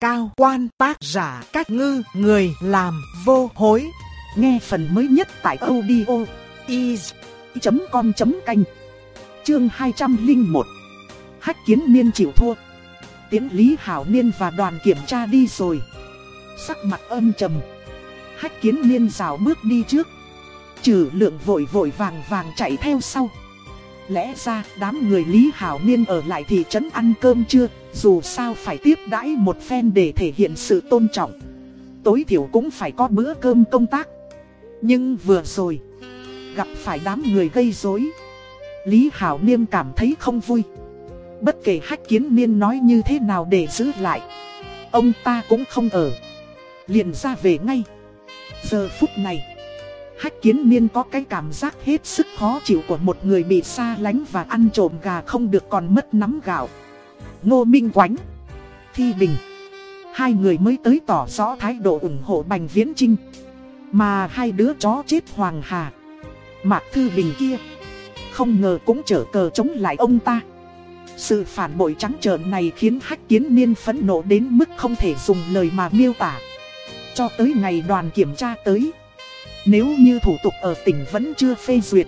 cao quan tác giả cách ngư, người làm vô hối. Nghe phần mới nhất tại audio is.com.canh Chương 201 Hách kiến niên chịu thua. Tiến Lý Hảo Niên và đoàn kiểm tra đi rồi. Sắc mặt âm trầm. Hách kiến niên rào bước đi trước. Trừ lượng vội vội vàng vàng chạy theo sau. Lẽ ra đám người Lý Hảo Niên ở lại thị trấn ăn cơm chưa? Dù sao phải tiếp đãi một phen để thể hiện sự tôn trọng. Tối thiểu cũng phải có bữa cơm công tác. Nhưng vừa rồi, Gặp phải đám người gây rối. Lý Hảo niêm cảm thấy không vui. Bất kể hách kiến niên nói như thế nào để giữ lại, Ông ta cũng không ở. Liền ra về ngay. Giờ phút này, Hách kiến niên có cái cảm giác hết sức khó chịu của một người bị xa lánh và ăn trộm gà không được còn mất nắm gạo. Ngô Minh Quánh, Thi Bình, hai người mới tới tỏ rõ thái độ ủng hộ Bành Viễn Trinh. Mà hai đứa chó chết Hoàng Hà, Mạc Thư Bình kia, không ngờ cũng trở cờ chống lại ông ta. Sự phản bội trắng trợn này khiến hách kiến niên phẫn nộ đến mức không thể dùng lời mà miêu tả. Cho tới ngày đoàn kiểm tra tới. Nếu như thủ tục ở tỉnh vẫn chưa phê duyệt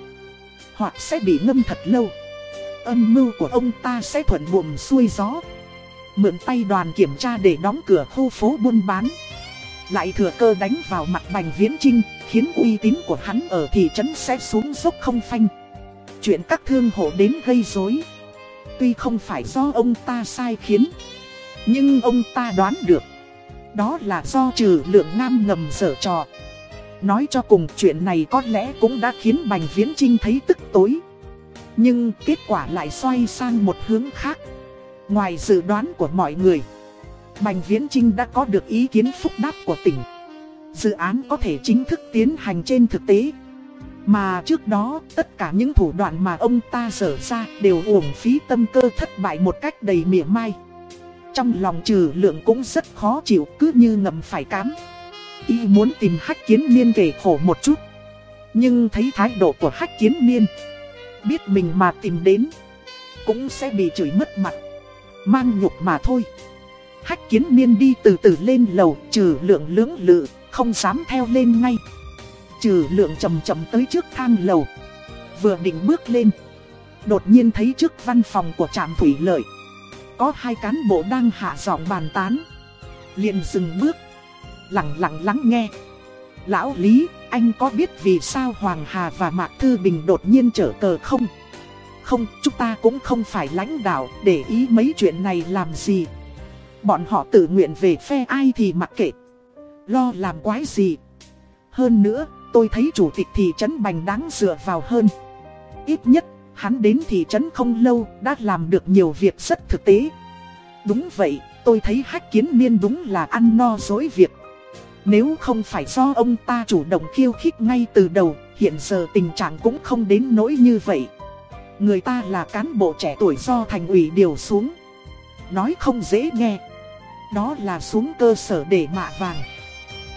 Hoặc sẽ bị ngâm thật lâu Âm mưu của ông ta sẽ thuận buồm xuôi gió. Mượn tay đoàn kiểm tra để đóng cửa khu phố buôn bán. Lại thừa cơ đánh vào mặt Bành Viễn Trinh Khiến uy tín của hắn ở thị trấn sẽ xuống dốc không phanh. Chuyện các thương hộ đến gây rối. Tuy không phải do ông ta sai khiến, Nhưng ông ta đoán được. Đó là do trừ lượng nam ngầm dở trò. Nói cho cùng chuyện này có lẽ cũng đã khiến Bành Viễn Trinh thấy tức tối. Nhưng kết quả lại xoay sang một hướng khác. Ngoài dự đoán của mọi người, Bành Viễn Trinh đã có được ý kiến phúc đáp của tỉnh. Dự án có thể chính thức tiến hành trên thực tế. Mà trước đó, tất cả những thủ đoạn mà ông ta dở ra đều uổng phí tâm cơ thất bại một cách đầy mỉa mai. Trong lòng trừ lượng cũng rất khó chịu cứ như ngầm phải cám y muốn tìm hách kiến niên kể khổ một chút. Nhưng thấy thái độ của hách kiến niên, biết mình mà tìm đến, cũng sẽ bị chửi mất mặt, mang nhục mà thôi. Hách kiến niên đi từ từ lên lầu, trừ lượng lưỡng lự, không dám theo lên ngay. Trừ lượng chầm chậm tới trước thang lầu, vừa định bước lên. Đột nhiên thấy trước văn phòng của trạm thủy lợi, có hai cán bộ đang hạ giọng bàn tán. liền dừng bước lặng lặng lắng nghe. Lão Lý, anh có biết vì sao Hoàng Hà và Mạc Thư Bình đột nhiên trở cờ không? Không, chúng ta cũng không phải lãnh đạo để ý mấy chuyện này làm gì. Bọn họ tự nguyện về phe ai thì mặc kệ. Lo làm quái gì. Hơn nữa, tôi thấy chủ tịch thị trấn Bành đáng dựa vào hơn. Ít nhất, hắn đến thị trấn không lâu đã làm được nhiều việc rất thực tế. Đúng vậy, tôi thấy hách kiến niên đúng là ăn no dối việc. Nếu không phải do ông ta chủ động khiêu khích ngay từ đầu, hiện giờ tình trạng cũng không đến nỗi như vậy. Người ta là cán bộ trẻ tuổi do thành ủy điều xuống. Nói không dễ nghe. Đó là xuống cơ sở để mạ vàng.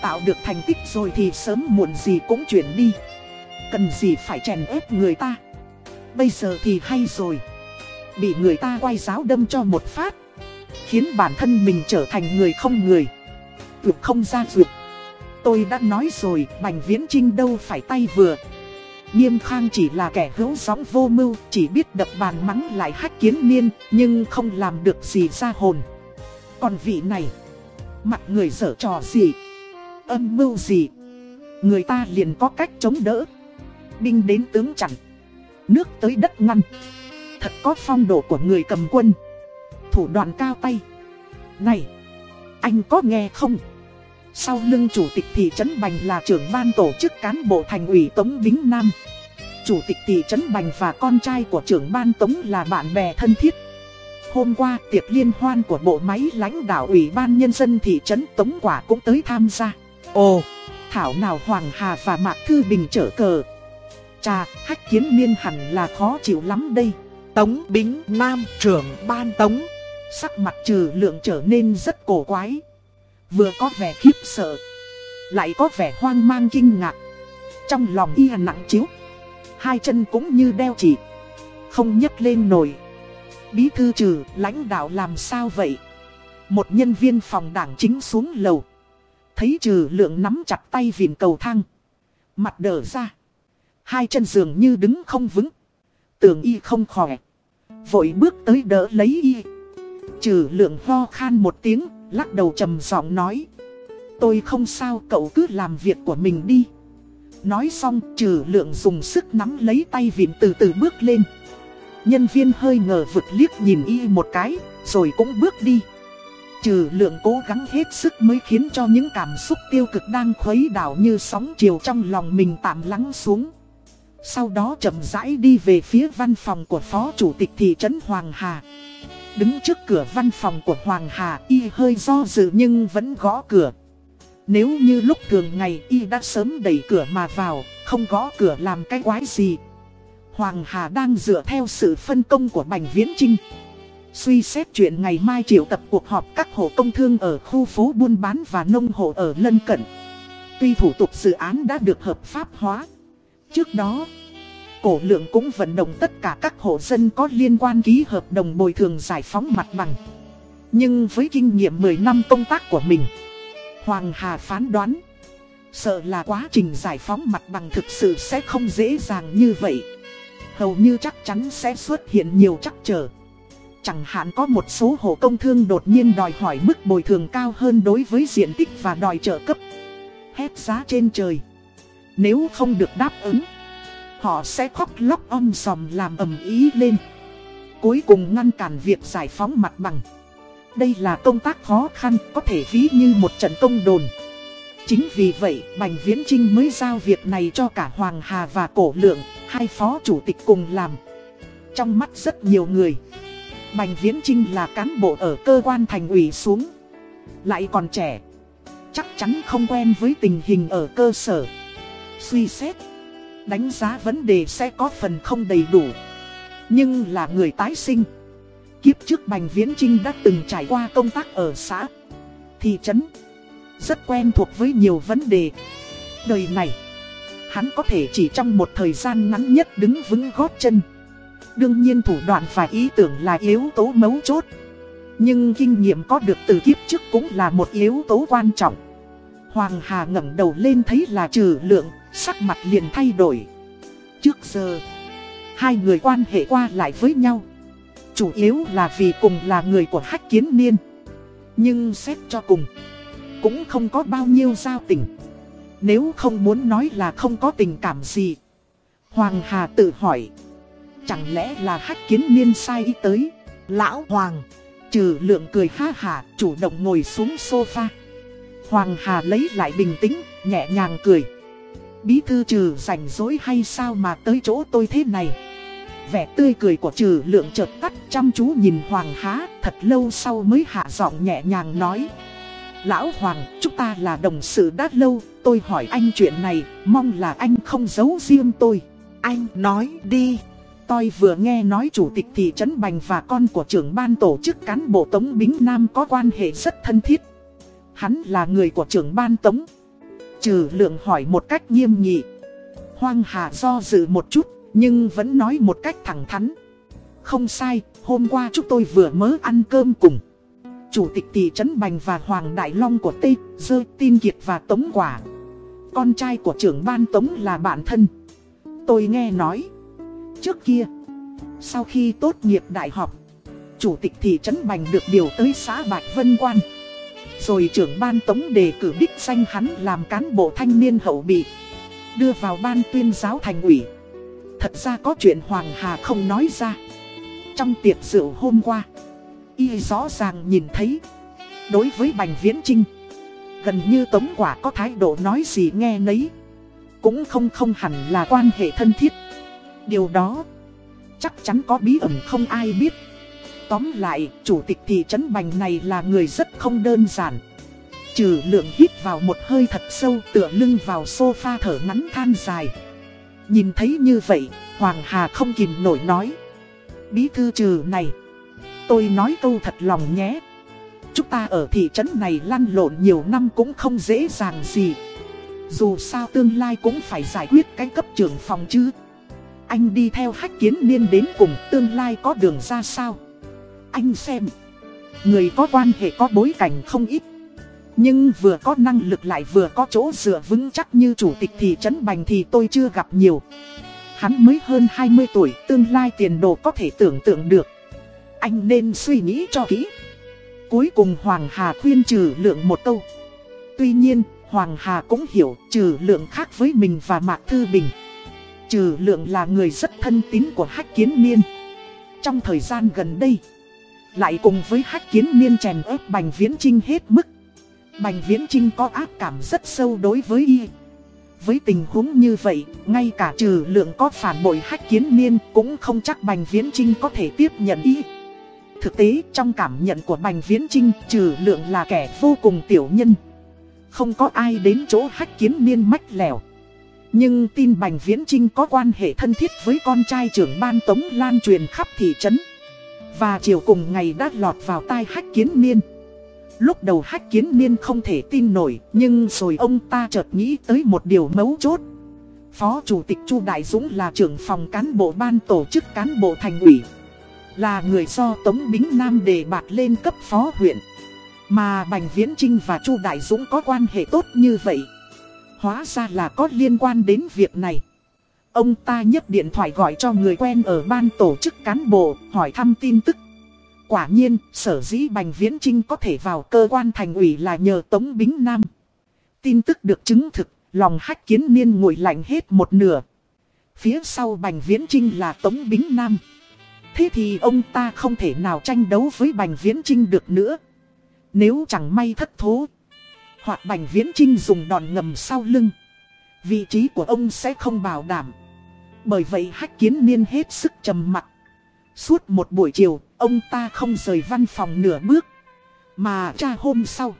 Tạo được thành tích rồi thì sớm muộn gì cũng chuyển đi. Cần gì phải chèn ép người ta. Bây giờ thì hay rồi. Bị người ta quay giáo đâm cho một phát. Khiến bản thân mình trở thành người không người. Vượt không ra duyệt. Tôi đã nói rồi, Bành Viễn Trinh đâu phải tay vừa. Nghiêm Khang chỉ là kẻ hữu gióng vô mưu, chỉ biết đập bàn mắng lại hách kiến niên, nhưng không làm được gì ra hồn. Còn vị này, mặt người dở trò gì, âm mưu gì, người ta liền có cách chống đỡ. Binh đến tướng chặn, nước tới đất ngăn. Thật có phong độ của người cầm quân, thủ đoạn cao tay. Này, anh có nghe không? Sau lưng chủ tịch thị trấn Bành là trưởng ban tổ chức cán bộ thành ủy Tống Bính Nam. Chủ tịch thị trấn Bành và con trai của trưởng ban Tống là bạn bè thân thiết. Hôm qua tiệc liên hoan của bộ máy lãnh đạo ủy ban nhân dân thị trấn Tống Quả cũng tới tham gia. Ồ, thảo nào Hoàng Hà và Mạc Thư Bình trở cờ. Chà, hách kiến niên hẳn là khó chịu lắm đây. Tống Bính Nam trưởng ban Tống. Sắc mặt trừ lượng trở nên rất cổ quái. Vừa có vẻ khiếp sợ Lại có vẻ hoang mang kinh ngạc Trong lòng y nặng chiếu Hai chân cũng như đeo chỉ Không nhấc lên nổi Bí thư trừ lãnh đạo làm sao vậy Một nhân viên phòng đảng chính xuống lầu. Thấy trừ lượng nắm chặt tay vịn cầu thang. Mặt đờ ra. Hai chân giường như đứng không vững. Tưởng y không khỏe. Vội bước tới đỡ lấy y. Trừ lượng ho khan một tiếng, lắc đầu trầm giọng nói. Tôi không sao cậu cứ làm việc của mình đi. Nói xong trừ lượng dùng sức nắm lấy tay vịn từ từ bước lên. Nhân viên hơi ngờ vực liếc nhìn y một cái, rồi cũng bước đi. Trừ lượng cố gắng hết sức mới khiến cho những cảm xúc tiêu cực đang khuấy đảo như sóng chiều trong lòng mình tạm lắng xuống. Sau đó chậm rãi đi về phía văn phòng của Phó Chủ tịch thị trấn Hoàng Hà. Đứng trước cửa văn phòng của Hoàng Hà y hơi do dự nhưng vẫn gõ cửa. Nếu như lúc thường ngày y đã sớm đẩy cửa mà vào, không gõ cửa làm cái quái gì. Hoàng Hà đang dựa theo sự phân công của Bành Viễn Trinh. Suy xét chuyện ngày mai triệu tập cuộc họp các hộ công thương ở khu phố buôn bán và nông hộ ở lân cận. Tuy thủ tục dự án đã được hợp pháp hóa. Trước đó, cổ lượng cũng vận động tất cả các hộ dân có liên quan ký hợp đồng bồi thường giải phóng mặt bằng. Nhưng với kinh nghiệm 10 năm công tác của mình, Hoàng Hà phán đoán, sợ là quá trình giải phóng mặt bằng thực sự sẽ không dễ dàng như vậy. Hầu như chắc chắn sẽ xuất hiện nhiều trắc trở. Chẳng hạn có một số hộ công thương đột nhiên đòi hỏi mức bồi thường cao hơn đối với diện tích và đòi trợ cấp. Hét giá trên trời. Nếu không được đáp ứng, họ sẽ khóc lóc om sòm làm ầm ý lên. Cuối cùng ngăn cản việc giải phóng mặt bằng. Đây là công tác khó khăn, có thể ví như một trận công đồn. Chính vì vậy, Bành Viễn Trinh mới giao việc này cho cả Hoàng Hà và Cổ Lượng, hai phó chủ tịch cùng làm. Trong mắt rất nhiều người, Bành Viễn Trinh là cán bộ ở cơ quan thành ủy xuống. Lại còn trẻ, chắc chắn không quen với tình hình ở cơ sở. Suy xét, đánh giá vấn đề sẽ có phần không đầy đủ. Nhưng là người tái sinh. Kiếp trước Bành Viễn Trinh đã từng trải qua công tác ở xã, thị trấn. Rất quen thuộc với nhiều vấn đề. Đời này, hắn có thể chỉ trong một thời gian ngắn nhất đứng vững gót chân. Đương nhiên thủ đoạn và ý tưởng là yếu tố mấu chốt. Nhưng kinh nghiệm có được từ kiếp trước cũng là một yếu tố quan trọng. Hoàng Hà ngẩng đầu lên thấy là trừ lượng, sắc mặt liền thay đổi. Trước giờ, hai người quan hệ qua lại với nhau. Chủ yếu là vì cùng là người của hách kiến niên. Nhưng xét cho cùng, cũng không có bao nhiêu giao tình. Nếu không muốn nói là không có tình cảm gì. Hoàng Hà tự hỏi. Chẳng lẽ là hách kiến niên sai ý tới Lão Hoàng Trừ lượng cười ha hà chủ động ngồi xuống sofa Hoàng Hà lấy lại bình tĩnh Nhẹ nhàng cười Bí thư trừ rảnh rỗi hay sao mà tới chỗ tôi thế này Vẻ tươi cười của trừ lượng chợt tắt chăm chú nhìn Hoàng Há Thật lâu sau mới hạ giọng nhẹ nhàng nói Lão Hoàng, chúng ta là đồng sự đã lâu Tôi hỏi anh chuyện này, mong là anh không giấu riêng tôi Anh nói đi Tôi vừa nghe nói chủ tịch thị trấn Bành và con của trưởng ban tổ chức cán bộ Tống Bính Nam có quan hệ rất thân thiết. Hắn là người của trưởng ban Tống. Trừ lượng hỏi một cách nghiêm nghị. Hoang Hà do dự một chút, nhưng vẫn nói một cách thẳng thắn. Không sai, hôm qua chúng tôi vừa mới ăn cơm cùng. Chủ tịch thị trấn Bành và Hoàng Đại Long của Tây, Dơ, Tin Kiệt và Tống Quả. Con trai của trưởng ban Tống là bạn thân. Tôi nghe nói. Trước kia, sau khi tốt nghiệp đại học, chủ tịch thị trấn Bành được điều tới xã Bạch Vân Quan. Rồi trưởng ban tống đề cử đích danh hắn làm cán bộ thanh niên hậu bị, đưa vào ban tuyên giáo thành ủy. Thật ra có chuyện Hoàng Hà không nói ra. Trong tiệc rượu hôm qua, y rõ ràng nhìn thấy, đối với Bành Viễn Trinh, gần như Tống Quả có thái độ nói gì nghe nấy. Cũng không không hẳn là quan hệ thân thiết. Điều đó chắc chắn có bí ẩn không ai biết. Tóm lại, chủ tịch thị trấn Bành này là người rất không đơn giản. Trừ lượng hít vào một hơi thật sâu tựa lưng vào sofa thở ngắn than dài. Nhìn thấy như vậy, Hoàng Hà không kìm nổi nói. Bí thư trừ này, tôi nói câu thật lòng nhé. Chúng ta ở thị trấn này lăn lộn nhiều năm cũng không dễ dàng gì. Dù sao tương lai cũng phải giải quyết cái cấp trưởng phòng chứ anh đi theo hách kiến niên đến cùng tương lai có đường ra sao? Anh xem, Người có quan hệ có bối cảnh không ít. Nhưng vừa có năng lực lại vừa có chỗ dựa vững chắc như chủ tịch thị trấn Bành thì tôi chưa gặp nhiều. Hắn mới hơn 20 tuổi, tương lai tiền đồ có thể tưởng tượng được. Anh nên suy nghĩ cho kỹ. Cuối cùng Hoàng Hà khuyên trừ lượng một câu. Tuy nhiên, Hoàng Hà cũng hiểu trừ lượng khác với mình và Mạc Thư Bình. Trừ lượng là người rất thân tín của Hách Kiến Niên. Trong thời gian gần đây lại cùng với Hách Kiến Niên chèn ép Bành Viễn Trinh hết mức. Bành Viễn Trinh có ác cảm rất sâu đối với y. Với tình huống như vậy, ngay cả trừ lượng có phản bội Hách Kiến Niên Cũng không chắc Bành Viễn Trinh có thể tiếp nhận y. Thực tế trong cảm nhận của Bành Viễn Trinh trừ lượng là kẻ vô cùng tiểu nhân. Không có ai đến chỗ hách kiến niên mách lèo Nhưng tin Bành Viễn Trinh có quan hệ thân thiết với con trai trưởng ban tống lan truyền khắp thị trấn. Và chiều cùng ngày đã lọt vào tai hách kiến niên. Lúc đầu hách kiến niên không thể tin nổi, Nhưng rồi ông ta chợt nghĩ tới một điều mấu chốt. Phó Chủ tịch Chu Đại Dũng là trưởng phòng cán bộ ban tổ chức cán bộ thành ủy, là người do Tống Bính Nam đề bạt lên cấp phó huyện. Mà Bành Viễn Trinh và Chu Đại Dũng có quan hệ tốt như vậy. Hóa ra là có liên quan đến việc này. Ông ta nhấc điện thoại gọi cho người quen ở ban tổ chức cán bộ hỏi thăm tin tức Quả nhiên, sở dĩ Bành Viễn Trinh có thể vào cơ quan thành ủy là nhờ Tống Bính Nam Tin tức được chứng thực, lòng hách kiến niên ngồi lạnh hết một nửa Phía sau Bành Viễn Trinh là Tống Bính Nam Thế thì ông ta không thể nào tranh đấu với Bành Viễn Trinh được nữa. Nếu chẳng may thất thố. Hoặc Bành Viễn Trinh dùng đòn ngầm sau lưng. Vị trí của ông sẽ không bảo đảm. Bởi vậy hách kiến niên hết sức trầm mặc. Suốt một buổi chiều, ông ta không rời văn phòng nửa bước. Mà cha hôm sau,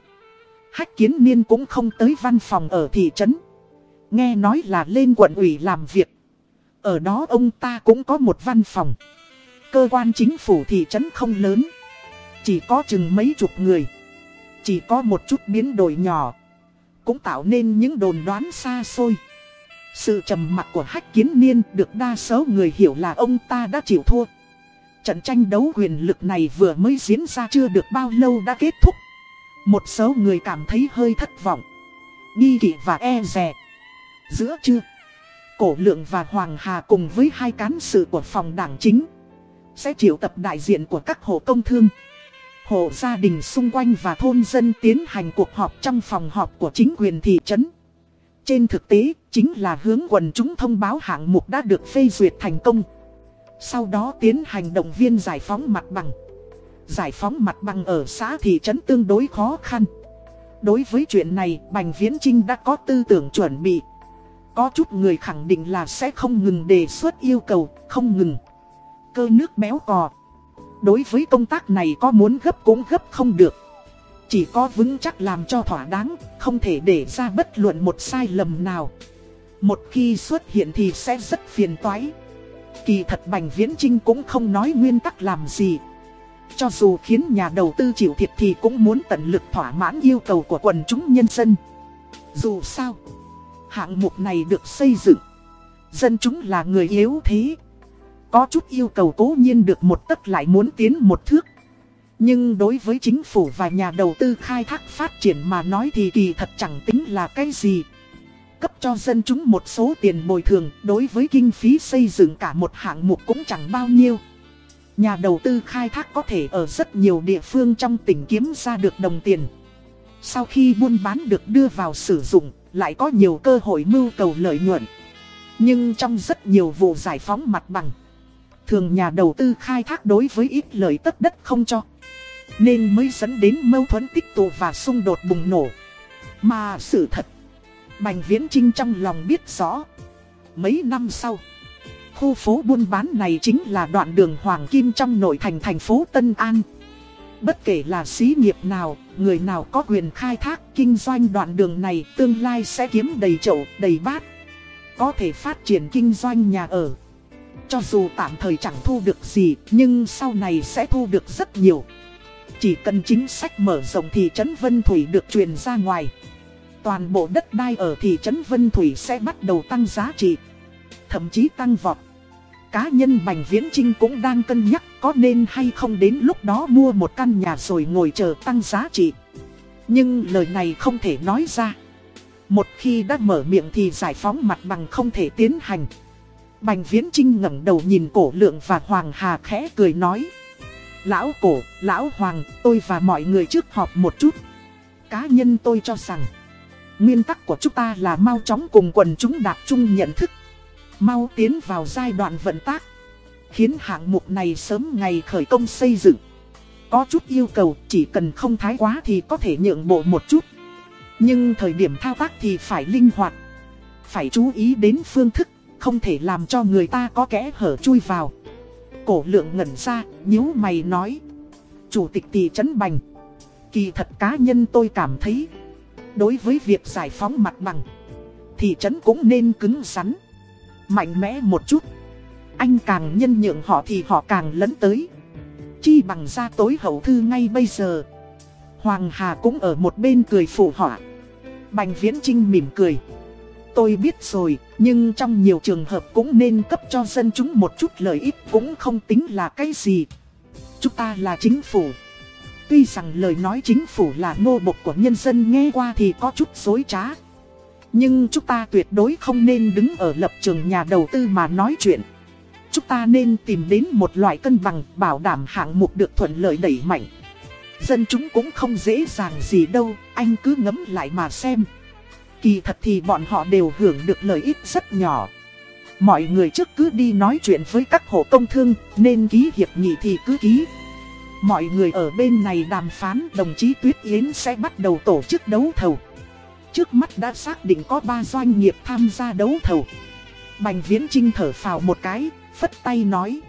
hách kiến niên cũng không tới văn phòng ở thị trấn. Nghe nói là lên quận ủy làm việc. Ở đó ông ta cũng có một văn phòng. Cơ quan chính phủ thị trấn không lớn. Chỉ có chừng mấy chục người. Chỉ có một chút biến đổi nhỏ. Cũng tạo nên những đồn đoán xa xôi. Sự trầm mặc của hách kiến niên được đa số người hiểu là ông ta đã chịu thua. Trận tranh đấu quyền lực này vừa mới diễn ra chưa được bao lâu đã kết thúc. Một số người cảm thấy hơi thất vọng. Nghi kỵ và e rè. Giữa trưa, Cổ Lượng và Hoàng Hà cùng với hai cán sự của phòng đảng chính sẽ triệu tập đại diện của các hộ công thương Hộ gia đình xung quanh và thôn dân tiến hành cuộc họp trong phòng họp của chính quyền thị trấn trên thực tế, chính là hướng quần chúng thông báo hạng mục đã được phê duyệt thành công. Sau đó tiến hành động viên giải phóng mặt bằng. Giải phóng mặt bằng ở xã thị trấn tương đối khó khăn. Đối với chuyện này, Bành Viễn Trinh đã có tư tưởng chuẩn bị. Có chút người khẳng định là sẽ không ngừng đề xuất yêu cầu, không ngừng. Cơ nước béo cò. Đối với công tác này có muốn gấp cũng gấp không được. Chỉ có vững chắc làm cho thỏa đáng, không thể để ra bất luận một sai lầm nào. Một khi xuất hiện thì sẽ rất phiền toái. Kỳ thật Bành Viễn Trinh cũng không nói nguyên tắc làm gì. Cho dù khiến nhà đầu tư chịu thiệt thì cũng muốn tận lực thỏa mãn yêu cầu của quần chúng nhân dân. Dù sao, hạng mục này được xây dựng. Dân chúng là người yếu thế. Có chút yêu cầu cố nhiên được một tấc lại muốn tiến một thước. Nhưng đối với chính phủ và nhà đầu tư khai thác phát triển mà nói thì kỳ thật chẳng tính là cái gì. Cấp cho dân chúng một số tiền bồi thường đối với kinh phí xây dựng cả một hạng mục cũng chẳng bao nhiêu. Nhà đầu tư khai thác có thể ở rất nhiều địa phương trong tỉnh kiếm ra được đồng tiền. Sau khi buôn bán được đưa vào sử dụng, lại có nhiều cơ hội mưu cầu lợi nhuận. Nhưng trong rất nhiều vụ giải phóng mặt bằng, Thường nhà đầu tư khai thác đối với ít lợi tất đất không cho. Nên mới dẫn đến mâu thuẫn tích tụ và xung đột bùng nổ. Mà sự thật Bành Viễn Trinh trong lòng biết rõ Mấy năm sau Khu phố buôn bán này chính là đoạn đường Hoàng Kim trong nội thành thành phố Tân An. Bất kể là xí nghiệp nào, người nào có quyền khai thác kinh doanh đoạn đường này tương lai sẽ kiếm đầy chậu, đầy bát. Có thể phát triển kinh doanh nhà ở cho dù tạm thời chẳng thu được gì, nhưng sau này sẽ thu được rất nhiều. Chỉ cần chính sách mở rộng thị trấn Vân Thủy được truyền ra ngoài. Toàn bộ đất đai ở thị trấn Vân Thủy sẽ bắt đầu tăng giá trị, thậm chí tăng vọt. Cá nhân Bành Viễn Trinh cũng đang cân nhắc có nên hay không đến lúc đó mua một căn nhà rồi ngồi chờ tăng giá trị. Nhưng lời này không thể nói ra. Một khi đã mở miệng thì giải phóng mặt bằng không thể tiến hành. Bành Viễn Trinh ngẩng đầu nhìn cổ lượng và Hoàng Hà khẽ cười nói. Lão cổ, lão Hoàng, tôi và mọi người trước họp một chút. Cá nhân tôi cho rằng, nguyên tắc của chúng ta là mau chóng cùng quần chúng đạt chung nhận thức. Mau tiến vào giai đoạn vận tác. Khiến hạng mục này sớm ngày khởi công xây dựng. Có chút yêu cầu, chỉ cần không thái quá thì có thể nhượng bộ một chút. Nhưng thời điểm thao tác thì phải linh hoạt. Phải chú ý đến phương thức, không thể làm cho người ta có kẽ hở chui vào. Cổ lượng ngẩn ra, nhíu mày nói. Chủ tịch thị trấn Bành. Kỳ thật cá nhân tôi cảm thấy. Đối với việc giải phóng mặt bằng. Thị trấn cũng nên cứng rắn. Mạnh mẽ một chút. Anh càng nhân nhượng họ thì họ càng lấn tới. Chi bằng ra tối hậu thư ngay bây giờ. Hoàng Hà cũng ở một bên cười phụ họa. Bành Viễn Trinh mỉm cười. Tôi biết rồi, nhưng trong nhiều trường hợp cũng nên cấp cho dân chúng một chút lợi ích cũng không tính là cái gì. Chúng ta là chính phủ. Tuy rằng lời nói chính phủ là nô bộc của nhân dân nghe qua thì có chút dối trá. Nhưng chúng ta tuyệt đối không nên đứng ở lập trường nhà đầu tư mà nói chuyện. Chúng ta nên tìm đến một loại cân bằng bảo đảm hạng mục được thuận lợi đẩy mạnh. Dân chúng cũng không dễ dàng gì đâu, anh cứ ngấm lại mà xem. Kỳ thật thì bọn họ đều hưởng được lợi ích rất nhỏ. Mọi người trước cứ đi nói chuyện với các hộ công thương, nên ký hiệp nghị thì cứ ký. Mọi người ở bên này đàm phán đồng chí Tuyết Yến sẽ bắt đầu tổ chức đấu thầu. Trước mắt đã xác định có 3 doanh nghiệp tham gia đấu thầu. Bành Viễn Trinh thở phào một cái, phất tay nói.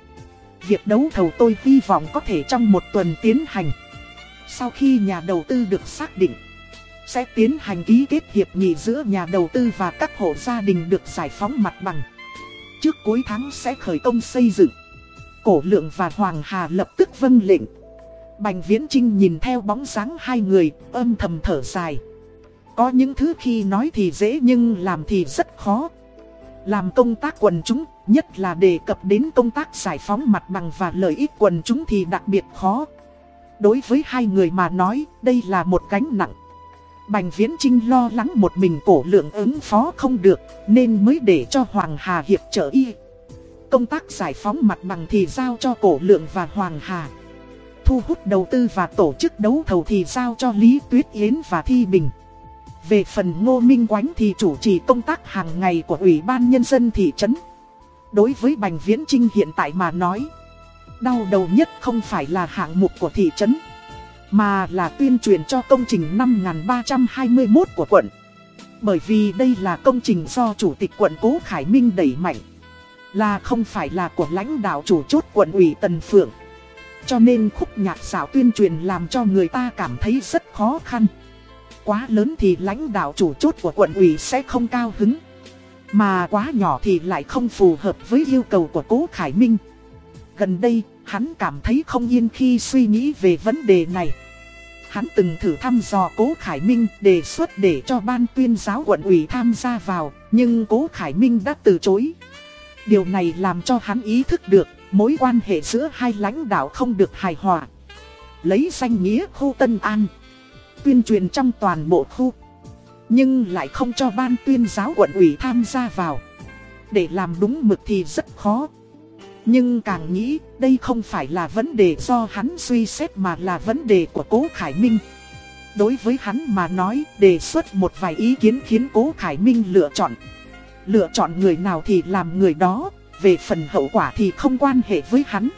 Việc đấu thầu tôi hy vọng có thể trong một tuần tiến hành. Sau khi nhà đầu tư được xác định, sẽ tiến hành ký kết hiệp nghị giữa nhà đầu tư và các hộ gia đình được giải phóng mặt bằng. Trước cuối tháng sẽ khởi công xây dựng. Cổ lượng và Hoàng Hà lập tức vâng lệnh. Bành Viễn Trinh nhìn theo bóng dáng hai người, âm thầm thở dài. Có những thứ khi nói thì dễ nhưng làm thì rất khó. Làm công tác quần chúng, nhất là đề cập đến công tác giải phóng mặt bằng và lợi ích quần chúng thì đặc biệt khó. Đối với hai người mà nói, đây là một gánh nặng. Bành Viễn Trinh lo lắng một mình cổ lượng ứng phó không được, nên mới để cho Hoàng Hà hiệp trợ y. Công tác giải phóng mặt bằng thì giao cho cổ lượng và Hoàng Hà. Thu hút đầu tư và tổ chức đấu thầu thì giao cho Lý Tuyết Yến và Thi Bình. Về phần Ngô Minh Quánh thì chủ trì công tác hàng ngày của Ủy ban Nhân dân thị trấn. Đối với Bành Viễn Trinh hiện tại mà nói, đau đầu nhất không phải là hạng mục của thị trấn mà là tuyên truyền cho công trình 5321 của quận. Bởi vì đây là công trình do Chủ tịch quận Cố Khải Minh đẩy mạnh. Là không phải là của lãnh đạo chủ chốt quận ủy Tần Phượng. Cho nên khúc nhạc xảo tuyên truyền làm cho người ta cảm thấy rất khó khăn. Quá lớn thì lãnh đạo chủ chốt của quận ủy sẽ không cao hứng. Mà quá nhỏ thì lại không phù hợp với yêu cầu của Cố Khải Minh. Gần đây, hắn cảm thấy không yên khi suy nghĩ về vấn đề này. Hắn từng thử thăm dò Cố Khải Minh đề xuất để cho ban tuyên giáo quận ủy tham gia vào, nhưng Cố Khải Minh đã từ chối. Điều này làm cho hắn ý thức được mối quan hệ giữa hai lãnh đạo không được hài hòa. Lấy danh nghĩa khu Tân An, tuyên truyền trong toàn bộ khu, nhưng lại không cho ban tuyên giáo quận ủy tham gia vào. Để làm đúng mực thì rất khó. Nhưng càng nghĩ đây không phải là vấn đề do hắn suy xét mà là vấn đề của Cố Khải Minh. Đối với hắn mà nói đề xuất một vài ý kiến khiến Cố Khải Minh lựa chọn. Lựa chọn người nào thì làm người đó, về phần hậu quả thì không quan hệ với hắn.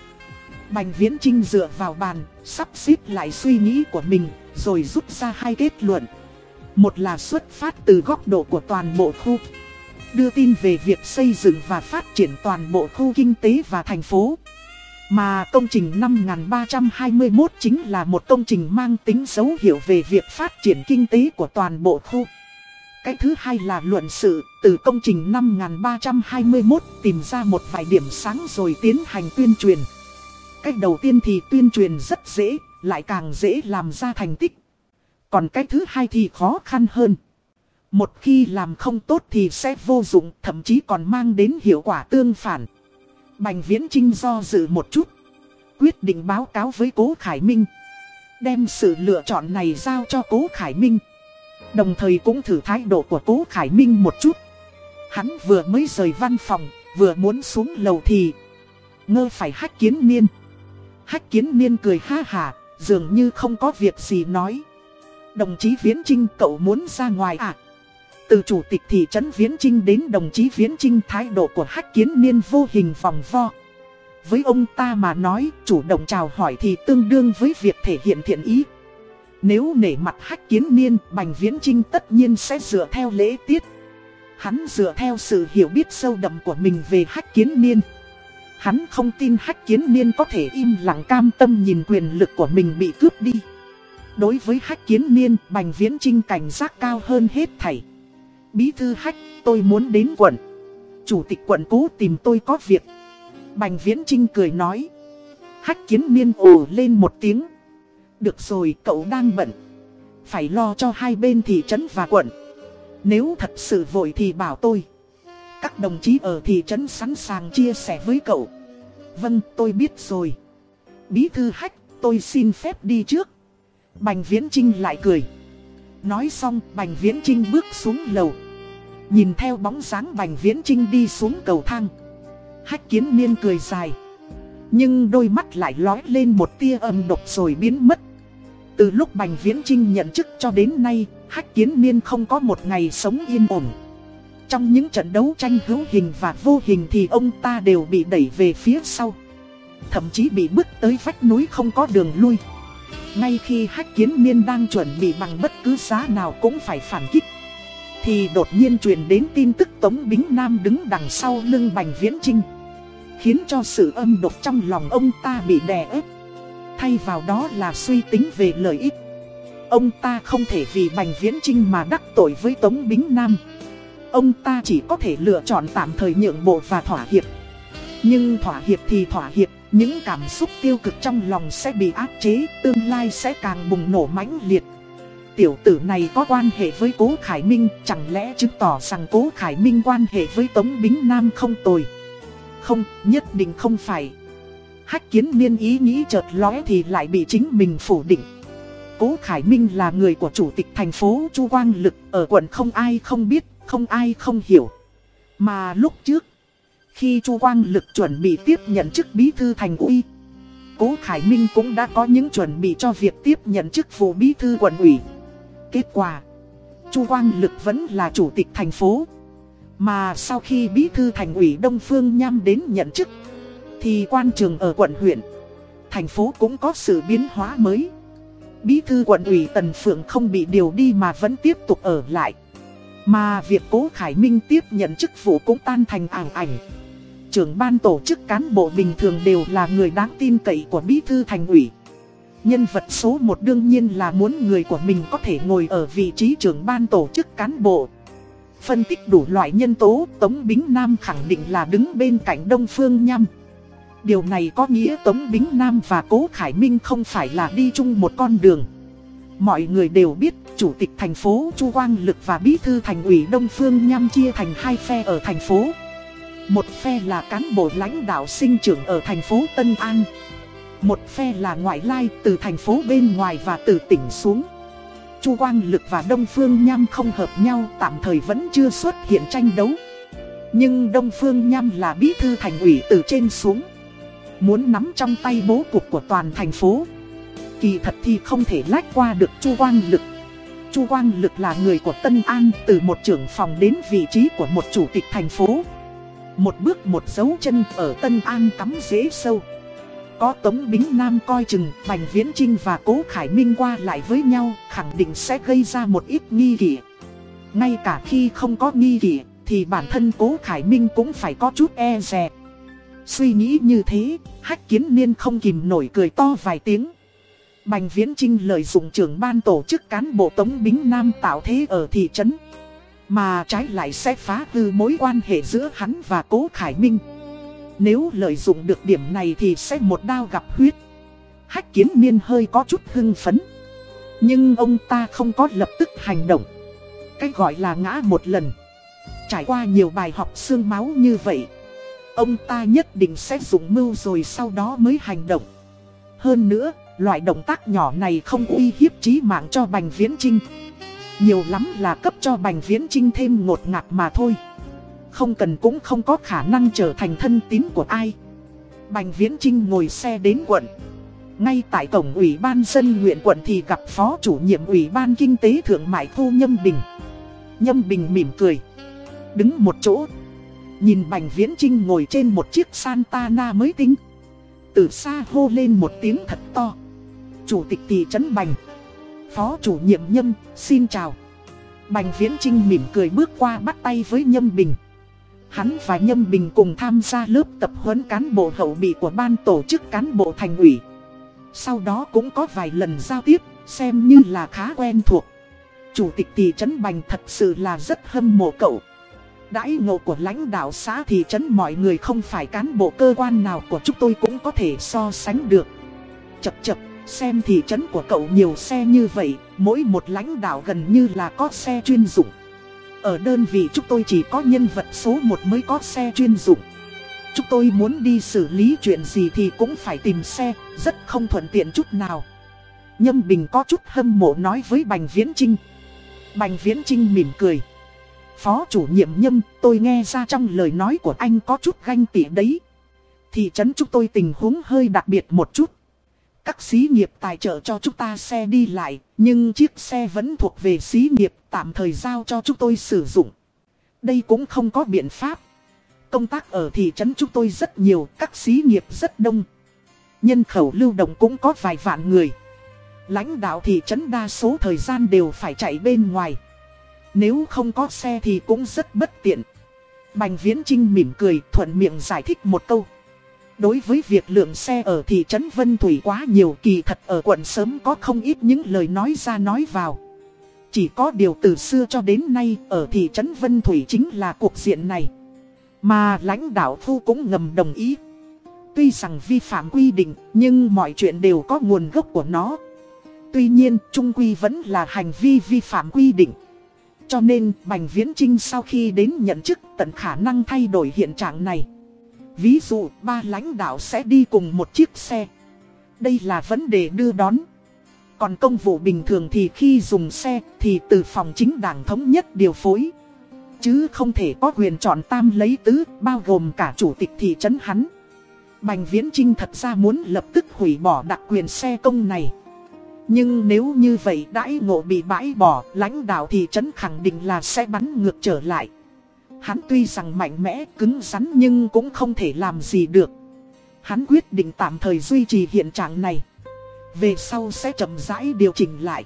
Bành Viễn Trinh dựa vào bàn, sắp xếp lại suy nghĩ của mình, rồi rút ra hai kết luận. Một là xuất phát từ góc độ của toàn bộ khu đưa tin về việc xây dựng và phát triển toàn bộ khu kinh tế và thành phố. Mà công trình 5321 chính là một công trình mang tính dấu hiệu về việc phát triển kinh tế của toàn bộ khu. Cái thứ hai là luận sự, từ công trình 5321 tìm ra một vài điểm sáng rồi tiến hành tuyên truyền. Cách đầu tiên thì tuyên truyền rất dễ, lại càng dễ làm ra thành tích. Còn cách thứ hai thì khó khăn hơn. Một khi làm không tốt thì sẽ vô dụng, thậm chí còn mang đến hiệu quả tương phản. Bành Viễn Trinh do dự một chút. quyết định báo cáo với Cố Khải Minh. Đem sự lựa chọn này giao cho Cố Khải Minh. Đồng thời cũng thử thái độ của Cố Khải Minh một chút. Hắn vừa mới rời văn phòng, vừa muốn xuống lầu thì ngơ phải hách kiến niên. Hách kiến niên cười ha hà, dường như không có việc gì nói. Đồng chí Viễn Trinh cậu muốn ra ngoài à? Từ chủ tịch thị trấn Viễn Trinh đến đồng chí Viễn Trinh thái độ của hách kiến niên vô hình vòng vo. Với ông ta mà nói chủ động chào hỏi thì tương đương với việc thể hiện thiện ý. Nếu nể mặt hách kiến niên, Bành Viễn Trinh tất nhiên sẽ dựa theo lễ tiết. Hắn dựa theo sự hiểu biết sâu đậm của mình về hách kiến niên. Hắn không tin hách kiến niên có thể im lặng cam tâm nhìn quyền lực của mình bị cướp đi. Đối với hách kiến niên, Bành Viễn Trinh cảnh giác cao hơn hết thảy. Bí thư hách, tôi muốn đến quận. Chủ tịch quận cố tìm tôi có việc. Bành Viễn Trinh cười nói. Hách kiến niên ồ lên một tiếng. Được rồi, cậu đang bận. Phải lo cho hai bên thị trấn và quận. Nếu thật sự vội thì bảo tôi. Các đồng chí ở thị trấn sẵn sàng chia sẻ với cậu. Vâng, tôi biết rồi. Bí thư hách, tôi xin phép đi trước. Bành Viễn Trinh lại cười. Nói xong, Bành Viễn Trinh bước xuống lầu. Nhìn theo bóng dáng Bành Viễn Trinh đi xuống cầu thang. Hách kiến niên cười dài. Nhưng đôi mắt lại lói lên một tia âm độc rồi biến mất. Từ lúc Bành Viễn Trinh nhận chức cho đến nay, Hách Kiến Niên không có một ngày sống yên ổn. Trong những trận đấu tranh hữu hình và vô hình thì ông ta đều bị đẩy về phía sau. Thậm chí bị bước tới vách núi không có đường lui. Ngay khi Hách Kiến Niên đang chuẩn bị bằng bất cứ giá nào cũng phải phản kích. Thì đột nhiên truyền đến tin tức Tống Bính Nam đứng đằng sau lưng Bành Viễn Trinh. Khiến cho sự âm độc trong lòng ông ta bị đè ép. Thay vào đó là suy tính về lợi ích. Ông ta không thể vì Bành Viễn Trinh mà đắc tội với Tống Bính Nam. Ông ta chỉ có thể lựa chọn tạm thời nhượng bộ và thỏa hiệp. Nhưng thỏa hiệp thì thỏa hiệp, những cảm xúc tiêu cực trong lòng sẽ bị áp chế, tương lai sẽ càng bùng nổ mãnh liệt. Tiểu tử này có quan hệ với Cố Khải Minh, chẳng lẽ chứng tỏ rằng Cố Khải Minh quan hệ với Tống Bính Nam không tồi? Không, nhất định không phải. Hách kiến niên ý nghĩ chợt lóe thì lại bị chính mình phủ định. Cố Khải Minh là người của chủ tịch thành phố Chu Quang Lực ở quận không ai không biết, không ai không hiểu. Mà lúc trước, khi Chu Quang Lực chuẩn bị tiếp nhận chức bí thư thành ủy, Cố Khải Minh cũng đã có những chuẩn bị cho việc tiếp nhận chức vụ bí thư quận ủy. Kết quả, Chu Quang Lực vẫn là chủ tịch thành phố. Mà sau khi bí thư thành ủy Đông Phương Nham đến nhận chức, thì quan trường ở quận huyện, thành phố cũng có sự biến hóa mới. Bí thư quận ủy Tần Phượng không bị điều đi mà vẫn tiếp tục ở lại. Mà việc Cố Khải Minh tiếp nhận chức vụ cũng tan thành ảng ảnh. Trưởng ban tổ chức cán bộ bình thường đều là người đáng tin cậy của bí thư thành ủy. Nhân vật số một đương nhiên là muốn người của mình có thể ngồi ở vị trí trưởng ban tổ chức cán bộ. Phân tích đủ loại nhân tố, Tống Bính Nam khẳng định là đứng bên cạnh Đông Phương Nhâm. Điều này có nghĩa Tống Bính Nam và Cố Khải Minh không phải là đi chung một con đường. Mọi người đều biết Chủ tịch thành phố Chu Quang Lực và Bí thư thành ủy Đông Phương Nham chia thành hai phe ở thành phố. Một phe là cán bộ lãnh đạo sinh trưởng ở thành phố Tân An. Một phe là ngoại lai từ thành phố bên ngoài và từ tỉnh xuống. Chu Quang Lực và Đông Phương Nham không hợp nhau, tạm thời vẫn chưa xuất hiện tranh đấu. Nhưng Đông Phương Nham là bí thư thành ủy từ trên xuống. Muốn nắm trong tay bố cục của toàn thành phố Kỳ thật thì không thể lách qua được Chu Quang Lực Chu Quang Lực là người của Tân An, Từ một trưởng phòng đến vị trí của một chủ tịch thành phố Một bước một dấu chân ở Tân An cắm dễ sâu có Tống Bính Nam coi chừng Bành Viễn Trinh và Cố Khải Minh qua lại với nhau Khẳng định sẽ gây ra một ít nghi kỷ Ngay cả khi không có nghi kỷ Thì bản thân Cố Khải Minh cũng phải có chút e dè Suy nghĩ như thế, hách kiến niên không kìm nổi cười to vài tiếng. Bành Viễn Trinh lợi dụng trưởng ban tổ chức cán bộ Tống Bính Nam tạo thế ở thị trấn. Mà trái lại sẽ phá hư mối quan hệ giữa hắn và Cố Khải Minh. Nếu lợi dụng được điểm này thì sẽ một đao gặp huyết. Hách kiến niên hơi có chút hưng phấn. Nhưng ông ta không có lập tức hành động. Cách gọi là ngã một lần. Trải qua nhiều bài học xương máu như vậy Ông ta nhất định sẽ dùng mưu rồi sau đó mới hành động. Hơn nữa, loại động tác nhỏ này không uy hiếp chí mạng cho Bành Viễn Trinh. Nhiều lắm là cấp cho Bành Viễn Trinh thêm ngột ngạt mà thôi. Không cần cũng không có khả năng trở thành thân tín của ai. Bành Viễn Trinh ngồi xe đến quận. Ngay tại tổng ủy ban dân huyện quận thì gặp phó chủ nhiệm ủy ban kinh tế thượng mại thu Nhâm Bình. Nhâm Bình mỉm cười. Đứng một chỗ. Nhìn Bành Viễn Trinh ngồi trên một chiếc Santana mới tính, Từ xa hô lên một tiếng thật to. Chủ tịch thị trấn Bành. Phó chủ nhiệm Nhâm, xin chào. Bành Viễn Trinh mỉm cười bước qua bắt tay với Nhâm Bình. Hắn và Nhâm Bình cùng tham gia lớp tập huấn cán bộ hậu bị của ban tổ chức cán bộ thành ủy. Sau đó cũng có vài lần giao tiếp, xem như là khá quen thuộc. Chủ tịch thị trấn Bành thật sự là rất hâm mộ cậu. Đãi ngộ của lãnh đạo xã thị trấn mọi người không phải cán bộ cơ quan nào của chúng tôi cũng có thể so sánh được. Chập chập, xem thị trấn của cậu nhiều xe như vậy, mỗi một lãnh đạo gần như là có xe chuyên dụng. Ở đơn vị chúng tôi chỉ có nhân vật số 1 mới có xe chuyên dụng. Chúng tôi muốn đi xử lý chuyện gì thì cũng phải tìm xe, rất không thuận tiện chút nào. Nhâm Bình có chút hâm mộ nói với Bành Viễn Trinh. Bành Viễn Trinh mỉm cười. Phó chủ nhiệm Nhâm, tôi nghe ra trong lời nói của anh có chút ganh tị đấy. Thị trấn chúng tôi tình huống hơi đặc biệt một chút. Các xí nghiệp tài trợ cho chúng ta xe đi lại, nhưng chiếc xe vẫn thuộc về xí nghiệp tạm thời giao cho chúng tôi sử dụng. Đây cũng không có biện pháp. Công tác ở thị trấn chúng tôi rất nhiều, các xí nghiệp rất đông. Nhân khẩu lưu động cũng có vài vạn người. Lãnh đạo thị trấn đa số thời gian đều phải chạy bên ngoài. Nếu không có xe thì cũng rất bất tiện. Bành Viễn Trinh mỉm cười thuận miệng giải thích một câu. Đối với việc lượng xe ở thị trấn Vân Thủy quá nhiều kỳ thật ở quận sớm có không ít những lời nói ra nói vào. Chỉ có điều từ xưa cho đến nay ở thị trấn Vân Thủy chính là cuộc diện này. Mà lãnh đạo thu cũng ngầm đồng ý. Tuy rằng vi phạm quy định, nhưng mọi chuyện đều có nguồn gốc của nó. Tuy nhiên, trung quy vẫn là hành vi vi phạm quy định. Cho nên Bành Viễn Trinh sau khi đến nhận chức tận khả năng thay đổi hiện trạng này. Ví dụ ba lãnh đạo sẽ đi cùng một chiếc xe. Đây là vấn đề đưa đón. Còn công vụ bình thường thì khi dùng xe thì từ phòng chính đảng thống nhất điều phối. Chứ không thể có quyền chọn tam lấy tứ bao gồm cả chủ tịch thị trấn hắn. Bành Viễn Trinh thật ra muốn lập tức hủy bỏ đặc quyền xe công này. Nhưng nếu như vậy đãi ngộ bị bãi bỏ, lãnh đạo thị trấn khẳng định là sẽ bắn ngược trở lại. Hắn tuy rằng mạnh mẽ, cứng rắn nhưng cũng không thể làm gì được. Hắn quyết định tạm thời duy trì hiện trạng này. Về sau sẽ chậm rãi điều chỉnh lại.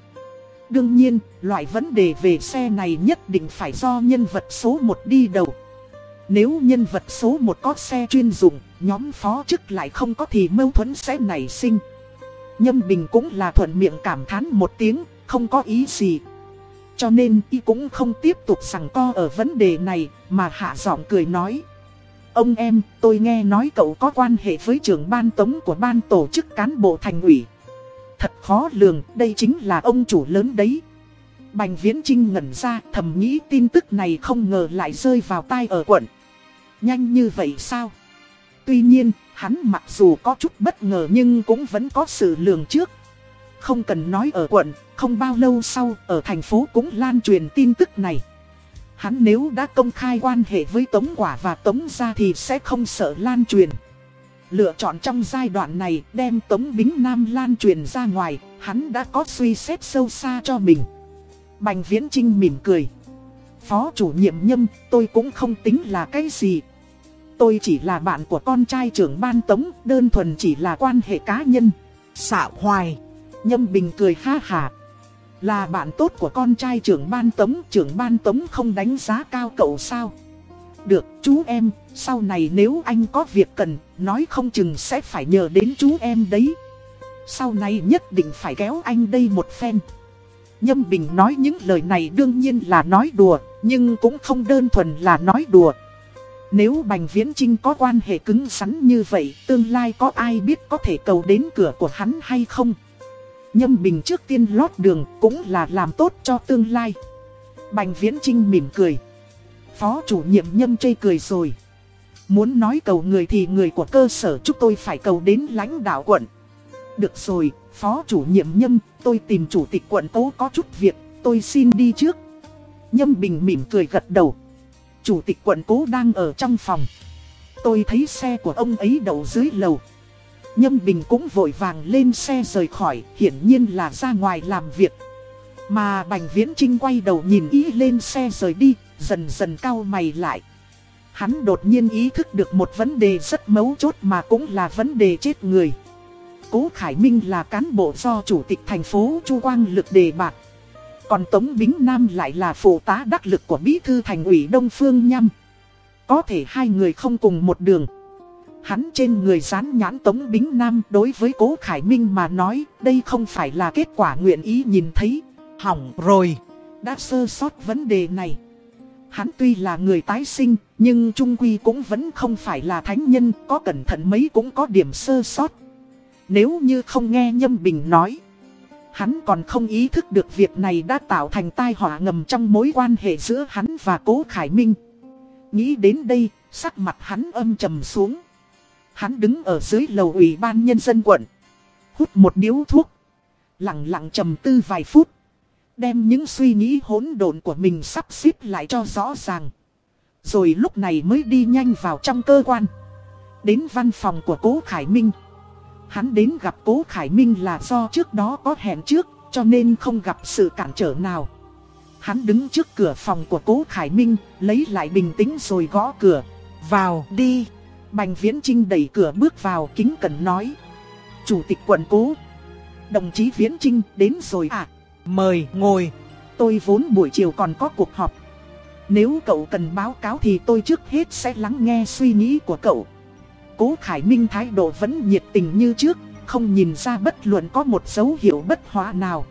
Đương nhiên, loại vấn đề về xe này nhất định phải do nhân vật số 1 đi đầu. Nếu nhân vật số 1 có xe chuyên dụng, nhóm phó chức lại không có thì mâu thuẫn sẽ nảy sinh. Nhâm Bình cũng là thuận miệng cảm thán một tiếng, không có ý gì. Cho nên y cũng không tiếp tục sẵn co ở vấn đề này, mà hạ giọng cười nói. Ông em, tôi nghe nói cậu có quan hệ với trưởng ban tống của ban tổ chức cán bộ thành ủy. Thật khó lường, đây chính là ông chủ lớn đấy. Bành Viễn Trinh ngẩn ra, thầm nghĩ tin tức này không ngờ lại rơi vào tai ở quận. Nhanh như vậy sao? Tuy nhiên, hắn mặc dù có chút bất ngờ nhưng cũng vẫn có sự lường trước. Không cần nói ở quận, không bao lâu sau, ở thành phố cũng lan truyền tin tức này. Hắn nếu đã công khai quan hệ với Tống Quả và Tống Gia thì sẽ không sợ lan truyền. Lựa chọn trong giai đoạn này đem Tống Bính Nam lan truyền ra ngoài, hắn đã có suy xét sâu xa cho mình. Bành Viễn Trinh mỉm cười. Phó chủ nhiệm nhâm, tôi cũng không tính là cái gì. Tôi chỉ là bạn của con trai trưởng ban Tống, đơn thuần chỉ là quan hệ cá nhân. Xạo hoài. Nhâm Bình cười ha hà. Là bạn tốt của con trai trưởng ban tống, trưởng ban tống không đánh giá cao cậu sao? Được, chú em, sau này nếu anh có việc cần, nói không chừng sẽ phải nhờ đến chú em đấy. Sau này nhất định phải kéo anh đây một phen. Nhâm Bình nói những lời này đương nhiên là nói đùa, nhưng cũng không đơn thuần là nói đùa. Nếu Bành Viễn Trinh có quan hệ cứng rắn như vậy, tương lai có ai biết có thể cầu đến cửa của hắn hay không? Nhâm Bình trước tiên lót đường cũng là làm tốt cho tương lai. Bành Viễn Trinh mỉm cười. Phó chủ nhiệm Nhâm chây cười rồi. Muốn nói cầu người thì người của cơ sở chúng tôi phải cầu đến lãnh đạo quận. Được rồi, phó chủ nhiệm nhâm, tôi tìm chủ tịch quận tố có chút việc, tôi xin đi trước. Nhâm Bình mỉm cười gật đầu. Chủ tịch quận cố đang ở trong phòng. Tôi thấy xe của ông ấy đậu dưới lầu. Nhâm Bình cũng vội vàng lên xe rời khỏi, hiển nhiên là ra ngoài làm việc. Mà Bành Viễn Trinh quay đầu nhìn ý lên xe rời đi, dần dần cau mày lại. Hắn đột nhiên ý thức được một vấn đề rất mấu chốt mà cũng là vấn đề chết người. Cố Khải Minh là cán bộ do Chủ tịch thành phố Chu Quang Lực đề bạc, Còn Tống Bính Nam lại là phụ tá đắc lực của Bí Thư Thành ủy Đông Phương Nhâm. Có thể hai người không cùng một đường. Hắn trên người dán nhãn Tống Bính Nam đối với Cố Khải Minh mà nói đây không phải là kết quả nguyện ý nhìn thấy. Hỏng rồi, đã sơ sót vấn đề này. Hắn tuy là người tái sinh, nhưng Trung Quy cũng vẫn không phải là thánh nhân, có cẩn thận mấy cũng có điểm sơ sót. Nếu như không nghe Nhâm Bình nói, hắn còn không ý thức được việc này đã tạo thành tai họa ngầm trong mối quan hệ giữa hắn và Cố Khải Minh. Nghĩ đến đây, sắc mặt hắn âm trầm xuống. Hắn đứng ở dưới lầu ủy ban nhân dân quận, hút một điếu thuốc, lặng lặng trầm tư vài phút. Đem những suy nghĩ hỗn độn của mình sắp xếp lại cho rõ ràng. Rồi lúc này mới đi nhanh vào trong cơ quan. Đến văn phòng của Cố Khải Minh. Hắn đến gặp Cố Khải Minh là do trước đó có hẹn trước, cho nên không gặp sự cản trở nào. Hắn đứng trước cửa phòng của Cố Khải Minh, lấy lại bình tĩnh rồi gõ cửa. Vào đi. Bành Viễn Trinh đẩy cửa bước vào kính cẩn nói. Chủ tịch quận Cố. Đồng chí Viễn Trinh đến rồi à? Mời ngồi. Tôi vốn buổi chiều còn có cuộc họp. Nếu cậu cần báo cáo thì tôi trước hết sẽ lắng nghe suy nghĩ của cậu. Cố Khải Minh thái độ vẫn nhiệt tình như trước, không nhìn ra bất luận có một dấu hiệu bất hóa nào.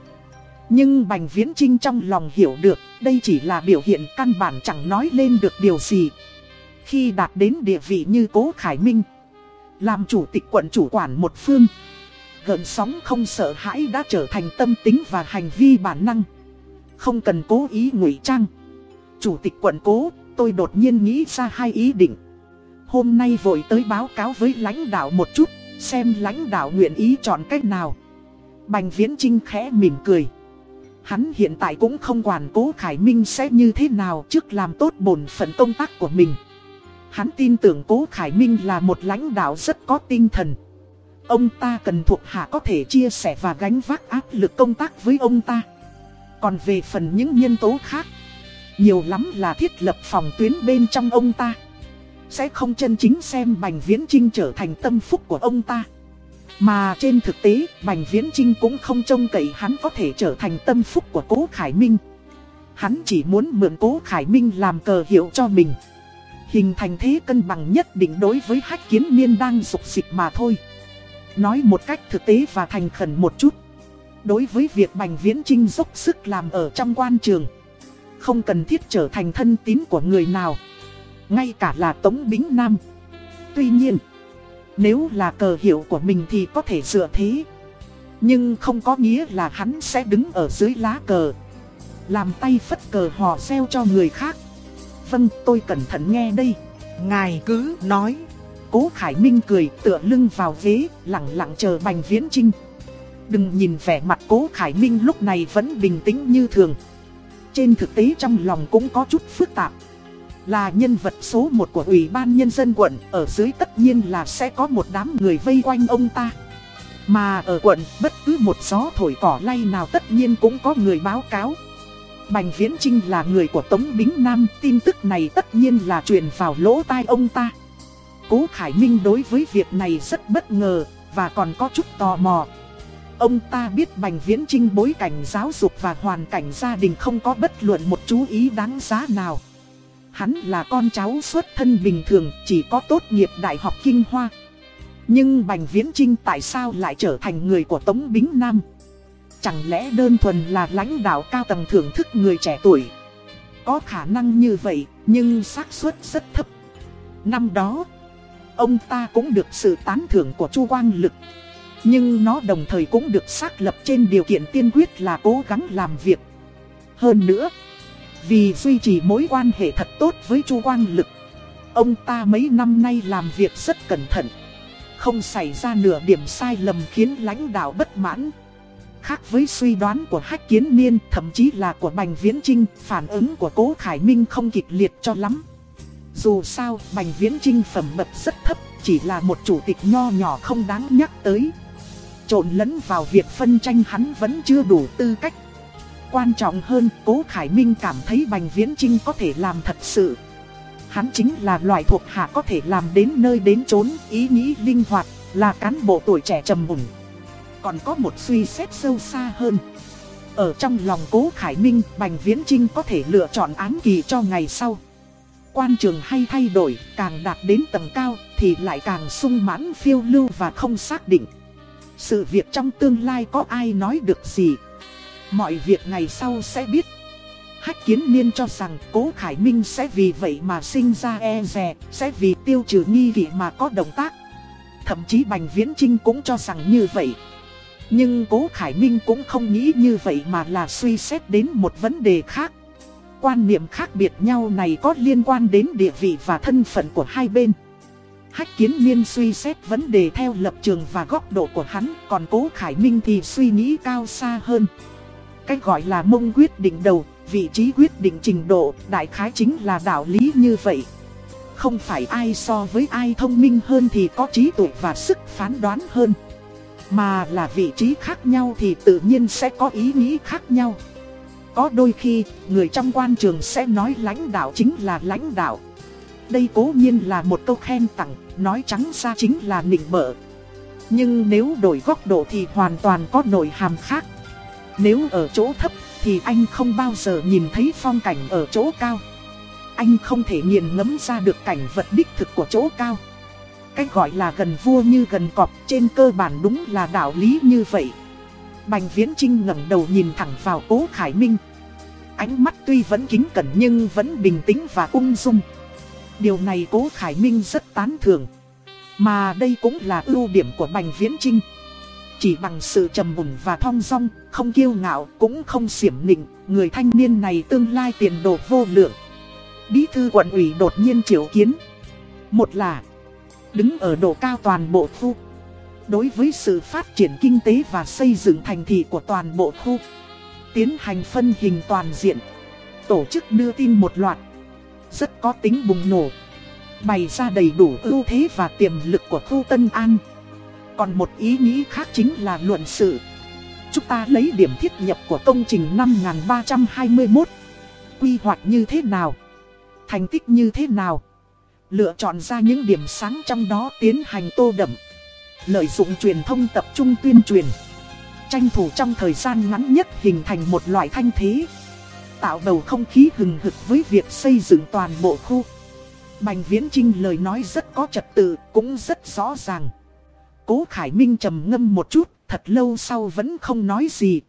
Nhưng Bành Viễn Trinh trong lòng hiểu được, đây chỉ là biểu hiện căn bản chẳng nói lên được điều gì. Khi đạt đến địa vị như Cố Khải Minh, làm chủ tịch quận chủ quản một phương, gợn sóng không sợ hãi đã trở thành tâm tính và hành vi bản năng. Không cần cố ý ngụy trang. Chủ tịch quận cố, tôi đột nhiên nghĩ ra hai ý định. Hôm nay vội tới báo cáo với lãnh đạo một chút, xem lãnh đạo nguyện ý chọn cách nào. Bành Viễn Trinh khẽ mỉm cười. Hắn hiện tại cũng không quản cố Khải Minh sẽ như thế nào trước làm tốt bổn phận công tác của mình. Hắn tin tưởng cố Khải Minh là một lãnh đạo rất có tinh thần. Ông ta cần thuộc hạ có thể chia sẻ và gánh vác áp lực công tác với ông ta. Còn về phần những nhân tố khác, nhiều lắm là thiết lập phòng tuyến bên trong ông ta. Sẽ không chân chính xem Bành Viễn Trinh trở thành tâm phúc của ông ta. Mà trên thực tế, Bành Viễn Trinh cũng không trông cậy hắn có thể trở thành tâm phúc của Cố Khải Minh. Hắn chỉ muốn mượn Cố Khải Minh làm cờ hiệu cho mình. Hình thành thế cân bằng nhất định đối với hách kiến niên đang dục dịch mà thôi. Nói một cách thực tế và thành khẩn một chút. Đối với việc Bành Viễn Trinh dốc sức làm ở trong quan trường. Không cần thiết trở thành thân tín của người nào. Ngay cả là Tống Bính Nam. Tuy nhiên, nếu là cờ hiệu của mình thì có thể dựa thế. Nhưng không có nghĩa là hắn sẽ đứng ở dưới lá cờ. Làm tay phất cờ hò xeo cho người khác. Vâng, tôi cẩn thận nghe đây. Ngài cứ nói. Cố Khải Minh cười tựa lưng vào ghế, lặng lặng chờ Bành Viễn Trinh. Đừng nhìn vẻ mặt Cố Khải Minh lúc này vẫn bình tĩnh như thường. Trên thực tế trong lòng cũng có chút phức tạp. Là nhân vật số 1 của Ủy ban Nhân dân quận, ở dưới tất nhiên là sẽ có một đám người vây quanh ông ta. Mà ở quận, bất cứ một gió thổi cỏ lay nào tất nhiên cũng có người báo cáo. Bành Viễn Trinh là người của Tống Bính Nam, tin tức này tất nhiên là truyền vào lỗ tai ông ta. Cố Khải Minh đối với việc này rất bất ngờ, và còn có chút tò mò. Ông ta biết Bành Viễn Trinh bối cảnh giáo dục và hoàn cảnh gia đình không có bất luận một chú ý đáng giá nào. Hắn là con cháu xuất thân bình thường, chỉ có tốt nghiệp Đại học Kinh Hoa. Nhưng Bành Viễn Trinh tại sao lại trở thành người của Tống Bính Nam? Chẳng lẽ đơn thuần là lãnh đạo cao tầng thưởng thức người trẻ tuổi? Có khả năng như vậy, nhưng xác suất rất thấp. Năm đó, ông ta cũng được sự tán thưởng của Chu Quang Lực. Nhưng nó đồng thời cũng được xác lập trên điều kiện tiên quyết là cố gắng làm việc. Hơn nữa, vì duy trì mối quan hệ thật tốt với Chu Quang Lực, ông ta mấy năm nay làm việc rất cẩn thận. không xảy ra nửa điểm sai lầm khiến lãnh đạo bất mãn. Khác với suy đoán của Hách Kiến Niên, thậm chí là của Bành Viễn Trinh, phản ứng của Cố Khải Minh không kịch liệt cho lắm. Dù sao, Bành Viễn Trinh phẩm bậc rất thấp, chỉ là một chủ tịch nho nhỏ không đáng nhắc tới. Trộn lẫn vào việc phân tranh hắn vẫn chưa đủ tư cách. Quan trọng hơn, Cố Khải Minh cảm thấy Bành Viễn Trinh có thể làm thật sự. Hắn chính là loại thuộc hạ có thể làm đến nơi đến chốn, ý nghĩ linh hoạt, là cán bộ tuổi trẻ trầm mùng. Còn có một suy xét sâu xa hơn. Ở trong lòng Cố Khải Minh, Bành Viễn Trinh có thể lựa chọn án kỳ cho ngày sau. Quan trường hay thay đổi, càng đạt đến tầng cao, thì lại càng sung mãn phiêu lưu và không xác định. Sự việc trong tương lai có ai nói được gì Mọi việc ngày sau sẽ biết Hách kiến niên cho rằng cố Khải Minh sẽ vì vậy mà sinh ra e rè Sẽ vì tiêu trừ nghi kỵ mà có động tác Thậm chí Bành Viễn Trinh cũng cho rằng như vậy nhưng cố Khải Minh cũng không nghĩ như vậy mà là suy xét đến một vấn đề khác Quan niệm khác biệt nhau này có liên quan đến địa vị và thân phận của hai bên Hách kiến niên suy xét vấn đề theo lập trường và góc độ của hắn, còn cố Khải Minh thì suy nghĩ cao xa hơn. Cách gọi là mông quyết định đầu, vị trí quyết định trình độ, đại khái chính là đạo lý như vậy. Không phải ai so với ai thông minh hơn thì có trí tuệ và sức phán đoán hơn. Mà là vị trí khác nhau thì tự nhiên sẽ có ý nghĩ khác nhau. Có đôi khi, người trong quan trường sẽ nói lãnh đạo chính là lãnh đạo. Đây cố nhiên là một câu khen tặng, nói trắng ra chính là nịnh bợ. Nhưng nếu đổi góc độ thì hoàn toàn có nội hàm khác. Nếu ở chỗ thấp thì anh không bao giờ nhìn thấy phong cảnh ở chỗ cao. Anh không thể nghiền ngẫm ra được cảnh vật đích thực của chỗ cao. Cách gọi là gần vua như gần cọp trên cơ bản đúng là đạo lý như vậy. Bành Viễn Trinh ngẩng đầu nhìn thẳng vào cố Khải Minh. Ánh mắt tuy vẫn kính cẩn nhưng vẫn bình tĩnh và ung dung. Điều này cố Khải Minh rất tán thưởng. Mà đây cũng là ưu điểm của Bành Viễn Trinh. Chỉ bằng sự trầm mùng và thong dong, không kiêu ngạo, cũng không xiểm nịnh, người thanh niên này tương lai tiền đồ vô lượng. Bí thư quận ủy đột nhiên triệu kiến. Một là đứng ở độ cao toàn bộ khu. Đối với sự phát triển kinh tế và xây dựng thành thị của toàn bộ khu, tiến hành phân hình toàn diện, tổ chức đưa tin một loạt rất có tính bùng nổ. Bày ra đầy đủ ưu thế và tiềm lực của khu Tân An. Còn một ý nghĩ khác chính là luận sự. Chúng ta lấy điểm thiết nhập của công trình 5321. Quy hoạch như thế nào? Thành tích như thế nào? Lựa chọn ra những điểm sáng trong đó tiến hành tô đậm. Lợi dụng truyền thông tập trung tuyên truyền. Tranh thủ trong thời gian ngắn nhất hình thành một loại thanh thế tạo bầu không khí hừng hực với việc xây dựng toàn bộ khu. Bành Viễn Trinh lời nói rất có trật tự, cũng rất rõ ràng. Cố Khải Minh trầm ngâm một chút, thật lâu sau vẫn không nói gì.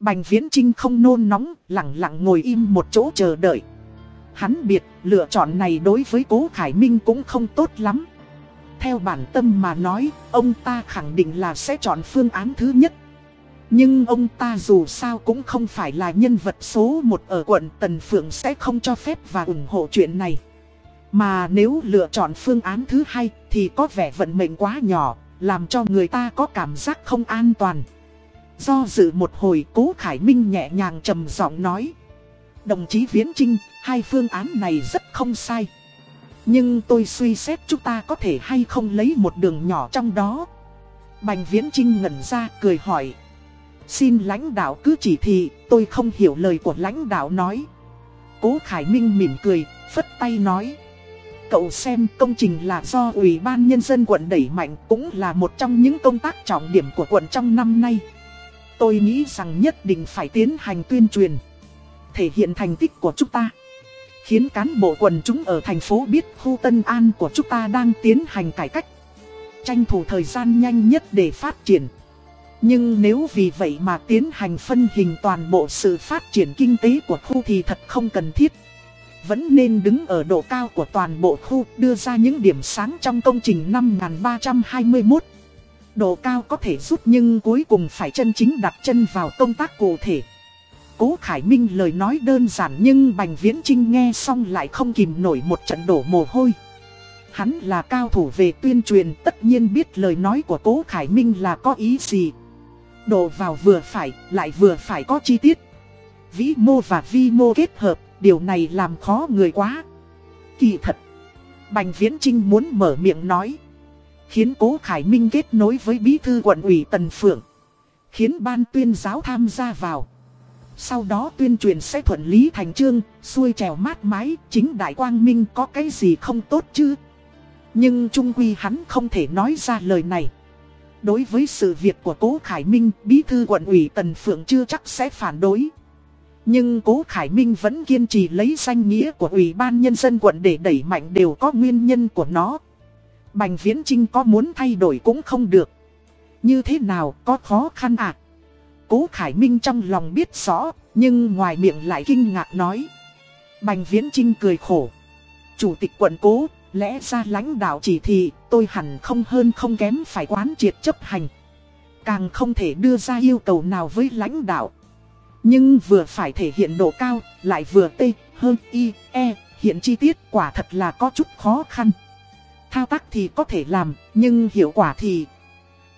Bành Viễn Trinh không nôn nóng, lặng lặng ngồi im một chỗ chờ đợi. Hắn biệt, lựa chọn này đối với Cố Khải Minh cũng không tốt lắm. Theo bản tâm mà nói, ông ta khẳng định là sẽ chọn phương án thứ nhất. Nhưng ông ta dù sao cũng không phải là nhân vật số một ở quận Tần Phượng sẽ không cho phép và ủng hộ chuyện này. Mà nếu lựa chọn phương án thứ hai thì có vẻ vận mệnh quá nhỏ, làm cho người ta có cảm giác không an toàn. Do dự một hồi cố Khải Minh nhẹ nhàng trầm giọng nói. Đồng chí Viễn Trinh, hai phương án này rất không sai. Nhưng tôi suy xét chúng ta có thể hay không lấy một đường nhỏ trong đó. Bành Viễn Trinh ngẩn ra cười hỏi. Xin lãnh đạo cứ chỉ thị, tôi không hiểu lời của lãnh đạo nói. Cố Khải Minh mỉm cười, phất tay nói. Cậu xem công trình là do Ủy ban Nhân dân quận đẩy mạnh cũng là một trong những công tác trọng điểm của quận trong năm nay. Tôi nghĩ rằng nhất định phải tiến hành tuyên truyền, thể hiện thành tích của chúng ta. Khiến cán bộ quần chúng ở thành phố biết khu Tân An của chúng ta đang tiến hành cải cách. Tranh thủ thời gian nhanh nhất để phát triển. Nhưng nếu vì vậy mà tiến hành phân hình toàn bộ sự phát triển kinh tế của khu thì thật không cần thiết. Vẫn nên đứng ở độ cao của toàn bộ khu, đưa ra những điểm sáng trong công trình 5321. Độ cao có thể rút nhưng cuối cùng phải chân chính đặt chân vào công tác cụ thể. Cố Khải Minh lời nói đơn giản nhưng Bành Viễn Trinh nghe xong lại không kìm nổi một trận đổ mồ hôi. Hắn là cao thủ về tuyên truyền tất nhiên biết lời nói của Cố Khải Minh là có ý gì. Độ vào vừa phải, lại vừa phải có chi tiết. Vĩ mô và vi mô kết hợp, điều này làm khó người quá. Kỳ thật, Bành Viễn Trinh muốn mở miệng nói. Khiến Cố Khải Minh kết nối với bí thư quận ủy Tần Phượng. Khiến ban tuyên giáo tham gia vào. Sau đó tuyên truyền sẽ thuận lý thành trương, xuôi trèo mát mái, chính Đại Quang Minh có cái gì không tốt chứ. Nhưng trung quy hắn không thể nói ra lời này. Đối với sự việc của Cố Khải Minh, bí thư quận ủy Tần Phượng chưa chắc sẽ phản đối. Nhưng Cố Khải Minh vẫn kiên trì lấy danh nghĩa của Ủy ban Nhân dân quận để đẩy mạnh đều có nguyên nhân của nó. Bành Viễn Trinh có muốn thay đổi cũng không được. Như thế nào có khó khăn à? Cố Khải Minh trong lòng biết rõ, nhưng ngoài miệng lại kinh ngạc nói. Bành Viễn Trinh cười khổ. Chủ tịch quận cố, lẽ ra lãnh đạo chỉ thị, tôi hẳn không hơn không kém phải quán triệt chấp hành. Càng không thể đưa ra yêu cầu nào với lãnh đạo. Nhưng vừa phải thể hiện độ cao, lại vừa tê, hơn y, e, hiện chi tiết quả thật là có chút khó khăn. Thao tác thì có thể làm, nhưng hiệu quả thì...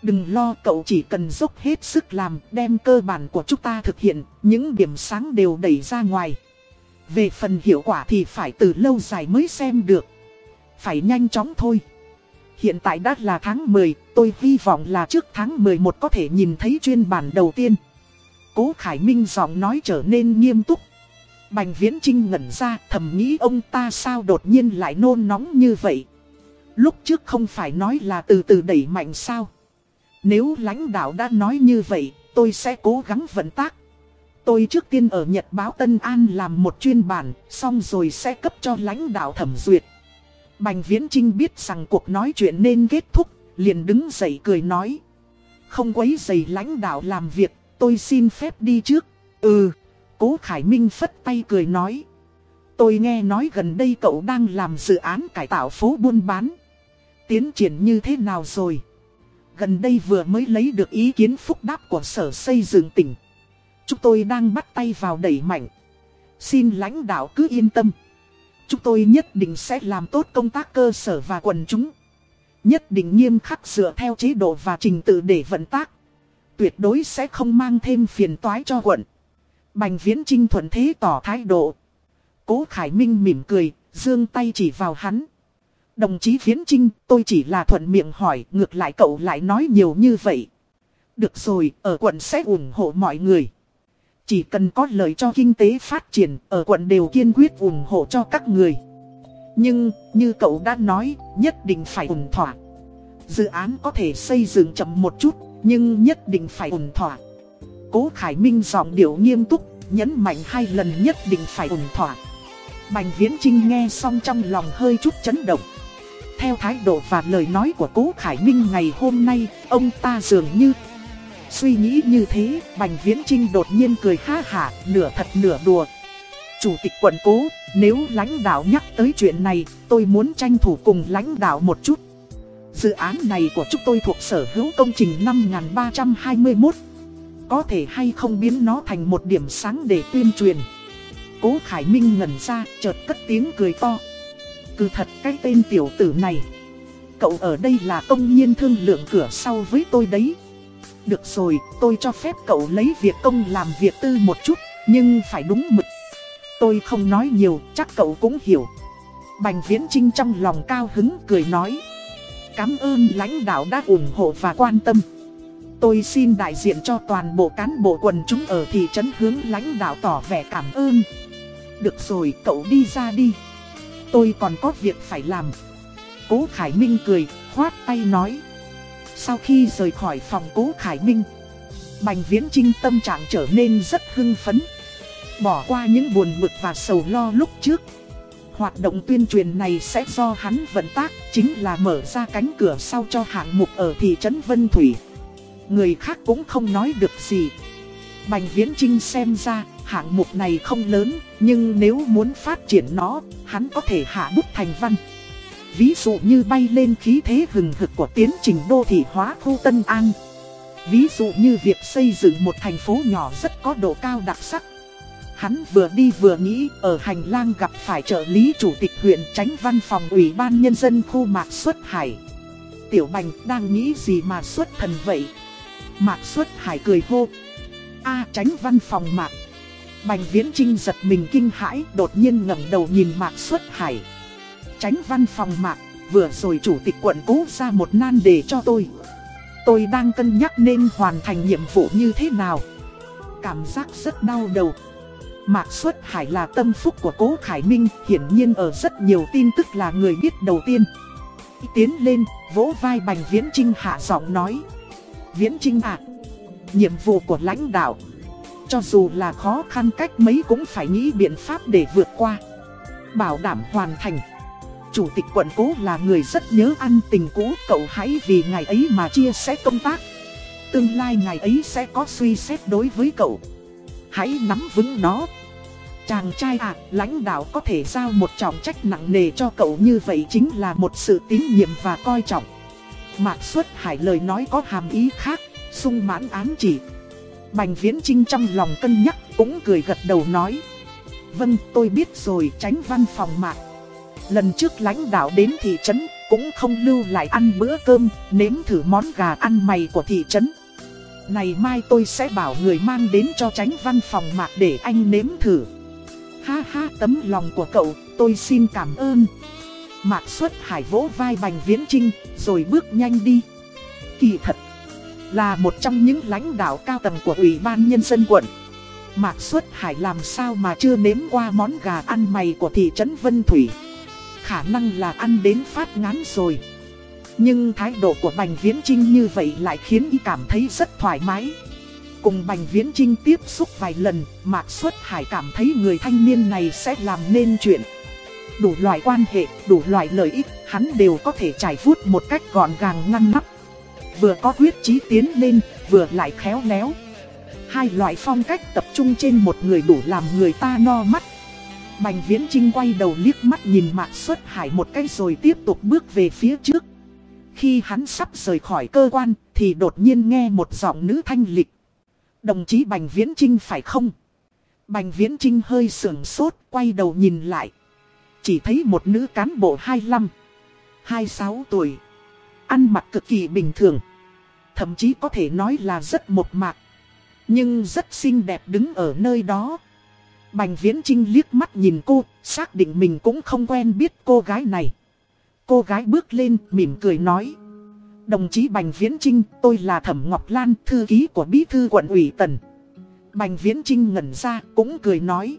Đừng lo cậu chỉ cần dốc hết sức làm, đem cơ bản của chúng ta thực hiện, những điểm sáng đều đẩy ra ngoài. Về phần hiệu quả thì phải từ lâu dài mới xem được. Phải nhanh chóng thôi. Hiện tại đã là tháng 10, tôi hy vọng là trước tháng 11 có thể nhìn thấy chuyên bản đầu tiên. Cố Khải Minh giọng nói trở nên nghiêm túc. Bành Viễn Trinh ngẩn ra thầm nghĩ ông ta sao đột nhiên lại nôn nóng như vậy. Lúc trước không phải nói là từ từ đẩy mạnh sao. Nếu lãnh đạo đã nói như vậy, tôi sẽ cố gắng vận tác. Tôi trước tiên ở Nhật báo Tân An làm một chuyên bản, xong rồi sẽ cấp cho lãnh đạo thẩm duyệt. Bành Viễn Trinh biết rằng cuộc nói chuyện nên kết thúc, liền đứng dậy cười nói. Không quấy giày lãnh đạo làm việc, tôi xin phép đi trước. Ừ, cố Khải Minh phất tay cười nói. Tôi nghe nói gần đây cậu đang làm dự án cải tạo phố buôn bán. Tiến triển như thế nào rồi? Gần đây vừa mới lấy được ý kiến phúc đáp của sở xây dựng tỉnh. Chúng tôi đang bắt tay vào đẩy mạnh. Xin lãnh đạo cứ yên tâm. Chúng tôi nhất định sẽ làm tốt công tác cơ sở và quần chúng. Nhất định nghiêm khắc dựa theo chế độ và trình tự để vận tác. Tuyệt đối sẽ không mang thêm phiền toái cho quận. Bành Viễn Trinh thuận thế tỏ thái độ. Cố Khải Minh mỉm cười, dương tay chỉ vào hắn. Đồng chí Viễn Trinh, tôi chỉ là thuận miệng hỏi, ngược lại cậu lại nói nhiều như vậy. Được rồi, ở quận sẽ ủng hộ mọi người. Chỉ cần có lợi cho kinh tế phát triển, ở quận đều kiên quyết ủng hộ cho các người. Nhưng, như cậu đã nói, nhất định phải ủng thỏa. Dự án có thể xây dựng chậm một chút, nhưng nhất định phải ủng thỏa. Cố Khải Minh giọng điệu nghiêm túc, nhấn mạnh hai lần nhất định phải ủng thỏa. Bành Viễn Trinh nghe xong trong lòng hơi chút chấn động. Theo thái độ và lời nói của Cố Khải Minh ngày hôm nay, ông ta dường như Suy nghĩ như thế, Bành Viễn Trinh đột nhiên cười ha hả, nửa thật nửa đùa. Chủ tịch quận cố, nếu lãnh đạo nhắc tới chuyện này, tôi muốn tranh thủ cùng lãnh đạo một chút. Dự án này của chúng tôi thuộc sở hữu công trình 5321. Có thể hay không biến nó thành một điểm sáng để tuyên truyền. Cố Khải Minh ngẩn ra, chợt cất tiếng cười to. Cứ thật cái tên tiểu tử này. Cậu ở đây là công nhiên thương lượng cửa sau với tôi đấy. Được rồi, tôi cho phép cậu lấy việc công làm việc tư một chút, nhưng phải đúng mực. Tôi không nói nhiều, chắc cậu cũng hiểu. Bành Viễn Trinh trong lòng cao hứng cười nói. Cảm ơn lãnh đạo đã ủng hộ và quan tâm. Tôi xin đại diện cho toàn bộ cán bộ quần chúng ở thị trấn hướng lãnh đạo tỏ vẻ cảm ơn. Được rồi, cậu đi ra đi. Tôi còn có việc phải làm. Cố Khải Minh cười, khoát tay nói. Sau khi rời khỏi phòng cố Khải Minh, Bành Viễn Trinh tâm trạng trở nên rất hưng phấn. Bỏ qua những buồn bực và sầu lo lúc trước. Hoạt động tuyên truyền này sẽ do hắn vận tác, chính là mở ra cánh cửa sau cho hạng mục ở thị trấn Vân Thủy. Người khác cũng không nói được gì. Bành Viễn Trinh xem ra, hạng mục này không lớn, nhưng nếu muốn phát triển nó, hắn có thể hạ bút thành văn. Ví dụ như bay lên khí thế hừng hực của tiến trình đô thị hóa khu Tân An. Ví dụ như việc xây dựng một thành phố nhỏ rất có độ cao đặc sắc. Hắn vừa đi vừa nghĩ ở hành lang gặp phải trợ lý chủ tịch huyện tránh văn phòng ủy ban nhân dân khu Mạc Xuất Hải. Tiểu Bành đang nghĩ gì mà xuất thần vậy? Mạc Xuất Hải cười hô. a tránh văn phòng Mạc. Bành Viễn Trinh giật mình kinh hãi đột nhiên ngẩng đầu nhìn Mạc Xuất Hải. Tránh văn phòng Mạc, vừa rồi chủ tịch quận cố ra một nan đề cho tôi. Tôi đang cân nhắc nên hoàn thành nhiệm vụ như thế nào. Cảm giác rất đau đầu. Mạc Xuất Hải là tâm phúc của Cố Khải Minh, hiển nhiên ở rất nhiều tin tức là người biết đầu tiên. Tiến lên, vỗ vai Bành Viễn Trinh hạ giọng nói. Viễn Trinh à, nhiệm vụ của lãnh đạo, cho dù là khó khăn cách mấy cũng phải nghĩ biện pháp để vượt qua. Bảo đảm hoàn thành. Chủ tịch quận cố là người rất nhớ ăn tình cũ, cậu hãy vì ngày ấy mà chia sẻ công tác. Tương lai ngày ấy sẽ có suy xét đối với cậu. Hãy nắm vững nó. Chàng trai à, lãnh đạo có thể giao một trọng trách nặng nề cho cậu như vậy chính là một sự tín nhiệm và coi trọng. Mạc Xuất Hải lời nói có hàm ý khác, sung mãn án chỉ. Bành Viễn Trinh trong lòng cân nhắc cũng cười gật đầu nói. Vâng, tôi biết rồi, tránh văn phòng Mạc. Lần trước lãnh đạo đến thị trấn, cũng không lưu lại ăn bữa cơm, nếm thử món gà ăn mày của thị trấn. Này mai tôi sẽ bảo người mang đến cho tránh văn phòng Mạc để anh nếm thử. Ha ha tấm lòng của cậu, tôi xin cảm ơn. Mạc xuất hải vỗ vai Bành Viễn Trinh, rồi bước nhanh đi. Kỳ thật, là một trong những lãnh đạo cao tầng của Ủy ban Nhân dân quận. Mạc xuất hải làm sao mà chưa nếm qua món gà ăn mày của thị trấn Vân Thủy. Khả năng là ăn đến phát ngán rồi. Nhưng thái độ của Bành Viễn Trinh như vậy lại khiến y cảm thấy rất thoải mái. Cùng Bành Viễn Trinh tiếp xúc vài lần, Mạc Xuất Hải cảm thấy người thanh niên này sẽ làm nên chuyện. Đủ loại quan hệ, đủ loại lợi ích, hắn đều có thể trải vuốt một cách gọn gàng ngăn nắp. Vừa có quyết chí tiến lên, vừa lại khéo léo. Hai loại phong cách tập trung trên một người đủ làm người ta no mắt. Bành Viễn Trinh quay đầu liếc mắt nhìn Mạc Xuất Hải một cái rồi tiếp tục bước về phía trước. Khi hắn sắp rời khỏi cơ quan thì đột nhiên nghe một giọng nữ thanh lịch. Đồng chí Bành Viễn Trinh phải không? Bành Viễn Trinh hơi sưởng sốt, quay đầu nhìn lại. Chỉ thấy một nữ cán bộ 25, 26 tuổi. Ăn mặc cực kỳ bình thường. Thậm chí có thể nói là rất một mạc. Nhưng rất xinh đẹp đứng ở nơi đó. Bành Viễn Trinh liếc mắt nhìn cô, xác định mình cũng không quen biết cô gái này. Cô gái bước lên, mỉm cười nói. Đồng chí Bành Viễn Trinh, tôi là Thẩm Ngọc Lan, thư ký của Bí thư quận ủy Tần. Bành Viễn Trinh ngẩn ra, cũng cười nói.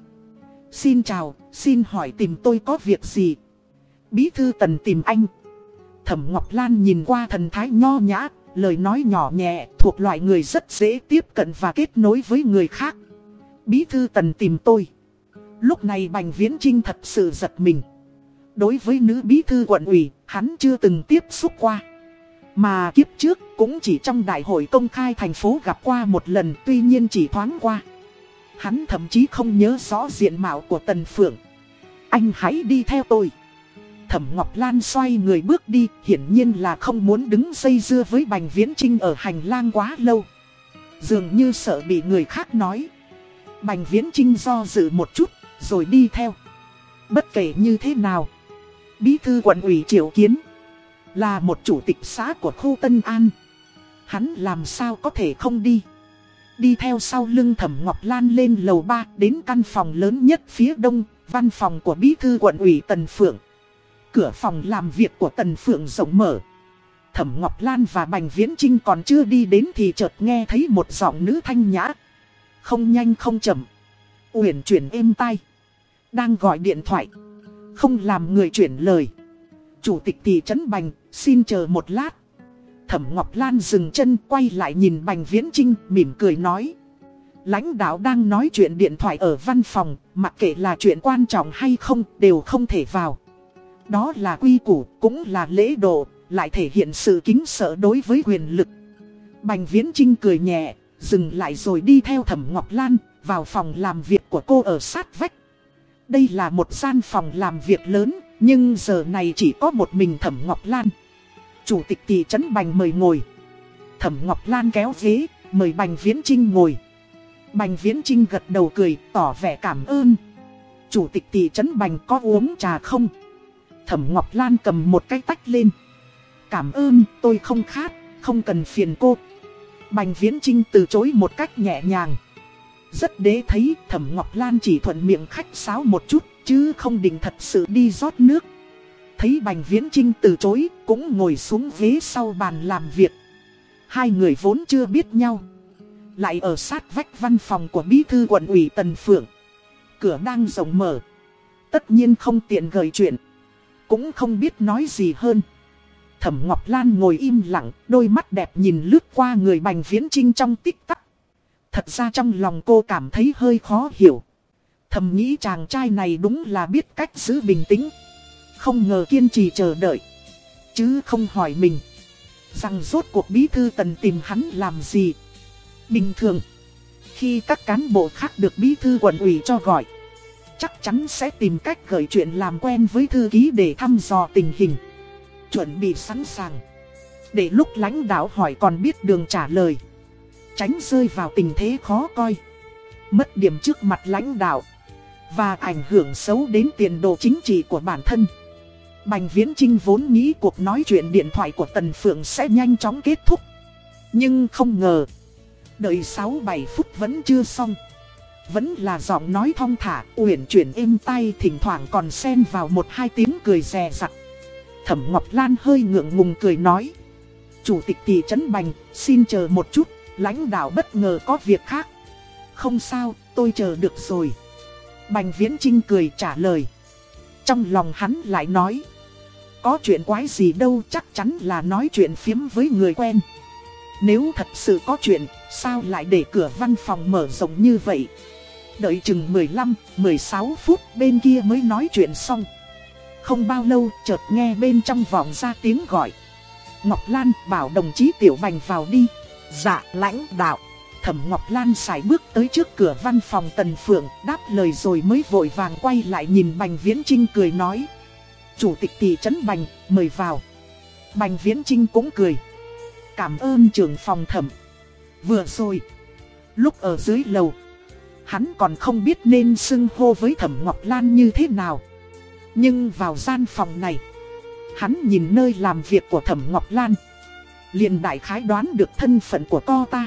Xin chào, xin hỏi tìm tôi có việc gì? Bí thư Tần tìm anh. Thẩm Ngọc Lan nhìn qua thần thái nho nhã, lời nói nhỏ nhẹ, thuộc loại người rất dễ tiếp cận và kết nối với người khác. Bí thư Tần tìm tôi. Lúc này Bành Viễn Trinh thật sự giật mình. Đối với nữ bí thư quận ủy, hắn chưa từng tiếp xúc qua. Mà kiếp trước cũng chỉ trong đại hội công khai thành phố gặp qua một lần tuy nhiên chỉ thoáng qua. Hắn thậm chí không nhớ rõ diện mạo của Tần Phượng. Anh hãy đi theo tôi. Thẩm Ngọc Lan xoay người bước đi, hiển nhiên là không muốn đứng dây dưa với Bành Viễn Trinh ở hành lang quá lâu. Dường như sợ bị người khác nói. Bành Viễn Trinh do dự một chút, rồi đi theo. Bất kể như thế nào, Bí thư quận ủy Triệu Kiến là một chủ tịch xã của khu Tân An. Hắn làm sao có thể không đi. Đi theo sau lưng Thẩm Ngọc Lan lên lầu 3 đến căn phòng lớn nhất phía đông, văn phòng của bí thư quận ủy Tần Phượng. Cửa phòng làm việc của Tần Phượng rộng mở. Thẩm Ngọc Lan và Bành Viễn Trinh còn chưa đi đến thì chợt nghe thấy một giọng nữ thanh nhã. Không nhanh không chậm. Uyển chuyển êm tai. Đang gọi điện thoại. Không làm người chuyển lời. Chủ tịch thị trấn Bành, xin chờ một lát. Thẩm Ngọc Lan dừng chân quay lại nhìn Bành Viễn Trinh mỉm cười nói. Lãnh đạo đang nói chuyện điện thoại ở văn phòng, mặc kệ là chuyện quan trọng hay không, đều không thể vào. Đó là quy củ, cũng là lễ độ, lại thể hiện sự kính sợ đối với quyền lực. Bành Viễn Trinh cười nhẹ, dừng lại rồi đi theo Thẩm Ngọc Lan, vào phòng làm việc của cô ở sát vách. Đây là một gian phòng làm việc lớn, nhưng giờ này chỉ có một mình Thẩm Ngọc Lan. Chủ tịch thị trấn Bành mời ngồi. Thẩm Ngọc Lan kéo ghế, mời Bành Viễn Trinh ngồi. Bành Viễn Trinh gật đầu cười tỏ vẻ cảm ơn. Chủ tịch thị trấn Bành có uống trà không? Thẩm Ngọc Lan cầm một cái tách lên. Cảm ơn, tôi không khát, không cần phiền cô. Bành Viễn Trinh từ chối một cách nhẹ nhàng. Rất đế thấy Thẩm Ngọc Lan chỉ thuận miệng khách sáo một chút, chứ không định thật sự đi rót nước. Thấy Bành Viễn Trinh từ chối, cũng ngồi xuống ghế sau bàn làm việc. Hai người vốn chưa biết nhau. Lại ở sát vách văn phòng của bí thư quận ủy Tần Phượng. Cửa đang rộng mở. Tất nhiên không tiện gợi chuyện. Cũng không biết nói gì hơn. Thẩm Ngọc Lan ngồi im lặng, đôi mắt đẹp nhìn lướt qua người Bành Viễn Trinh trong tích tắc. Thật ra trong lòng cô cảm thấy hơi khó hiểu. Thầm nghĩ chàng trai này đúng là biết cách giữ bình tĩnh. Không ngờ kiên trì chờ đợi. Chứ không hỏi mình. Rằng rốt cuộc bí thư tần tìm hắn làm gì. Bình thường. Khi các cán bộ khác được bí thư quận ủy cho gọi. Chắc chắn sẽ tìm cách gửi chuyện làm quen với thư ký để thăm dò tình hình. Chuẩn bị sẵn sàng. Để lúc lãnh đạo hỏi còn biết đường trả lời. Tránh rơi vào tình thế khó coi. Mất điểm trước mặt lãnh đạo. Và ảnh hưởng xấu đến tiền đồ chính trị của bản thân. Bành Viễn Trinh vốn nghĩ cuộc nói chuyện điện thoại của Tần Phượng sẽ nhanh chóng kết thúc. Nhưng không ngờ. Đợi 6-7 phút vẫn chưa xong. Vẫn là giọng nói thong thả, uyển chuyển êm tay thỉnh thoảng còn xen vào một hai tiếng cười rè rặt. Thẩm Ngọc Lan hơi ngượng ngùng cười nói. Chủ tịch thị trấn Bành, xin chờ một chút, lãnh đạo bất ngờ có việc khác. Không sao, tôi chờ được rồi. Bành Viễn Trinh cười trả lời. Trong lòng hắn lại nói. Có chuyện quái gì đâu chắc chắn là nói chuyện phiếm với người quen. Nếu thật sự có chuyện, sao lại để cửa văn phòng mở rộng như vậy? Đợi chừng 15, 16 phút bên kia mới nói chuyện xong. Không bao lâu chợt nghe bên trong vọng ra tiếng gọi. Ngọc Lan bảo đồng chí Tiểu Bành vào đi. Dạ lãnh đạo. Thẩm Ngọc Lan xài bước tới trước cửa văn phòng Tần Phượng đáp lời rồi mới vội vàng quay lại nhìn Bành Viễn Trinh cười nói. Chủ tịch thị trấn Bành, mời vào. Bành Viễn Trinh cũng cười. Cảm ơn trưởng phòng thẩm. Vừa rồi, lúc ở dưới lầu, hắn còn không biết nên xưng hô với thẩm Ngọc Lan như thế nào. Nhưng vào gian phòng này, hắn nhìn nơi làm việc của thẩm Ngọc Lan. liền đại khái đoán được thân phận của co ta.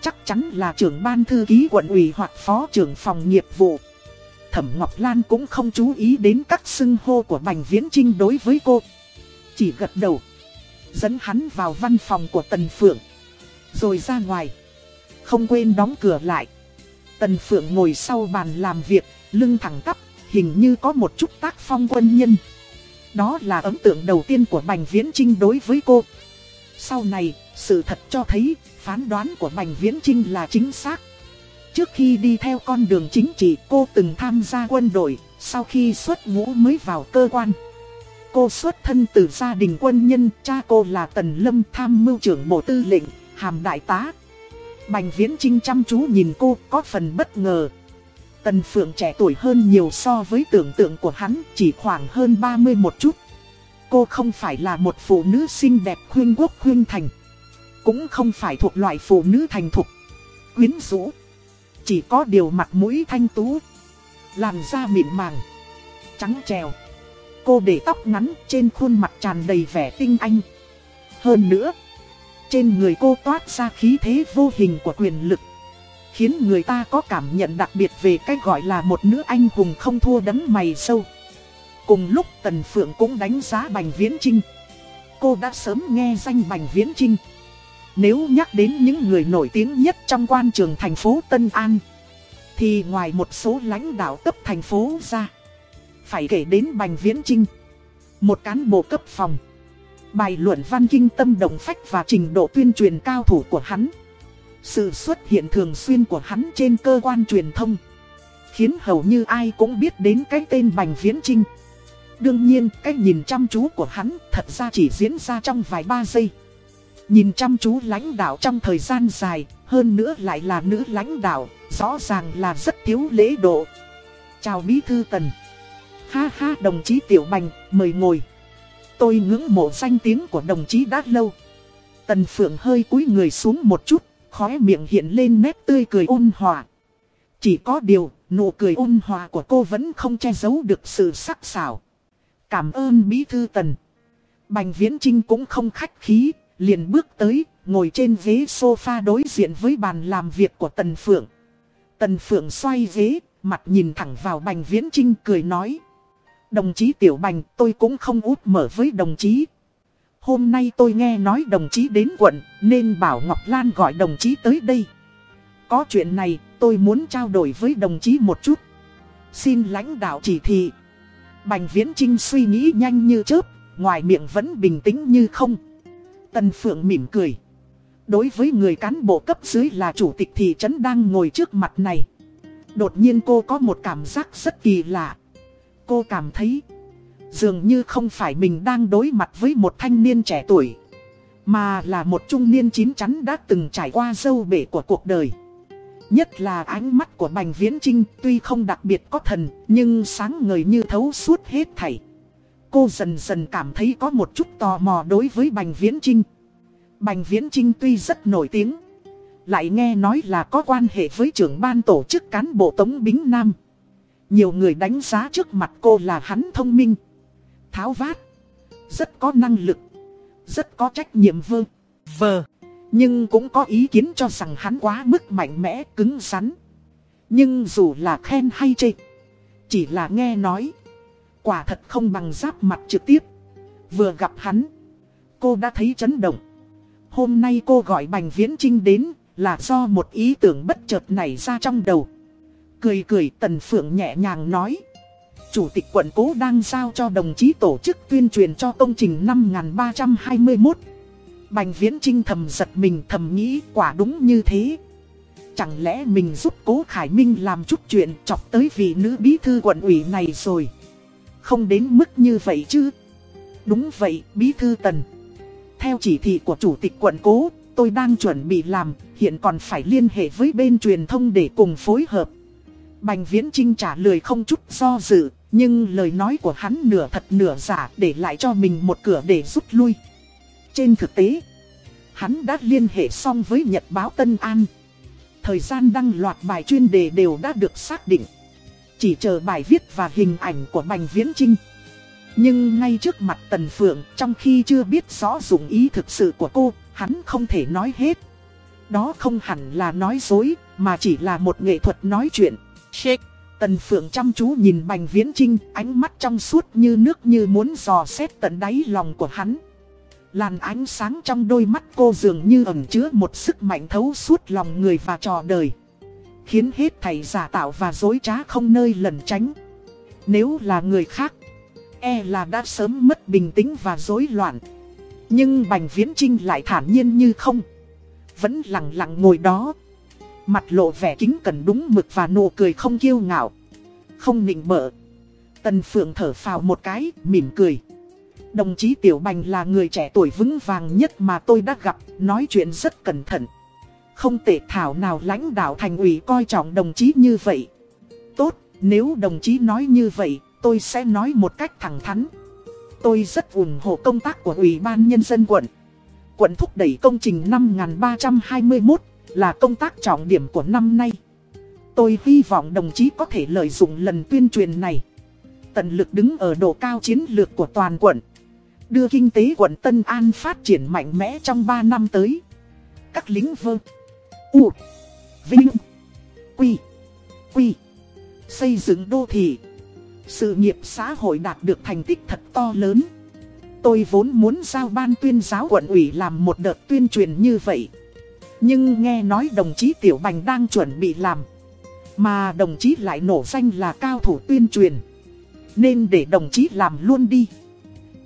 Chắc chắn là trưởng ban thư ký quận ủy hoặc phó trưởng phòng nghiệp vụ. Thẩm Ngọc Lan cũng không chú ý đến các xưng hô của Bành Viễn Trinh đối với cô. Chỉ gật đầu. Dẫn hắn vào văn phòng của Tần Phượng. Rồi ra ngoài. Không quên đóng cửa lại. Tần Phượng ngồi sau bàn làm việc, lưng thẳng tắp, hình như có một chút tác phong quân nhân. Đó là ấn tượng đầu tiên của Bành Viễn Trinh đối với cô. Sau này, sự thật cho thấy, phán đoán của Bành Viễn Trinh là chính xác. Trước khi đi theo con đường chính trị cô từng tham gia quân đội, sau khi xuất ngũ mới vào cơ quan. Cô xuất thân từ gia đình quân nhân, cha cô là Tần Lâm tham mưu trưởng bộ tư lệnh, hàm đại tá. Bành Viễn Trinh chăm chú nhìn cô có phần bất ngờ. Tần Phượng trẻ tuổi hơn nhiều so với tưởng tượng của hắn, chỉ khoảng hơn 30 một chút. Cô không phải là một phụ nữ xinh đẹp khuyên quốc khuyên thành. Cũng không phải thuộc loại phụ nữ thành thục, quyến rũ. Chỉ có điều mặt mũi thanh tú, làn da mịn màng, trắng trèo. Cô để tóc ngắn trên khuôn mặt tràn đầy vẻ tinh anh. Hơn nữa, trên người cô toát ra khí thế vô hình của quyền lực. Khiến người ta có cảm nhận đặc biệt về cái gọi là một nữ anh hùng không thua đấm mày sâu. Cùng lúc Tần Phượng cũng đánh giá Bành Viễn Trinh. Cô đã sớm nghe danh Bành Viễn Trinh. Nếu nhắc đến những người nổi tiếng nhất trong quan trường thành phố Tân An, Thì ngoài một số lãnh đạo cấp thành phố ra, Phải kể đến Bành Viễn Trinh Một cán bộ cấp phòng Bài luận văn kinh tâm động phách và trình độ tuyên truyền cao thủ của hắn Sự xuất hiện thường xuyên của hắn trên cơ quan truyền thông Khiến hầu như ai cũng biết đến cái tên Bành Viễn Trinh Đương nhiên, cái nhìn chăm chú của hắn thật ra chỉ diễn ra trong vài ba giây Nhìn chăm chú lãnh đạo trong thời gian dài, hơn nữa lại là nữ lãnh đạo, rõ ràng là rất thiếu lễ độ. Chào Bí Thư Tần. Ha ha đồng chí Tiểu Bành, mời ngồi. Tôi ngưỡng mộ danh tiếng của đồng chí đã lâu. Tần Phượng hơi cúi người xuống một chút, khóe miệng hiện lên nét tươi cười ôn hòa. Chỉ có điều, nụ cười ôn hòa của cô vẫn không che giấu được sự sắc sảo. Cảm ơn Bí Thư Tần. Bành Viễn Trinh cũng không khách khí, liền bước tới, ngồi trên ghế sofa đối diện với bàn làm việc của Tần Phượng. Tần Phượng xoay ghế, mặt nhìn thẳng vào Bành Viễn Trinh cười nói. Đồng chí Tiểu Bành tôi cũng không út mở với đồng chí. Hôm nay tôi nghe nói đồng chí đến quận nên bảo Ngọc Lan gọi đồng chí tới đây. Có chuyện này tôi muốn trao đổi với đồng chí một chút. Xin lãnh đạo chỉ thị. Bành Viễn Trinh suy nghĩ nhanh như chớp, ngoài miệng vẫn bình tĩnh như không. Tần Phượng mỉm cười. Đối với người cán bộ cấp dưới là chủ tịch thị trấn đang ngồi trước mặt này. Đột nhiên cô có một cảm giác rất kỳ lạ. Cô cảm thấy, dường như không phải mình đang đối mặt với một thanh niên trẻ tuổi. Mà là một trung niên chín chắn đã từng trải qua dâu bể của cuộc đời. Nhất là ánh mắt của Bành Viễn Trinh tuy không đặc biệt có thần, nhưng sáng ngời như thấu suốt hết thảy. Cô dần dần cảm thấy có một chút tò mò đối với Bành Viễn Trinh. Bành Viễn Trinh tuy rất nổi tiếng. Lại nghe nói là có quan hệ với trưởng ban tổ chức cán bộ Tống Bính Nam. Nhiều người đánh giá trước mặt cô là hắn thông minh, tháo vát, rất có năng lực, rất có trách nhiệm vơ, vờ. Nhưng cũng có ý kiến cho rằng hắn quá mức mạnh mẽ, cứng rắn. Nhưng dù là khen hay chê, chỉ là nghe nói, quả thật không bằng giáp mặt trực tiếp. Vừa gặp hắn, cô đã thấy chấn động. Hôm nay cô gọi Bành Viễn Trinh đến là do một ý tưởng bất chợt nảy ra trong đầu. Cười cười Tần Phượng nhẹ nhàng nói. Chủ tịch quận cố đang giao cho đồng chí tổ chức tuyên truyền cho công trình 5321. Bành Viễn Trinh thầm giật mình thầm nghĩ quả đúng như thế. Chẳng lẽ mình giúp cố Khải Minh làm chút chuyện chọc tới vị nữ bí thư quận ủy này rồi. Không đến mức như vậy chứ. Đúng vậy, bí thư tần. Theo chỉ thị của chủ tịch quận cố, tôi đang chuẩn bị làm, hiện còn phải liên hệ với bên truyền thông để cùng phối hợp. Bành Viễn Trinh trả lời không chút do dự, nhưng lời nói của hắn nửa thật nửa giả để lại cho mình một cửa để rút lui. Trên thực tế, hắn đã liên hệ xong với Nhật báo Tân An. Thời gian đăng loạt bài chuyên đề đều đã được xác định. Chỉ chờ bài viết và hình ảnh của Bành Viễn Trinh. Nhưng ngay trước mặt Tần Phượng, trong khi chưa biết rõ dụng ý thực sự của cô, hắn không thể nói hết. Đó không hẳn là nói dối, mà chỉ là một nghệ thuật nói chuyện. Shake. Tần Phượng chăm chú nhìn Bành Viễn Trinh, ánh mắt trong suốt như nước như muốn dò xét tận đáy lòng của hắn. Làn ánh sáng trong đôi mắt cô dường như ẩn chứa một sức mạnh thấu suốt lòng người và trò đời. Khiến hết thầy giả tạo và dối trá không nơi lẩn tránh. Nếu là người khác, e là đã sớm mất bình tĩnh và rối loạn. Nhưng Bành Viễn Trinh lại thản nhiên như không. Vẫn lặng lặng ngồi đó. Mặt lộ vẻ kính cẩn đúng mực và nụ cười không kiêu ngạo. Không nịnh bợ. Tần Phượng thở phào một cái, mỉm cười. Đồng chí Tiểu Bành là người trẻ tuổi vững vàng nhất mà tôi đã gặp, nói chuyện rất cẩn thận. Không tệ thảo nào lãnh đạo thành ủy coi trọng đồng chí như vậy. Tốt, nếu đồng chí nói như vậy, tôi sẽ nói một cách thẳng thắn. Tôi rất ủng hộ công tác của Ủy ban Nhân dân quận. Quận thúc đẩy công trình 5321 là công tác trọng điểm của năm nay. Tôi hy vọng đồng chí có thể lợi dụng lần tuyên truyền này. Tận lực đứng ở độ cao chiến lược của toàn quận. Đưa kinh tế quận Tân An phát triển mạnh mẽ trong 3 năm tới. Các lính vơ. U. Vinh. Quy. Quy. Xây dựng đô thị. Sự nghiệp xã hội đạt được thành tích thật to lớn. Tôi vốn muốn giao ban tuyên giáo quận ủy làm một đợt tuyên truyền như vậy. Nhưng nghe nói đồng chí Tiểu Bành đang chuẩn bị làm. Mà đồng chí lại nổ danh là cao thủ tuyên truyền. Nên để đồng chí làm luôn đi.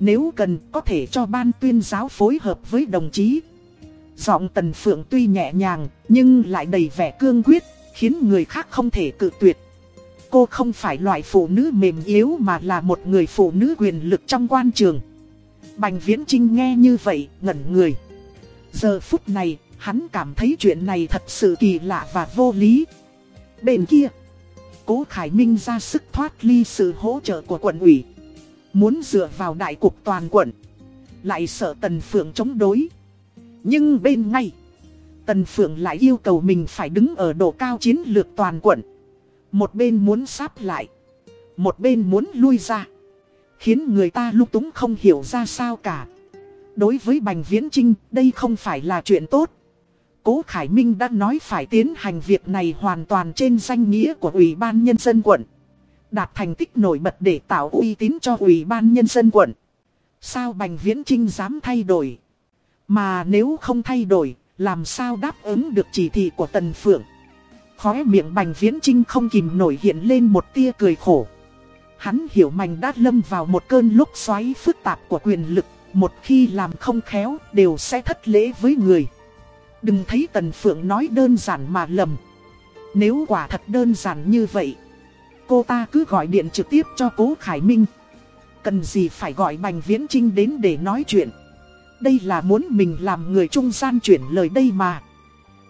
Nếu cần có thể cho ban tuyên giáo phối hợp với đồng chí. Giọng Tần Phượng tuy nhẹ nhàng nhưng lại đầy vẻ cương quyết, khiến người khác không thể cự tuyệt. Cô không phải loại phụ nữ mềm yếu mà là một người phụ nữ quyền lực trong quan trường. Bành Viễn Trinh nghe như vậy, ngẩn người. Giờ phút này, hắn cảm thấy chuyện này thật sự kỳ lạ và vô lý. Bên kia, Cố Khải Minh ra sức thoát ly sự hỗ trợ của quận ủy. Muốn dựa vào đại cục toàn quận. Lại sợ Tần Phượng chống đối. Nhưng bên ngay, Tần Phượng lại yêu cầu mình phải đứng ở độ cao chiến lược toàn quận. Một bên muốn sáp lại. Một bên muốn lui ra. Khiến người ta lúc túng không hiểu ra sao cả. Đối với Bành Viễn Trinh, đây không phải là chuyện tốt. Cố Khải Minh đã nói phải tiến hành việc này hoàn toàn trên danh nghĩa của Ủy ban Nhân dân quận. Đạt thành tích nổi bật để tạo uy tín cho Ủy ban Nhân dân quận. Sao Bành Viễn Trinh dám thay đổi? Mà nếu không thay đổi, làm sao đáp ứng được chỉ thị của Tần Phượng? Khóe miệng Bành Viễn Trinh không kìm nổi hiện lên một tia cười khổ. Hắn hiểu Mạnh đã lâm vào một cơn lúc xoáy phức tạp của quyền lực, một khi làm không khéo đều sẽ thất lễ với người. Đừng thấy Tần Phượng nói đơn giản mà lầm. Nếu quả thật đơn giản như vậy, cô ta cứ gọi điện trực tiếp cho cố Khải Minh. Cần gì phải gọi Bành Viễn Trinh đến để nói chuyện. Đây là muốn mình làm người trung gian chuyển lời đây mà.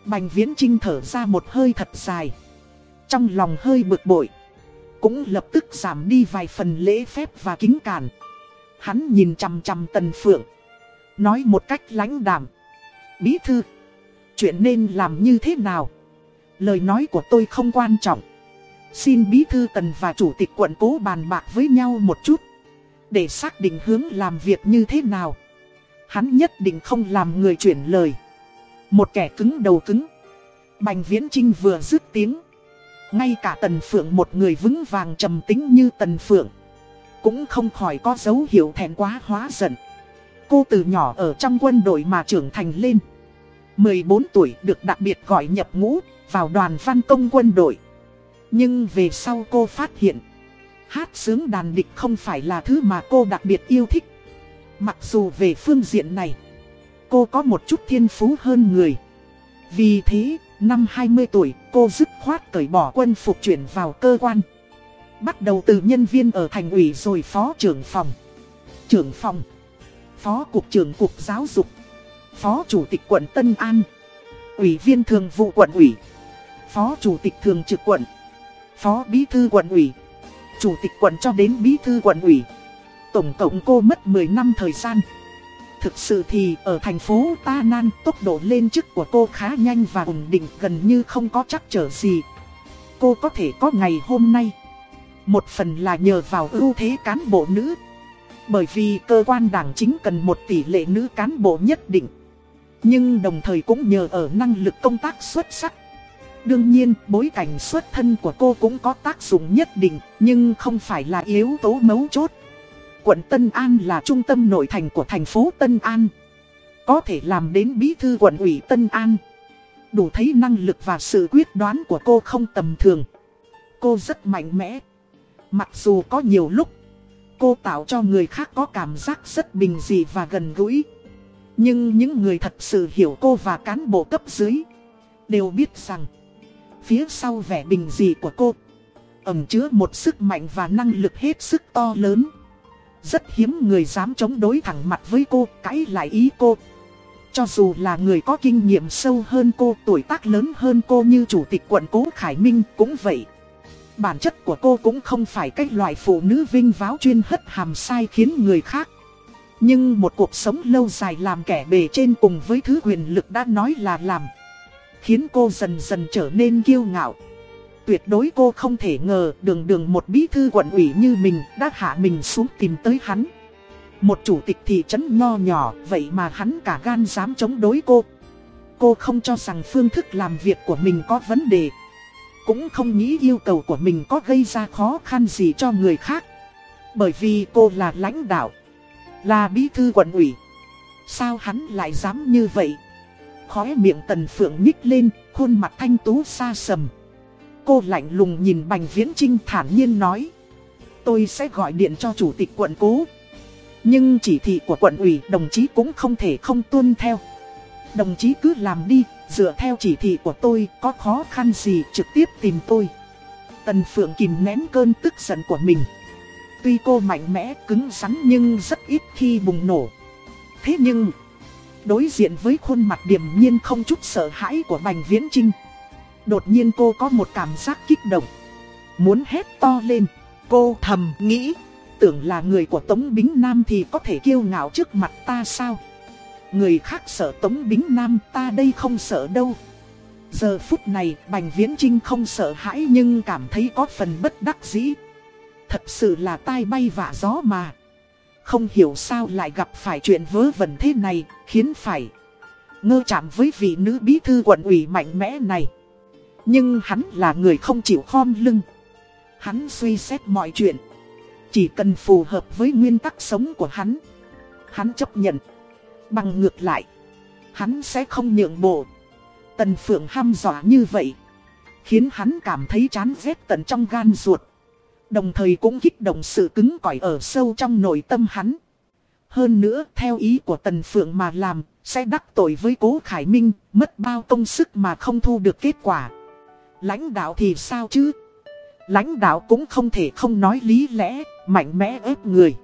Bành Viễn Trinh thở ra một hơi thật dài. Trong lòng hơi bực bội. Cũng lập tức giảm đi vài phần lễ phép và kính cản. Hắn nhìn chằm chằm Tần Phượng. Nói một cách lãnh đạm. Bí thư. Chuyện nên làm như thế nào? Lời nói của tôi không quan trọng. Xin bí thư Tần và chủ tịch quận cố bàn bạc với nhau một chút. Để xác định hướng làm việc như thế nào. Hắn nhất định không làm người chuyển lời. Một kẻ cứng đầu cứng. Bành Viễn Trinh vừa dứt tiếng. Ngay cả Tần Phượng một người vững vàng trầm tính như Tần Phượng. Cũng không khỏi có dấu hiệu thẹn quá hóa giận. Cô từ nhỏ ở trong quân đội mà trưởng thành lên. 14 tuổi được đặc biệt gọi nhập ngũ vào đoàn văn công quân đội. Nhưng về sau cô phát hiện, hát sướng đàn địch không phải là thứ mà cô đặc biệt yêu thích. Mặc dù về phương diện này, cô có một chút thiên phú hơn người. Vì thế, năm 20 tuổi, cô dứt khoát cởi bỏ quân phục chuyển vào cơ quan. Bắt đầu từ nhân viên ở thành ủy rồi phó trưởng phòng, trưởng phòng, phó cục trưởng cục giáo dục, phó chủ tịch quận Tân An, ủy viên thường vụ quận ủy, phó chủ tịch thường trực quận, phó bí thư quận ủy, chủ tịch quận cho đến bí thư quận ủy. Tổng cộng cô mất 10 năm thời gian. Thực sự thì ở thành phố Ta Nan tốc độ lên chức của cô khá nhanh và ổn định gần như không có chắc trở gì. Cô có thể có ngày hôm nay. Một phần là nhờ vào ưu thế cán bộ nữ. Bởi vì cơ quan đảng chính cần một tỷ lệ nữ cán bộ nhất định. Nhưng đồng thời cũng nhờ ở năng lực công tác xuất sắc. Đương nhiên, bối cảnh xuất thân của cô cũng có tác dụng nhất định, nhưng không phải là yếu tố mấu chốt quận Tân An là trung tâm nội thành của thành phố Tân An. Có thể làm đến bí thư quận ủy Tân An. Đủ thấy năng lực và sự quyết đoán của cô không tầm thường. Cô rất mạnh mẽ. Mặc dù có nhiều lúc, cô tạo cho người khác có cảm giác rất bình dị và gần gũi. Nhưng những người thật sự hiểu cô và cán bộ cấp dưới, đều biết rằng, phía sau vẻ bình dị của cô, ẩn chứa một sức mạnh và năng lực hết sức to lớn. Rất hiếm người dám chống đối thẳng mặt với cô, cãi lại ý cô. Cho dù là người có kinh nghiệm sâu hơn cô, tuổi tác lớn hơn cô như chủ tịch quận Cố Khải Minh cũng vậy. Bản chất của cô cũng không phải cách loại phụ nữ vinh váo chuyên hất hàm sai khiến người khác. Nhưng một cuộc sống lâu dài làm kẻ bề trên cùng với thứ quyền lực đã nói là làm. Khiến cô dần dần trở nên kiêu ngạo. Tuyệt đối cô không thể ngờ đường đường một bí thư quận ủy như mình đã hạ mình xuống tìm tới hắn. Một chủ tịch thị trấn nho nhỏ vậy mà hắn cả gan dám chống đối cô. Cô không cho rằng phương thức làm việc của mình có vấn đề. Cũng không nghĩ yêu cầu của mình có gây ra khó khăn gì cho người khác. Bởi vì cô là lãnh đạo, là bí thư quận ủy. Sao hắn lại dám như vậy? Khóe miệng tần phượng nhích lên, khuôn mặt thanh tú xa sầm. Cô lạnh lùng nhìn Bành Viễn Trinh thản nhiên nói. Tôi sẽ gọi điện cho chủ tịch quận cố. Nhưng chỉ thị của quận ủy đồng chí cũng không thể không tuân theo. Đồng chí cứ làm đi, dựa theo chỉ thị của tôi, có khó khăn gì trực tiếp tìm tôi. Tần Phượng kìm nén cơn tức giận của mình. Tuy cô mạnh mẽ, cứng rắn nhưng rất ít khi bùng nổ. Thế nhưng, đối diện với khuôn mặt điềm nhiên không chút sợ hãi của Bành Viễn Trinh. Đột nhiên cô có một cảm giác kích động. Muốn hét to lên. Cô thầm nghĩ. Tưởng là người của Tống Bính Nam thì có thể kiêu ngạo trước mặt ta sao? Người khác sợ Tống Bính Nam ta đây không sợ đâu Giờ phút này Bành Viễn Trinh không sợ hãi nhưng cảm thấy có phần bất đắc dĩ Thật sự là tai bay vạ gió mà. Không hiểu sao lại gặp phải chuyện vớ vẩn thế này, Khiến phải ngơ chạm với vị nữ bí thư quận ủy mạnh mẽ này. Nhưng hắn là người không chịu khom lưng. Hắn suy xét mọi chuyện. Chỉ cần phù hợp với nguyên tắc sống của hắn. Hắn chấp nhận. Bằng ngược lại. Hắn sẽ không nhượng bộ. Tần Phượng ham dọa như vậy. Khiến hắn cảm thấy chán ghét tận trong gan ruột. Đồng thời cũng kích động sự cứng cỏi ở sâu trong nội tâm hắn. Hơn nữa theo ý của Tần Phượng mà làm Sẽ đắc tội với Cố Khải Minh Mất bao công sức mà không thu được kết quả. Lãnh đạo thì sao chứ? Lãnh đạo cũng không thể không nói lý lẽ Mạnh mẽ ép người.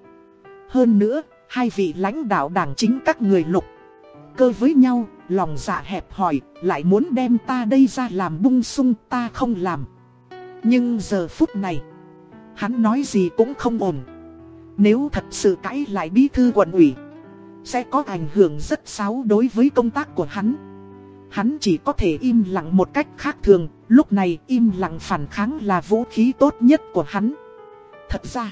Hơn nữa Hai vị lãnh đạo đảng chính các người lục Cơ với nhau, lòng dạ hẹp hòi, lại muốn đem ta đây ra làm bung sung ta không làm. Nhưng giờ phút này Hắn nói gì cũng không ổn Nếu thật sự cãi lại bí thư quận ủy Sẽ có ảnh hưởng rất xấu đối với công tác của hắn Hắn chỉ có thể im lặng một cách khác thường Lúc này im lặng phản kháng là vũ khí tốt nhất của hắn Thật ra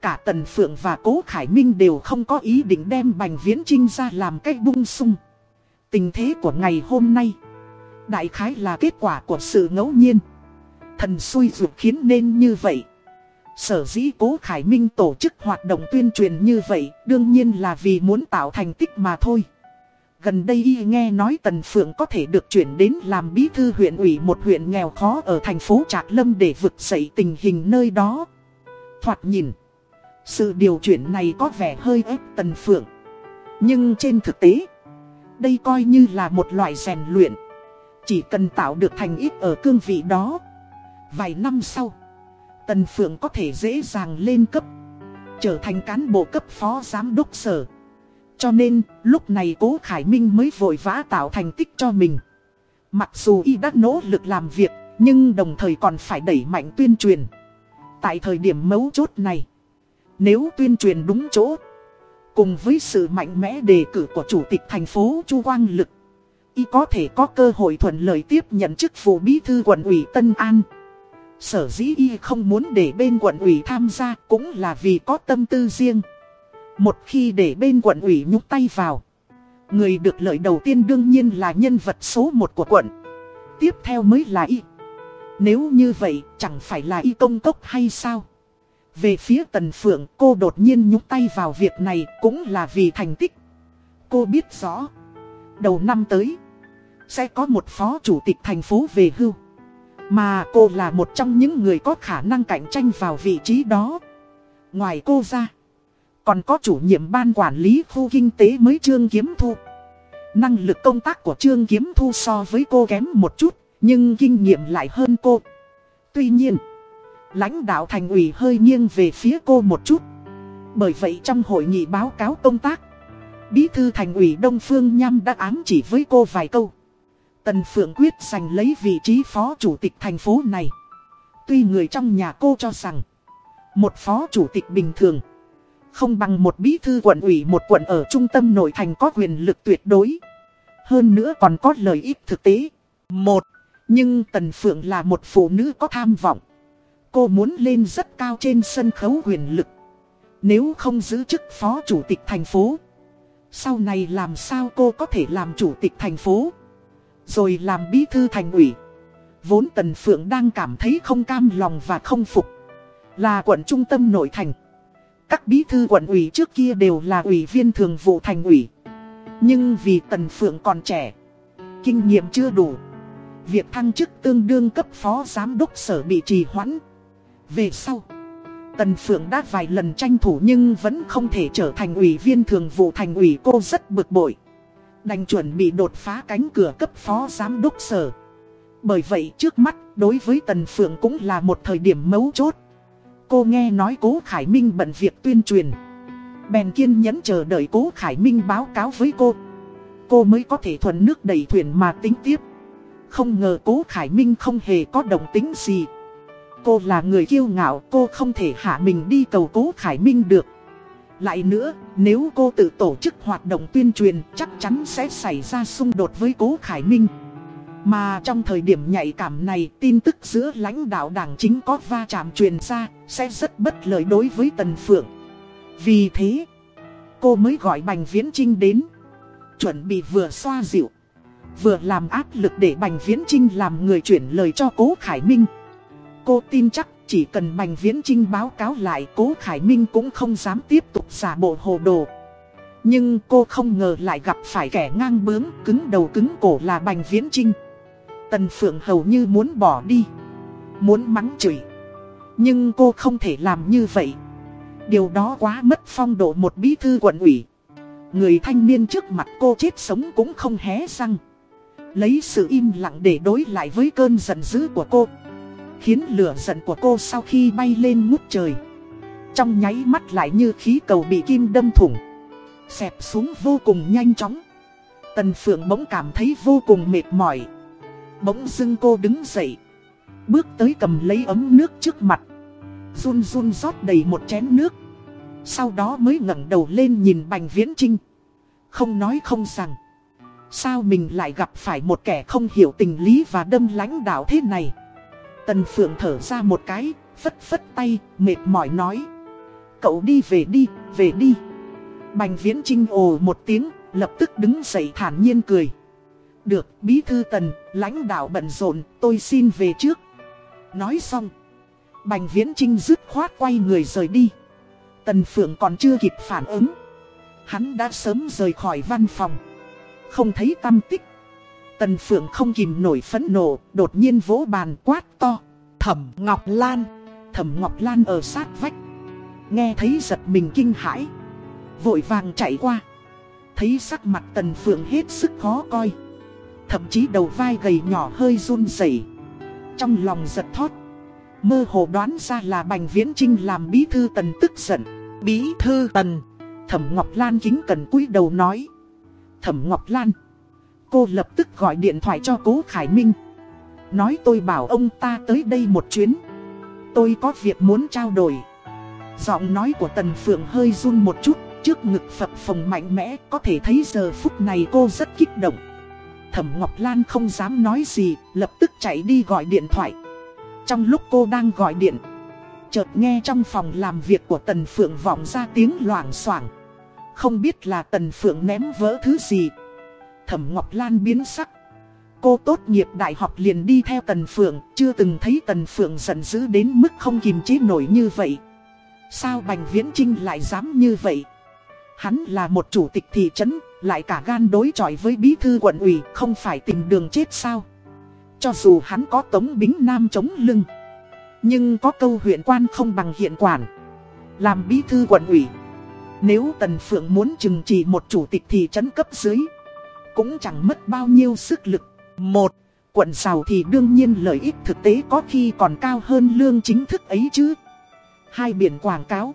Cả Tần Phượng và Cố Khải Minh đều không có ý định đem Bành Viễn Trinh ra làm cách bung sung. Tình thế của ngày hôm nay, đại khái là kết quả của sự ngẫu nhiên. Thần xui ruột khiến nên như vậy. Sở dĩ Cố Khải Minh tổ chức hoạt động tuyên truyền như vậy, đương nhiên là vì muốn tạo thành tích mà thôi. Gần đây y nghe nói Tần Phượng có thể được chuyển đến làm bí thư huyện ủy một huyện nghèo khó ở thành phố Trạc Lâm để vực dậy tình hình nơi đó. Thoạt nhìn. Sự điều chuyển này có vẻ hơi ép Tần Phượng. Nhưng trên thực tế, đây coi như là một loại rèn luyện. Chỉ cần tạo được thành ít ở cương vị đó. Vài năm sau, Tần Phượng có thể dễ dàng lên cấp, trở thành cán bộ cấp phó giám đốc sở. Cho nên, lúc này Cố Khải Minh mới vội vã tạo thành tích cho mình. Mặc dù y đã nỗ lực làm việc, nhưng đồng thời còn phải đẩy mạnh tuyên truyền. Tại thời điểm mấu chốt này, nếu tuyên truyền đúng chỗ, cùng với sự mạnh mẽ đề cử của Chủ tịch thành phố Chu Quang Lực, y có thể có cơ hội thuận lợi tiếp nhận chức vụ bí thư quận ủy Tân An. Sở dĩ y không muốn để bên quận ủy tham gia cũng là vì có tâm tư riêng. Một khi để bên quận ủy nhúc tay vào, người được lợi đầu tiên đương nhiên là nhân vật số 1 của quận. Tiếp theo mới là y. Nếu như vậy chẳng phải là y công cốc hay sao? Về phía Tần Phượng cô đột nhiên nhúc tay vào việc này cũng là vì thành tích. Cô biết rõ. Đầu năm tới. Sẽ có một phó chủ tịch thành phố về hưu. Mà cô là một trong những người có khả năng cạnh tranh vào vị trí đó. Ngoài cô ra. Còn có chủ nhiệm ban quản lý khu kinh tế mới Trương Kiếm Thu. Năng lực công tác của Trương Kiếm Thu so với cô kém một chút. Nhưng kinh nghiệm lại hơn cô. Tuy nhiên lãnh đạo thành ủy hơi nghiêng về phía cô một chút. Bởi vậy trong hội nghị báo cáo công tác, Bí thư thành ủy Đông Phương Nham đã ám chỉ với cô vài câu. Tần Phượng quyết giành lấy vị trí phó chủ tịch thành phố này. Tuy người trong nhà cô cho rằng, một phó chủ tịch bình thường, không bằng một bí thư quận ủy một quận ở trung tâm nội thành có quyền lực tuyệt đối. Hơn nữa còn có lợi ích thực tế. Một, nhưng Tần Phượng là một phụ nữ có tham vọng. Cô muốn lên rất cao trên sân khấu quyền lực. Nếu không giữ chức phó chủ tịch thành phố. Sau này làm sao cô có thể làm chủ tịch thành phố. Rồi làm bí thư thành ủy. Vốn Tần Phượng đang cảm thấy không cam lòng và không phục. Là quận trung tâm nội thành. Các bí thư quận ủy trước kia đều là ủy viên thường vụ thành ủy. Nhưng vì Tần Phượng còn trẻ, kinh nghiệm chưa đủ, việc thăng chức tương đương cấp phó giám đốc sở bị trì hoãn. Về sau, Tần Phượng đã vài lần tranh thủ nhưng vẫn không thể trở thành ủy viên thường vụ thành ủy cô rất bực bội. Đành chuẩn bị đột phá cánh cửa cấp phó giám đốc sở. Bởi vậy trước mắt, đối với Tần Phượng cũng là một thời điểm mấu chốt. Cô nghe nói Cố Khải Minh bận việc tuyên truyền. Bèn kiên nhẫn chờ đợi Cố Khải Minh báo cáo với cô. Cô mới có thể thuận nước đẩy thuyền mà tính tiếp. Không ngờ Cố Khải Minh không hề có đồng tính gì cô là người kiêu ngạo, cô không thể hạ mình đi cầu cố Khải Minh được. Lại nữa, nếu cô tự tổ chức hoạt động tuyên truyền chắc chắn sẽ xảy ra xung đột với Cố Khải Minh. Mà trong thời điểm nhạy cảm này, tin tức giữa lãnh đạo đảng chính có va chạm truyền ra, sẽ rất bất lợi đối với Tần Phượng. Vì thế, cô mới gọi Bành Viễn Trinh đến. Chuẩn bị vừa xoa dịu, vừa làm áp lực để Bành Viễn Trinh làm người chuyển lời cho Cố Khải Minh. Cô tin chắc chỉ cần Bành Viễn Trinh báo cáo lại Cố Khải Minh cũng không dám tiếp tục giả bộ hồ đồ. Nhưng cô không ngờ lại gặp phải kẻ ngang bướng, cứng đầu cứng cổ là Bành Viễn Trinh. Tần Phượng hầu như muốn bỏ đi, muốn mắng chửi. Nhưng cô không thể làm như vậy. Điều đó quá mất phong độ một bí thư quận ủy. Người thanh niên trước mặt cô chết sống cũng không hé răng. Lấy sự im lặng để đối lại với cơn giận dữ của cô. Khiến lửa giận của cô sau khi bay lên ngút trời. Trong nháy mắt lại như khí cầu bị kim đâm thủng, Xẹp xuống vô cùng nhanh chóng. Tần Phượng bỗng cảm thấy vô cùng mệt mỏi. Bỗng dưng cô đứng dậy, Bước tới cầm lấy ấm nước trước mặt, Run run rót đầy một chén nước. Sau đó mới ngẩng đầu lên nhìn Bành Viễn Trinh Không nói không rằng, Sao mình lại gặp phải một kẻ không hiểu tình lý và đâm lãnh đạo thế này? Tần Phượng thở ra một cái, phất phất tay, mệt mỏi nói. Cậu đi về đi, về đi. Bành Viễn Trinh ồ một tiếng, lập tức đứng dậy thản nhiên cười. Được, bí thư tần, lãnh đạo bận rộn, tôi xin về trước. Nói xong, Bành Viễn Trinh dứt khoát quay người rời đi. Tần Phượng còn chưa kịp phản ứng. Hắn đã sớm rời khỏi văn phòng. Không thấy tâm tích. Tần Phượng không kìm nổi phẫn nộ, đột nhiên vỗ bàn quát to. Thẩm Ngọc Lan, Thẩm Ngọc Lan ở sát vách. Nghe thấy giật mình kinh hãi. Vội vàng chạy qua. Thấy sắc mặt Tần Phượng hết sức khó coi. Thậm chí đầu vai gầy nhỏ hơi run rẩy. Trong lòng giật thót. Mơ hồ đoán ra là Bành Viễn Trinh làm bí thư Tần tức giận. Bí thư Tần. Thẩm Ngọc Lan kính cần cúi đầu nói. Thẩm Ngọc Lan. Cô lập tức gọi điện thoại cho cố Khải Minh. Nói tôi bảo ông ta tới đây một chuyến. Tôi có việc muốn trao đổi. Giọng nói của Tần Phượng hơi run một chút, Trước ngực phập phồng mạnh mẽ, Có thể thấy giờ phút này cô rất kích động. Thẩm Ngọc Lan không dám nói gì, Lập tức chạy đi gọi điện thoại. Trong lúc cô đang gọi điện, Chợt nghe trong phòng làm việc của Tần Phượng vọng ra tiếng loảng xoảng. Không biết là Tần Phượng ném vỡ thứ gì Thẩm Ngọc Lan biến sắc. Cô tốt nghiệp đại học liền đi theo Tần Phượng, chưa từng thấy Tần Phượng giận dữ đến mức không kìm chế nổi như vậy. Sao Bành Viễn Trinh lại dám như vậy? Hắn là một chủ tịch thị trấn, lại cả gan đối chọi với bí thư quận ủy, không phải tìm đường chết sao? Cho dù hắn có tống bính nam chống lưng, nhưng có câu huyện quan không bằng hiện quản. Làm bí thư quận ủy, nếu Tần Phượng muốn chừng trị một chủ tịch thị trấn cấp dưới, cũng chẳng mất bao nhiêu sức lực. Một, quận giàu thì đương nhiên lợi ích thực tế có khi còn cao hơn lương chính thức ấy chứ. Hai biển quảng cáo.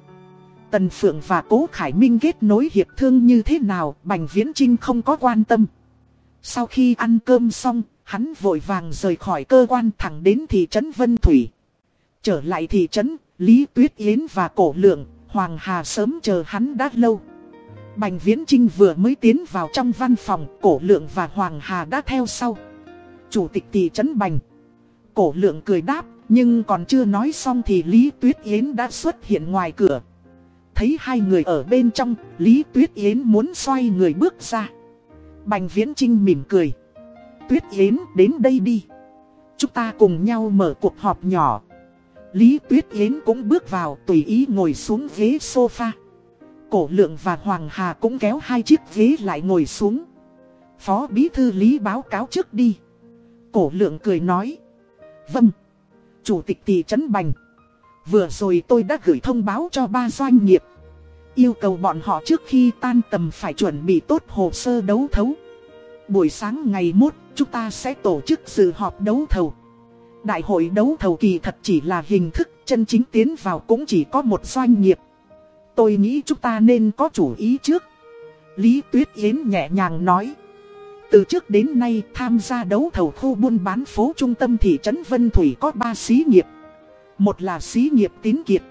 Tần Phượng và Cố Khải Minh kết nối hiệp thương như thế nào, Bành Viễn Trinh không có quan tâm. Sau khi ăn cơm xong, hắn vội vàng rời khỏi cơ quan thẳng đến thị trấn Vân Thủy. Trở lại thị trấn, Lý Tuyết Yến và Cổ Lượng, Hoàng Hà sớm chờ hắn đã lâu. Bành Viễn Trinh vừa mới tiến vào trong văn phòng, cổ lượng và Hoàng Hà đã theo sau. Chủ tịch thị trấn Bành. Cổ lượng cười đáp, nhưng còn chưa nói xong thì Lý Tuyết Yến đã xuất hiện ngoài cửa. Thấy hai người ở bên trong, Lý Tuyết Yến muốn xoay người bước ra. Bành Viễn Trinh mỉm cười. Tuyết Yến đến đây đi. Chúng ta cùng nhau mở cuộc họp nhỏ. Lý Tuyết Yến cũng bước vào tùy ý ngồi xuống ghế sofa. Cổ lượng và Hoàng Hà cũng kéo hai chiếc ghế lại ngồi xuống. Phó Bí Thư Lý báo cáo trước đi. Cổ lượng cười nói. Vâng. Chủ tịch thị trấn Bành. Vừa rồi tôi đã gửi thông báo cho ba doanh nghiệp. Yêu cầu bọn họ trước khi tan tầm phải chuẩn bị tốt hồ sơ đấu thấu. Buổi sáng ngày mốt, chúng ta sẽ tổ chức sự họp đấu thầu. Đại hội đấu thầu kỳ thật chỉ là hình thức, chân chính tiến vào cũng chỉ có một doanh nghiệp. Tôi nghĩ chúng ta nên có chủ ý trước. Lý Tuyết Yến nhẹ nhàng nói. Từ trước đến nay tham gia đấu thầu khu buôn bán phố trung tâm thị trấn Vân Thủy có 3 xí nghiệp. Một là xí nghiệp tín kiệt.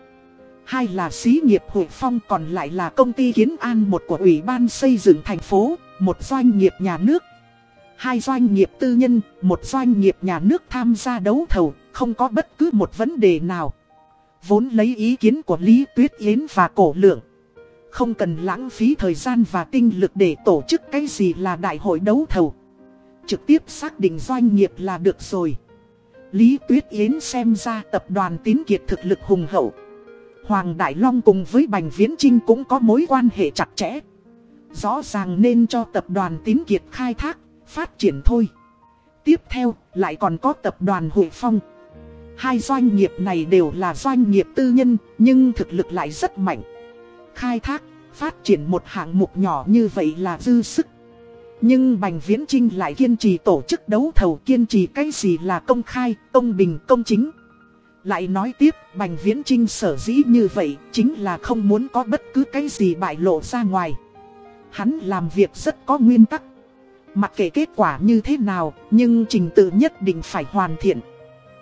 hai là xí nghiệp Hội Phong còn lại là công ty Kiến An một của Ủy ban xây dựng thành phố, một doanh nghiệp nhà nước. Hai doanh nghiệp tư nhân, một doanh nghiệp nhà nước tham gia đấu thầu, không có bất cứ một vấn đề nào. Vốn lấy ý kiến của Lý Tuyết Yến và Cổ Lượng. Không cần lãng phí thời gian và tinh lực để tổ chức cái gì là đại hội đấu thầu. Trực tiếp xác định doanh nghiệp là được rồi. Lý Tuyết Yến xem ra tập đoàn tín kiệt thực lực hùng hậu. Hoàng Đại Long cùng với Bành Viễn Trinh cũng có mối quan hệ chặt chẽ. Rõ ràng nên cho tập đoàn tín kiệt khai thác, phát triển thôi. Tiếp theo, lại còn có tập đoàn Hội Phong. Hai doanh nghiệp này đều là doanh nghiệp tư nhân, nhưng thực lực lại rất mạnh. Khai thác, phát triển một hạng mục nhỏ như vậy là dư sức. Nhưng Bành Viễn Trinh lại kiên trì tổ chức đấu thầu kiên trì cái gì là công khai, công bình, công chính. Lại nói tiếp, Bành Viễn Trinh sở dĩ như vậy chính là không muốn có bất cứ cái gì bại lộ ra ngoài. Hắn làm việc rất có nguyên tắc. Mặc kệ kết quả như thế nào, nhưng trình tự nhất định phải hoàn thiện.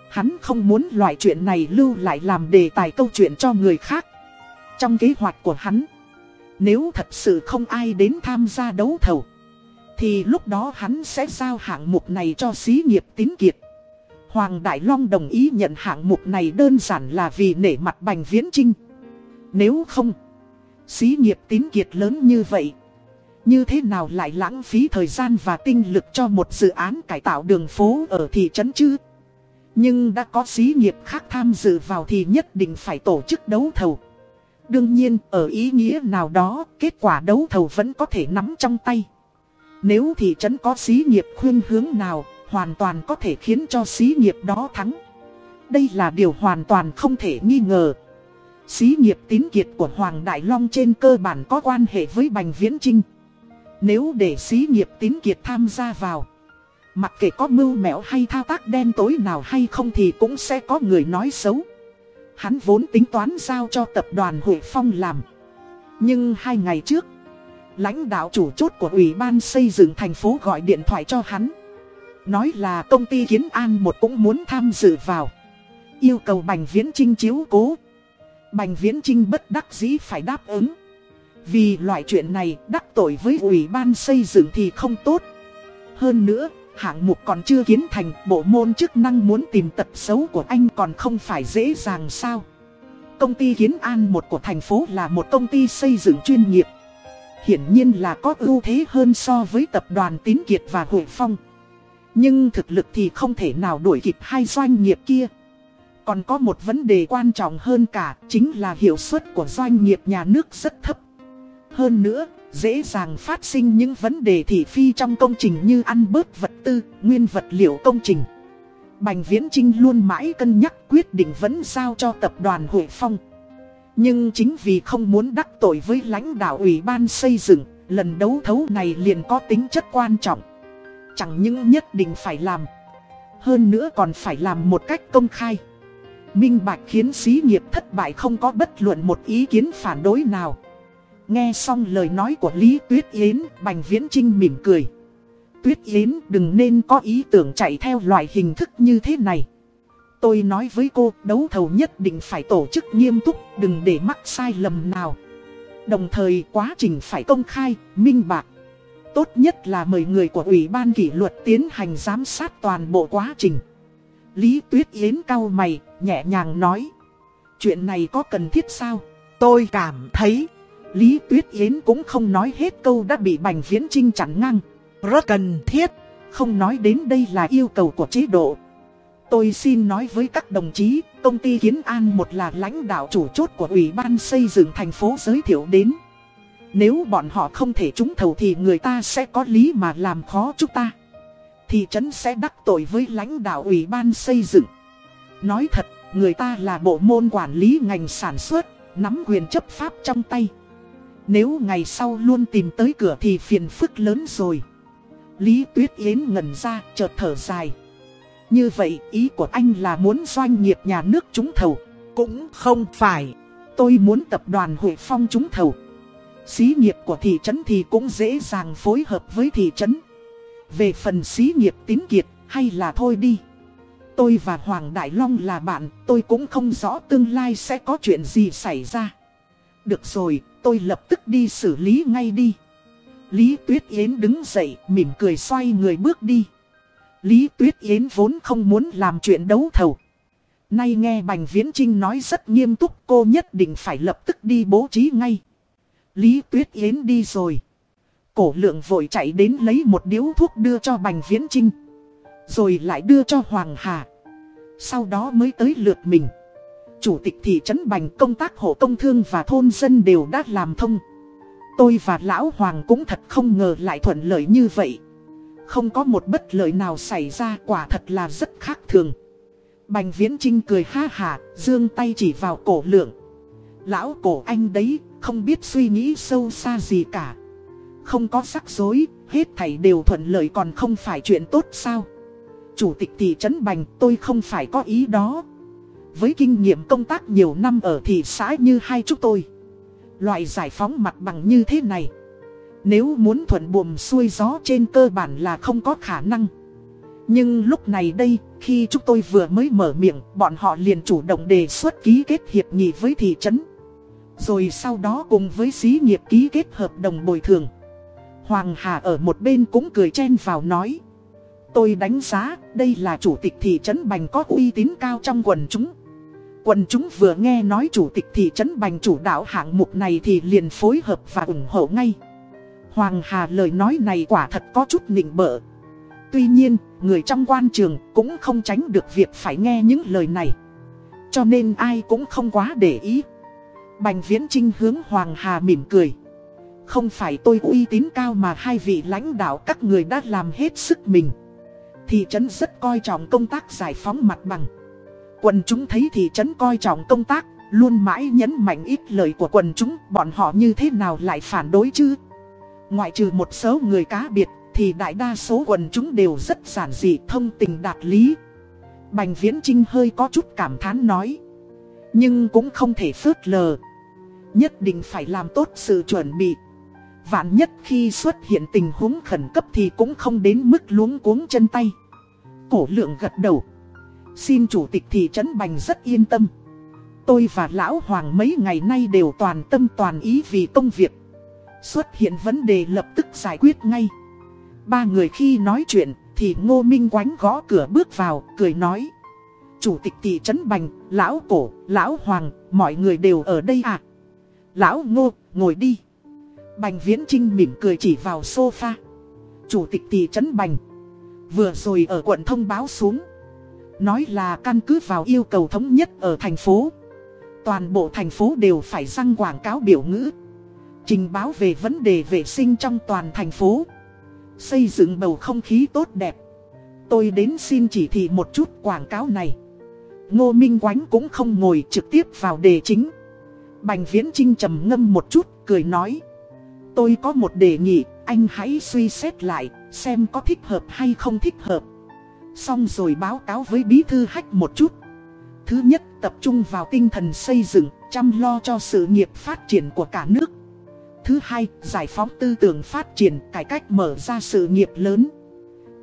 Hắn không muốn loại chuyện này lưu lại làm đề tài câu chuyện cho người khác. Trong kế hoạch của hắn, nếu thật sự không ai đến tham gia đấu thầu, thì lúc đó hắn sẽ giao hạng mục này cho xí nghiệp tín kiệt. Hoàng Đại Long đồng ý nhận hạng mục này đơn giản là vì nể mặt Bành Viễn Trinh. Nếu không, xí nghiệp tín kiệt lớn như vậy, như thế nào lại lãng phí thời gian và tinh lực cho một dự án cải tạo đường phố ở thị trấn chứ? Nhưng đã có xí nghiệp khác tham dự vào thì nhất định phải tổ chức đấu thầu. Đương nhiên, ở ý nghĩa nào đó, kết quả đấu thầu vẫn có thể nắm trong tay. Nếu thị trấn có xí nghiệp khuyên hướng nào, hoàn toàn có thể khiến cho xí nghiệp đó thắng. Đây là điều hoàn toàn không thể nghi ngờ. Xí nghiệp tín kiệt của Hoàng Đại Long trên cơ bản có quan hệ với Bành Viễn Trinh. Nếu để xí nghiệp tín kiệt tham gia vào, mặc kệ có mưu mẹo hay thao tác đen tối nào hay không thì cũng sẽ có người nói xấu. Hắn vốn tính toán giao cho tập đoàn Hội Phong làm. Nhưng hai ngày trước, lãnh đạo chủ chốt của Ủy ban xây dựng thành phố gọi điện thoại cho hắn. Nói là công ty Kiến An một cũng muốn tham dự vào. Yêu cầu Bành Viễn Trinh chiếu cố. Bành Viễn Trinh bất đắc dĩ phải đáp ứng. Vì loại chuyện này đắc tội với Ủy ban xây dựng thì không tốt. Hơn nữa, hạng mục còn chưa kiến thành, bộ môn chức năng muốn tìm tật xấu của anh còn không phải dễ dàng sao. Công ty Kiến An một của thành phố là một công ty xây dựng chuyên nghiệp. Hiển nhiên là có ưu thế hơn so với tập đoàn Tín Kiệt và Hội Phong. Nhưng thực lực thì không thể nào đuổi kịp hai doanh nghiệp kia. Còn có một vấn đề quan trọng hơn cả, chính là hiệu suất của doanh nghiệp nhà nước rất thấp. Hơn nữa, dễ dàng phát sinh những vấn đề thị phi trong công trình như ăn bớt vật tư, nguyên vật liệu công trình. Bành Viễn Trinh luôn mãi cân nhắc quyết định vẫn giao cho tập đoàn Hội Phong. Nhưng chính vì không muốn đắc tội với lãnh đạo ủy ban xây dựng, lần đấu thấu này liền có tính chất quan trọng. Chẳng những nhất định phải làm, hơn nữa còn phải làm một cách công khai. Minh bạch khiến xí nghiệp thất bại không có bất luận một ý kiến phản đối nào. Nghe xong lời nói của Lý Tuyết Yến, Bành Viễn Trinh mỉm cười. Tuyết Yến đừng nên có ý tưởng chạy theo loại hình thức như thế này. Tôi nói với cô, đấu thầu nhất định phải tổ chức nghiêm túc, đừng để mắc sai lầm nào. Đồng thời quá trình phải công khai, minh bạch. Tốt nhất là mời người của Ủy ban kỷ luật tiến hành giám sát toàn bộ quá trình. Lý Tuyết Yến cau mày, nhẹ nhàng nói. Chuyện này có cần thiết sao? Tôi cảm thấy Lý Tuyết Yến cũng không nói hết câu đã bị Bành Viễn Trinh chặn ngang. Rất cần thiết, không nói đến đây là yêu cầu của chế độ. Tôi xin nói với các đồng chí, công ty Kiến An một là lãnh đạo chủ chốt của Ủy ban xây dựng thành phố giới thiệu đến. Nếu bọn họ không thể trúng thầu thì người ta sẽ có lý mà làm khó chúng ta. Thị trấn sẽ đắc tội với lãnh đạo Ủy ban xây dựng. Nói thật, người ta là bộ môn quản lý ngành sản xuất, nắm quyền chấp pháp trong tay. Nếu ngày sau luôn tìm tới cửa thì phiền phức lớn rồi. Lý Tuyết Yến ngẩn ra, chợt thở dài. Như vậy ý của anh là muốn doanh nghiệp nhà nước trúng thầu. Cũng không phải. Tôi muốn tập đoàn Hội Phong trúng thầu. Xí nghiệp của thị trấn thì cũng dễ dàng phối hợp với thị trấn. Về phần xí nghiệp tín kiệt, hay là thôi đi. Tôi và Hoàng Đại Long là bạn, tôi cũng không rõ tương lai sẽ có chuyện gì xảy ra. Được rồi, tôi lập tức đi xử lý ngay đi. Lý Tuyết Yến đứng dậy, mỉm cười xoay người bước đi. Lý Tuyết Yến vốn không muốn làm chuyện đấu thầu. Nay nghe Bành Viễn Trinh nói rất nghiêm túc cô nhất định phải lập tức đi bố trí ngay. Lý Tuyết Yến đi rồi. Cổ lượng vội chạy đến lấy một điếu thuốc đưa cho Bành Viễn Trinh. Rồi lại đưa cho Hoàng Hà. Sau đó mới tới lượt mình. Chủ tịch thị trấn Bành công tác hộ công thương và thôn dân đều đã làm thông. Tôi và Lão Hoàng cũng thật không ngờ lại thuận lợi như vậy. Không có một bất lợi nào xảy ra quả thật là rất khác thường. Bành Viễn Trinh cười ha hà, dương tay chỉ vào cổ lượng. Lão cổ anh đấy, không biết suy nghĩ sâu xa gì cả. Không có sắc dối, hết thảy đều thuận lợi còn không phải chuyện tốt sao. Chủ tịch thị trấn Bành tôi không phải có ý đó. Với kinh nghiệm công tác nhiều năm ở thị xã như hai chúng tôi. Loại giải phóng mặt bằng như thế này. Nếu muốn thuận buồm xuôi gió trên cơ bản là không có khả năng. Nhưng lúc này đây, khi chúng tôi vừa mới mở miệng, bọn họ liền chủ động đề xuất ký kết hiệp nghị với thị trấn. Rồi sau đó cùng với xí nghiệp ký kết hợp đồng bồi thường. Hoàng Hà ở một bên cũng cười chen vào nói. Tôi đánh giá đây là chủ tịch thị trấn Bành có uy tín cao trong quần chúng. Quần chúng vừa nghe nói chủ tịch thị trấn Bành chủ đạo hạng mục này thì liền phối hợp và ủng hộ ngay. Hoàng Hà lời nói này quả thật có chút nịnh bợ. Tuy nhiên, người trong quan trường cũng không tránh được việc phải nghe những lời này. Cho nên ai cũng không quá để ý. Bành Viễn Trinh hướng Hoàng Hà mỉm cười. Không phải tôi uy tín cao mà hai vị lãnh đạo các người đã làm hết sức mình. Thị trấn rất coi trọng công tác giải phóng mặt bằng. Quần chúng thấy thị trấn coi trọng công tác, luôn mãi nhấn mạnh ít lời của quần chúng, bọn họ như thế nào lại phản đối chứ? Ngoại trừ một số người cá biệt, thì đại đa số quần chúng đều rất giản dị thông tình đạt lý. Bành Viễn Trinh hơi có chút cảm thán nói. Nhưng cũng không thể phớt lờ. Nhất định phải làm tốt sự chuẩn bị. Vạn nhất khi xuất hiện tình huống khẩn cấp thì cũng không đến mức luống cuống chân tay. Cổ lượng gật đầu. Xin chủ tịch thị trấn Bành rất yên tâm. Tôi và Lão Hoàng mấy ngày nay đều toàn tâm toàn ý vì công việc. Xuất hiện vấn đề lập tức giải quyết ngay. Ba người khi nói chuyện thì Ngô Minh quánh gõ cửa bước vào, cười nói. Chủ tịch thị trấn Bành, Lão Cổ, Lão Hoàng, mọi người đều ở đây à? Lão Ngô, ngồi đi. Bành Viễn Trinh mỉm cười chỉ vào sofa. Chủ tịch thị trấn Bành. Vừa rồi ở quận thông báo xuống. Nói là căn cứ vào yêu cầu thống nhất ở thành phố. Toàn bộ thành phố đều phải răng quảng cáo biểu ngữ. Trình báo về vấn đề vệ sinh trong toàn thành phố. Xây dựng bầu không khí tốt đẹp. Tôi đến xin chỉ thị một chút quảng cáo này. Ngô Minh Quánh cũng không ngồi trực tiếp vào đề chính. Bành Viễn Trinh trầm ngâm một chút, cười nói. Tôi có một đề nghị, anh hãy suy xét lại, xem có thích hợp hay không thích hợp. Xong rồi báo cáo với bí thư hách một chút. Thứ nhất, tập trung vào tinh thần xây dựng, chăm lo cho sự nghiệp phát triển của cả nước. Thứ hai, giải phóng tư tưởng phát triển, cải cách mở ra sự nghiệp lớn.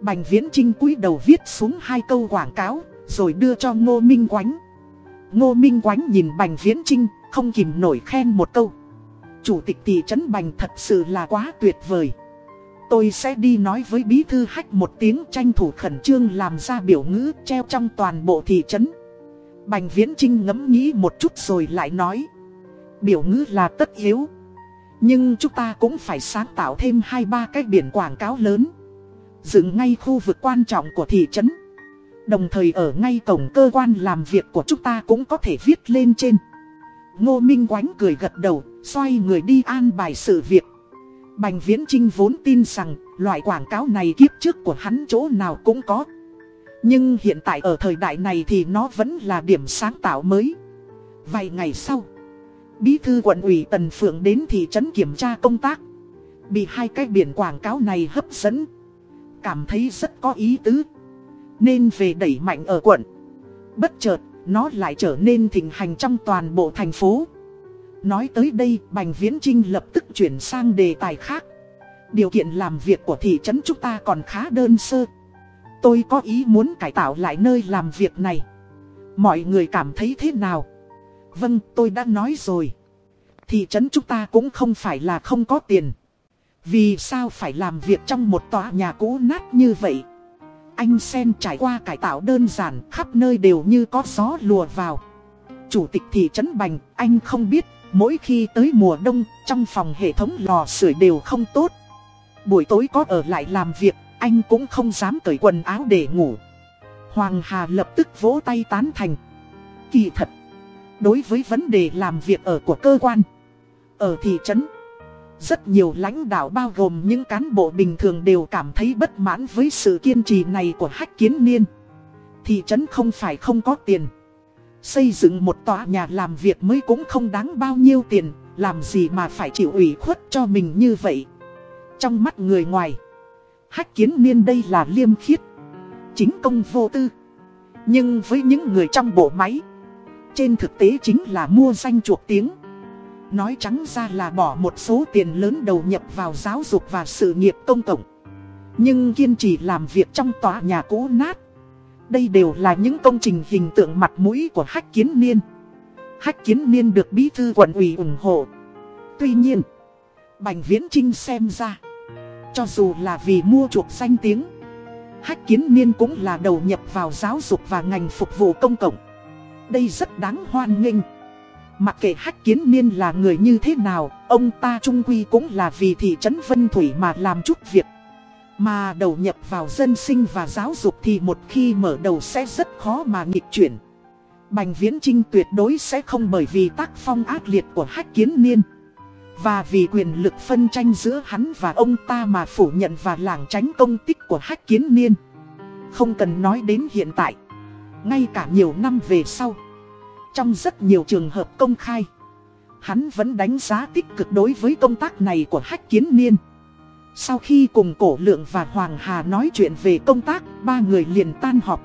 Bành Viễn Trinh cúi đầu viết xuống hai câu quảng cáo, rồi đưa cho Ngô Minh Quánh. Ngô Minh Quánh nhìn Bành Viễn Trinh, không kìm nổi khen một câu. Chủ tịch thị trấn Bành thật sự là quá tuyệt vời. Tôi sẽ đi nói với bí thư hách một tiếng tranh thủ khẩn trương làm ra biểu ngữ treo trong toàn bộ thị trấn. Bành Viễn Trinh ngẫm nghĩ một chút rồi lại nói. Biểu ngữ là tất yếu. Nhưng chúng ta cũng phải sáng tạo thêm hai ba cái biển quảng cáo lớn. Dựng ngay khu vực quan trọng của thị trấn. Đồng thời ở ngay cổng cơ quan làm việc của chúng ta cũng có thể viết lên trên. Ngô Minh Quánh cười gật đầu, xoay người đi an bài sự việc. Bành Viễn Trinh vốn tin rằng loại quảng cáo này kiếp trước của hắn chỗ nào cũng có. Nhưng hiện tại ở thời đại này thì nó vẫn là điểm sáng tạo mới. Vài ngày sau, Bí thư quận ủy Tần Phượng đến thị trấn kiểm tra công tác. Bị hai cái biển quảng cáo này hấp dẫn. Cảm thấy rất có ý tứ. Nên về đẩy mạnh ở quận. Bất chợt, nó lại trở nên thịnh hành trong toàn bộ thành phố. Nói tới đây, Bành Viễn Trinh lập tức chuyển sang đề tài khác. Điều kiện làm việc của thị trấn chúng ta còn khá đơn sơ. tôi có ý muốn cải tạo lại nơi làm việc này. Mọi người cảm thấy thế nào? Vâng, tôi đã nói rồi. Thị trấn chúng ta cũng không phải là không có tiền. Vì sao phải làm việc trong một tòa nhà cũ nát như vậy? Anh Sen trải qua cải tạo đơn giản, khắp nơi đều như có gió lùa vào. Chủ tịch thị trấn Bành, anh không biết, mỗi khi tới mùa đông, trong phòng hệ thống lò sưởi đều không tốt. Buổi tối có ở lại làm việc, anh cũng không dám cởi quần áo để ngủ. Hoàng Hà lập tức vỗ tay tán thành. Kỳ thật, đối với vấn đề làm việc ở của cơ quan, ở thị trấn, rất nhiều lãnh đạo bao gồm những cán bộ bình thường đều cảm thấy bất mãn với sự kiên trì này của Hách Kiến Niên. Thị trấn không phải không có tiền. Xây dựng một tòa nhà làm việc mới cũng không đáng bao nhiêu tiền, làm gì mà phải chịu ủy khuất cho mình như vậy. Trong mắt người ngoài, Hách Kiến Niên đây là liêm khiết, chính công vô tư. Nhưng với những người trong bộ máy, trên thực tế chính là mua danh chuộc tiếng. Nói trắng ra là bỏ một số tiền lớn đầu nhập vào giáo dục và sự nghiệp công cộng Nhưng kiên trì làm việc trong tòa nhà cũ nát đây đều là những công trình hình tượng mặt mũi của Hách Kiến Niên. Hách Kiến Niên được bí thư quận ủy ủng hộ. Tuy nhiên Bành Viễn Trinh xem ra Cho dù là vì mua chuộc danh tiếng Hách Kiến Niên cũng là đầu nhập vào giáo dục và ngành phục vụ công cộng. Đây rất đáng hoan nghênh. Mặc kệ Hách Kiến Niên là người như thế nào, ông ta trung quy cũng là vì thị trấn Vân Thủy mà làm chút việc. Mà đầu nhập vào dân sinh và giáo dục thì một khi mở đầu sẽ rất khó mà nghịch chuyển. Bành Viễn Trinh tuyệt đối sẽ không bởi vì tác phong ác liệt của Hách Kiến Niên. Và vì quyền lực phân tranh giữa hắn và ông ta mà phủ nhận và lảng tránh công tích của Hách Kiến Niên. Không cần nói đến hiện tại. Ngay cả nhiều năm về sau. Trong rất nhiều trường hợp công khai, hắn vẫn đánh giá tích cực đối với công tác này của Hách Kiến Niên. Sau khi cùng Cổ Lượng và Hoàng Hà nói chuyện về công tác, ba người liền tan họp.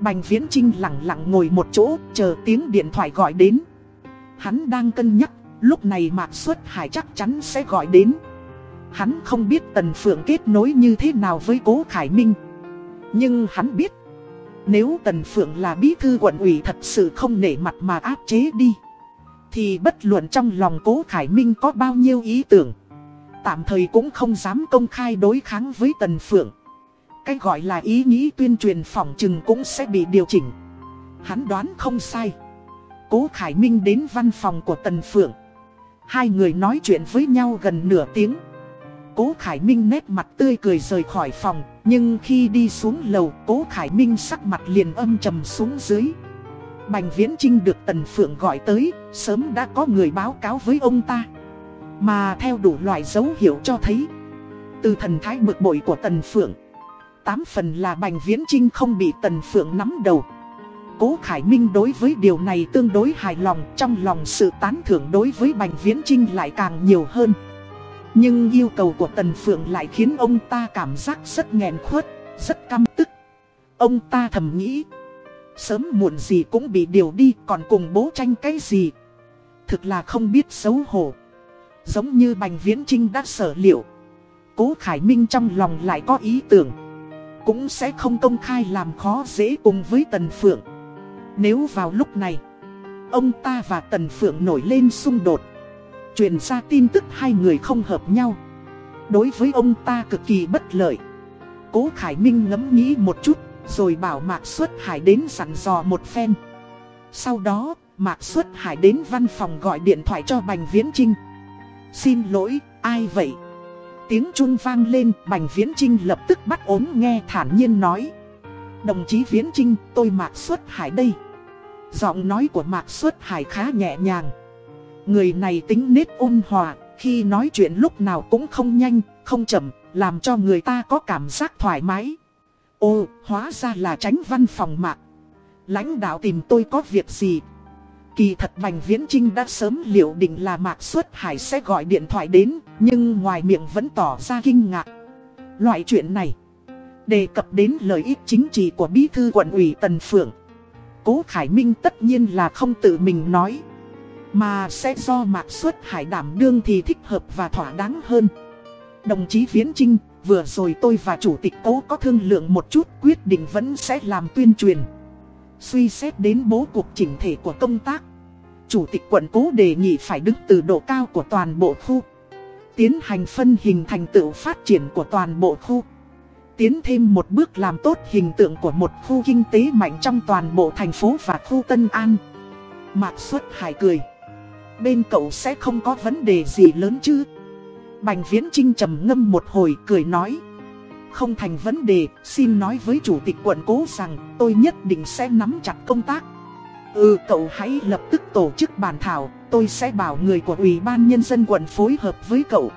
Bành Viễn Trinh lặng lặng ngồi một chỗ, chờ tiếng điện thoại gọi đến. Hắn đang cân nhắc, lúc này Mạc Xuất Hải chắc chắn sẽ gọi đến. Hắn không biết Tần Phượng kết nối như thế nào với Cố Khải Minh. Nhưng hắn biết, nếu Tần Phượng là bí thư quận ủy thật sự không nể mặt mà áp chế đi Thì bất luận trong lòng cố Khải Minh có bao nhiêu ý tưởng Tạm thời cũng không dám công khai đối kháng với Tần Phượng. Cái gọi là ý nghĩ tuyên truyền phỏng trừng cũng sẽ bị điều chỉnh. Hắn đoán không sai. Cố Khải Minh đến văn phòng của Tần Phượng. Hai người nói chuyện với nhau gần nửa tiếng. Cố Khải Minh nét mặt tươi cười rời khỏi phòng, Nhưng khi đi xuống lầu, Cố Khải Minh sắc mặt liền âm trầm xuống dưới. Bành Viễn Trinh được Tần Phượng gọi tới, Sớm đã có người báo cáo với ông ta. Mà theo đủ loại dấu hiệu cho thấy Từ thần thái bực bội của Tần Phượng Tám phần là Bành Viễn Trinh không bị Tần Phượng nắm đầu Cố Khải Minh đối với điều này tương đối hài lòng Trong lòng sự tán thưởng đối với Bành Viễn Trinh lại càng nhiều hơn nhưng yêu cầu của Tần Phượng lại khiến ông ta cảm giác rất nghẹn khuất, rất căm tức. Ông ta thầm nghĩ, sớm muộn gì cũng bị điều đi còn cùng bố tranh cái gì. Thực là không biết xấu hổ. Giống như Bành Viễn Trinh đã sở liệu. Cố Khải Minh trong lòng lại có ý tưởng. Cũng sẽ không công khai làm khó dễ cùng với Tần Phượng. Nếu vào lúc này, ông ta và Tần Phượng nổi lên xung đột. Truyền ra tin tức hai người không hợp nhau Đối với ông ta cực kỳ bất lợi Cố Khải Minh ngẫm nghĩ một chút Rồi bảo Mạc Xuất Hải đến sẵn dò một phen Sau đó Mạc Xuất Hải đến văn phòng gọi điện thoại cho Bành Viễn Trinh Xin lỗi, ai vậy? Tiếng chun vang lên, Bành Viễn Trinh lập tức bắt ốm nghe thản nhiên nói Đồng chí Viễn Trinh, tôi Mạc Xuất Hải đây Giọng nói của Mạc Xuất Hải khá nhẹ nhàng Người này tính nết ôn hòa, khi nói chuyện lúc nào cũng không nhanh, không chậm, làm cho người ta có cảm giác thoải mái. Ô, hóa ra là tránh văn phòng mạc. Lãnh đạo tìm tôi có việc gì? Kỳ thật Bành Viễn Trinh đã sớm liệu định là Mạc Xuất Hải sẽ gọi điện thoại đến, nhưng ngoài miệng vẫn tỏ ra kinh ngạc. Loại chuyện này, đề cập đến lợi ích chính trị của Bí Thư quận ủy Tần Phượng. Cố Khải Minh tất nhiên là không tự mình nói. Mà sẽ do Mạc Xuất Hải đảm đương thì thích hợp và thỏa đáng hơn Đồng chí Viễn Trinh, vừa rồi tôi và chủ tịch cố có thương lượng một chút quyết định vẫn sẽ làm tuyên truyền. Suy xét đến bố cục chỉnh thể của công tác. Chủ tịch quận cố đề nghị phải đứng từ độ cao của toàn bộ khu. Tiến hành phân hình thành tựu phát triển của toàn bộ khu. Tiến thêm một bước làm tốt hình tượng của một khu kinh tế mạnh trong toàn bộ thành phố và khu Tân An. Mạc Xuất Hải cười. Bên cậu sẽ không có vấn đề gì lớn chứ? Bành Viễn Trinh trầm ngâm một hồi cười nói. Không thành vấn đề, xin nói với chủ tịch quận cố rằng tôi nhất định sẽ nắm chặt công tác. Ừ cậu hãy lập tức tổ chức bàn thảo, tôi sẽ bảo người của Ủy ban Nhân dân quận phối hợp với cậu.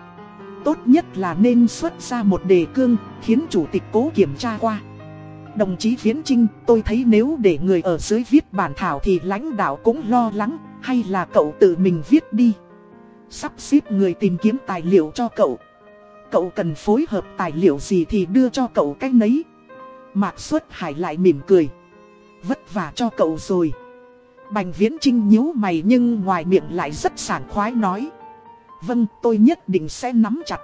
Tốt nhất là nên xuất ra một đề cương, khiến chủ tịch cố kiểm tra qua. Đồng chí Viễn Trinh, tôi thấy nếu để người ở dưới viết bản thảo thì lãnh đạo cũng lo lắng, hay là cậu tự mình viết đi. Sắp xếp người tìm kiếm tài liệu cho cậu. Cậu cần phối hợp tài liệu gì thì đưa cho cậu cách nấy. Mạc Xuất Hải lại mỉm cười. Vất vả cho cậu rồi. Bành Viễn Trinh nhíu mày nhưng ngoài miệng lại rất sảng khoái nói. Vâng, tôi nhất định sẽ nắm chặt.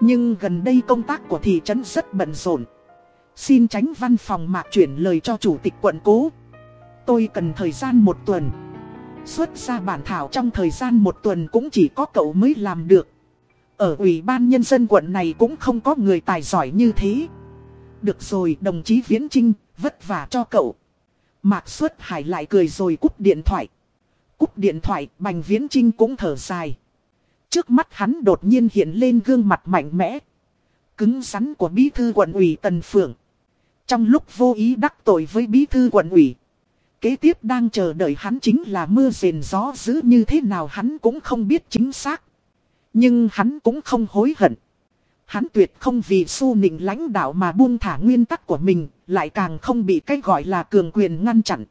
Nhưng gần đây công tác của thị trấn rất bận rộn. Xin tránh văn phòng mạc chuyển lời cho chủ tịch quận cố. Tôi cần thời gian một tuần. Xuất ra bản thảo trong thời gian một tuần cũng chỉ có cậu mới làm được. Ở ủy ban nhân dân quận này cũng không có người tài giỏi như thế. Được rồi đồng chí Viễn Trinh, vất vả cho cậu. Mạc Xuất Hải lại cười rồi cúp điện thoại. Cúp điện thoại, Bành Viễn Trinh cũng thở dài. Trước mắt hắn đột nhiên hiện lên gương mặt mạnh mẽ. Cứng rắn của bí thư quận ủy Tần Phượng. Trong lúc vô ý đắc tội với bí thư quận ủy. Kế tiếp đang chờ đợi hắn chính là mưa rền gió dữ như thế nào hắn cũng không biết chính xác. Nhưng hắn cũng không hối hận. Hắn tuyệt không vì su nịnh lãnh đạo mà buông thả nguyên tắc của mình, lại càng không bị cái gọi là cường quyền ngăn chặn.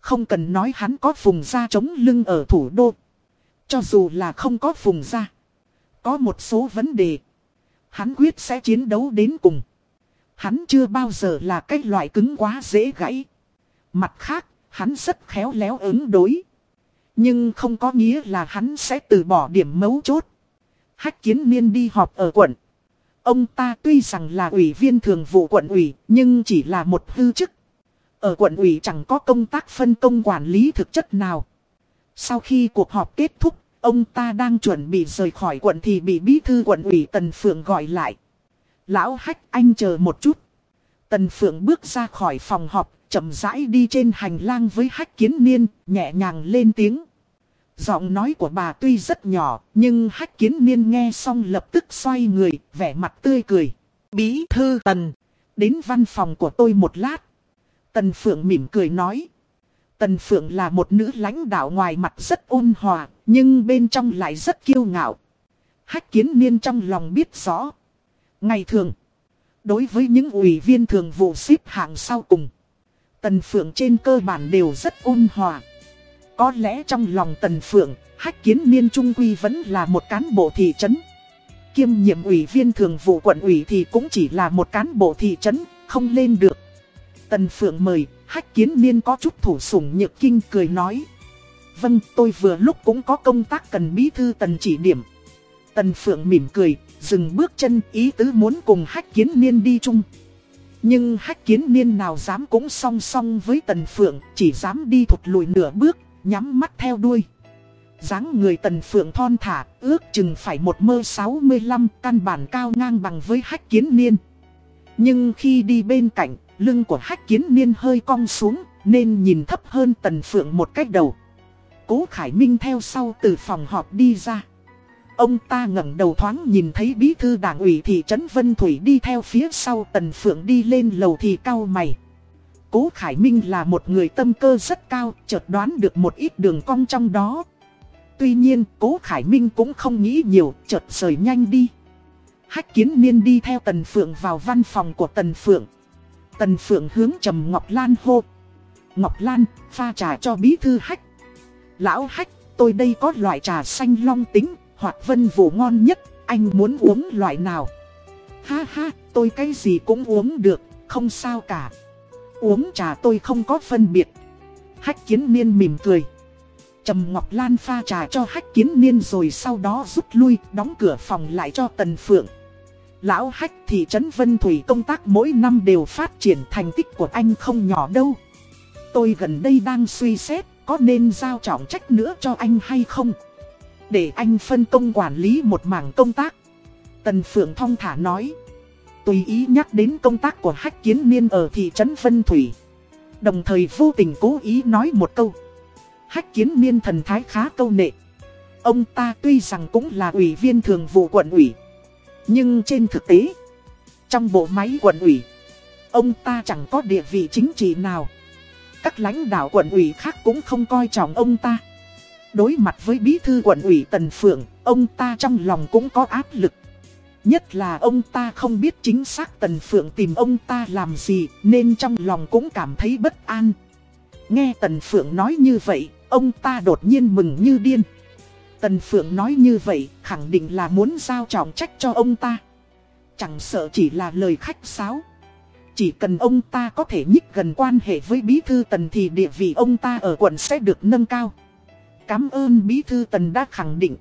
Không cần nói hắn có phùng ra chống lưng ở thủ đô. Cho dù là không có phùng ra. Có một số vấn đề. Hắn quyết sẽ chiến đấu đến cùng. Hắn chưa bao giờ là cái loại cứng quá dễ gãy. Mặt khác, hắn rất khéo léo ứng đối. Nhưng không có nghĩa là hắn sẽ từ bỏ điểm mấu chốt. Hách kiến niên đi họp ở quận. Ông ta tuy rằng là ủy viên thường vụ quận ủy, nhưng chỉ là một hư chức. Ở quận ủy chẳng có công tác phân công quản lý thực chất nào. Sau khi cuộc họp kết thúc, ông ta đang chuẩn bị rời khỏi quận thì bị bí thư quận ủy Tần Phượng gọi lại. Lão hách anh chờ một chút. Tần Phượng bước ra khỏi phòng họp, chậm rãi đi trên hành lang với hách kiến niên, nhẹ nhàng lên tiếng. Giọng nói của bà tuy rất nhỏ, nhưng hách kiến niên nghe xong lập tức xoay người, vẻ mặt tươi cười. Bí thư Tần, đến văn phòng của tôi một lát. Tần Phượng mỉm cười nói. Tần Phượng là một nữ lãnh đạo ngoài mặt rất ôn hòa, nhưng bên trong lại rất kiêu ngạo. Hách kiến niên trong lòng biết rõ. Ngày thường, đối với những ủy viên thường vụ xếp hạng sau cùng, Tần Phượng trên cơ bản đều rất ôn hòa. Có lẽ trong lòng Tần Phượng, Hách Kiến Niên Trung Quy vẫn là một cán bộ thị trấn. Kiêm nhiệm ủy viên thường vụ quận ủy thì cũng chỉ là một cán bộ thị trấn, không lên được. Tần Phượng mời, Hách Kiến Niên có chút thủ sủng nhược kinh cười nói. Vâng, tôi vừa lúc cũng có công tác cần bí thư Tần chỉ điểm. Tần Phượng mỉm cười, dừng bước chân ý tứ muốn cùng Hách Kiến Niên đi chung. Nhưng Hách Kiến Niên nào dám cũng song song với Tần Phượng, chỉ dám đi thụt lùi nửa bước, nhắm mắt theo đuôi. dáng người tần phượng thon thả, ước chừng phải một mơ 65 căn bản cao ngang bằng với hách kiến niên. Nhưng khi đi bên cạnh, lưng của hách kiến niên hơi cong xuống, nên nhìn thấp hơn tần phượng một cách đầu. Cố Khải Minh theo sau từ phòng họp đi ra. Ông ta ngẩng đầu thoáng nhìn thấy bí thư đảng ủy thị trấn Vân Thủy đi theo phía sau tần phượng đi lên lầu thì cao mày. Cố Khải Minh là một người tâm cơ rất cao, chợt đoán được một ít đường cong trong đó. Tuy nhiên, Cố Khải Minh cũng không nghĩ nhiều, chợt rời nhanh đi. Hách Kiến Niên đi theo Tần Phượng vào văn phòng của Tần Phượng. Tần Phượng hướng Trầm Ngọc Lan hô. Ngọc Lan, pha trà cho bí thư Hách. Lão Hách, tôi đây có loại trà xanh long tính, hoặc vân vụ ngon nhất, anh muốn uống loại nào? Ha ha, tôi cái gì cũng uống được, không sao cả. Uống trà tôi không có phân biệt. Hách kiến niên mỉm cười. Trầm Ngọc Lan pha trà cho hách kiến niên rồi sau đó rút lui, đóng cửa phòng lại cho Tần Phượng. Lão Hách thị trấn Vân Thủy công tác mỗi năm đều phát triển thành tích của anh không nhỏ đâu. Tôi gần đây đang suy xét có nên giao trọng trách nữa cho anh hay không. Để anh phân công quản lý một mảng công tác. Tần Phượng thong thả nói. Tùy ý nhắc đến công tác của Hách Kiến Niên ở thị trấn Vân Thủy. Đồng thời vô tình cố ý nói một câu. Hách Kiến Niên thần thái khá câu nệ. Ông ta tuy rằng cũng là ủy viên thường vụ quận ủy. Nhưng trên thực tế, trong bộ máy quận ủy, ông ta chẳng có địa vị chính trị nào. Các lãnh đạo quận ủy khác cũng không coi trọng ông ta. Đối mặt với bí thư quận ủy Tần Phượng, ông ta trong lòng cũng có áp lực. Nhất là ông ta không biết chính xác Tần Phượng tìm ông ta làm gì nên trong lòng cũng cảm thấy bất an. Nghe Tần Phượng nói như vậy, ông ta đột nhiên mừng như điên. Tần Phượng nói như vậy, khẳng định là muốn giao trọng trách cho ông ta. Chẳng sợ chỉ là lời khách sáo. Chỉ cần ông ta có thể nhích gần quan hệ với Bí Thư Tần thì địa vị ông ta ở quận sẽ được nâng cao. Cảm ơn Bí Thư Tần đã khẳng định.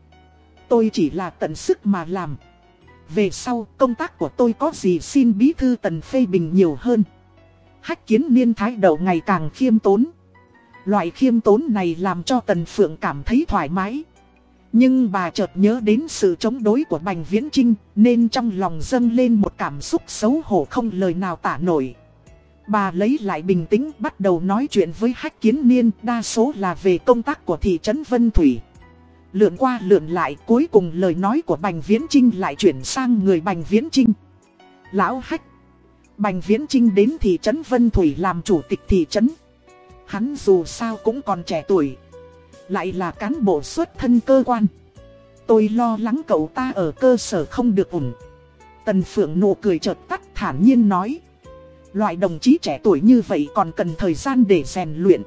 Tôi chỉ là tận sức mà làm. Về sau, công tác của tôi có gì xin Bí Thư Tần phê bình nhiều hơn. Hách kiến niên thái đầu ngày càng khiêm tốn. Loại khiêm tốn này làm cho Tần Phượng cảm thấy thoải mái. Nhưng bà chợt nhớ đến sự chống đối của Bành Viễn Trinh nên trong lòng dâng lên một cảm xúc xấu hổ không lời nào tả nổi. Bà lấy lại bình tĩnh bắt đầu nói chuyện với Hách Kiến Niên đa số là về công tác của thị trấn Vân Thủy. Lượn qua lượn lại, cuối cùng lời nói của Bành Viễn Trinh lại chuyển sang người Bành Viễn Trinh. Lão Hách Bành Viễn Trinh đến thị trấn Vân Thủy làm chủ tịch thị trấn. Hắn dù sao cũng còn trẻ tuổi. Lại là cán bộ xuất thân cơ quan Tôi lo lắng cậu ta ở cơ sở không được ổn Tần Phượng nụ cười chợt tắt thản nhiên nói, Loại đồng chí trẻ tuổi như vậy còn cần thời gian để rèn luyện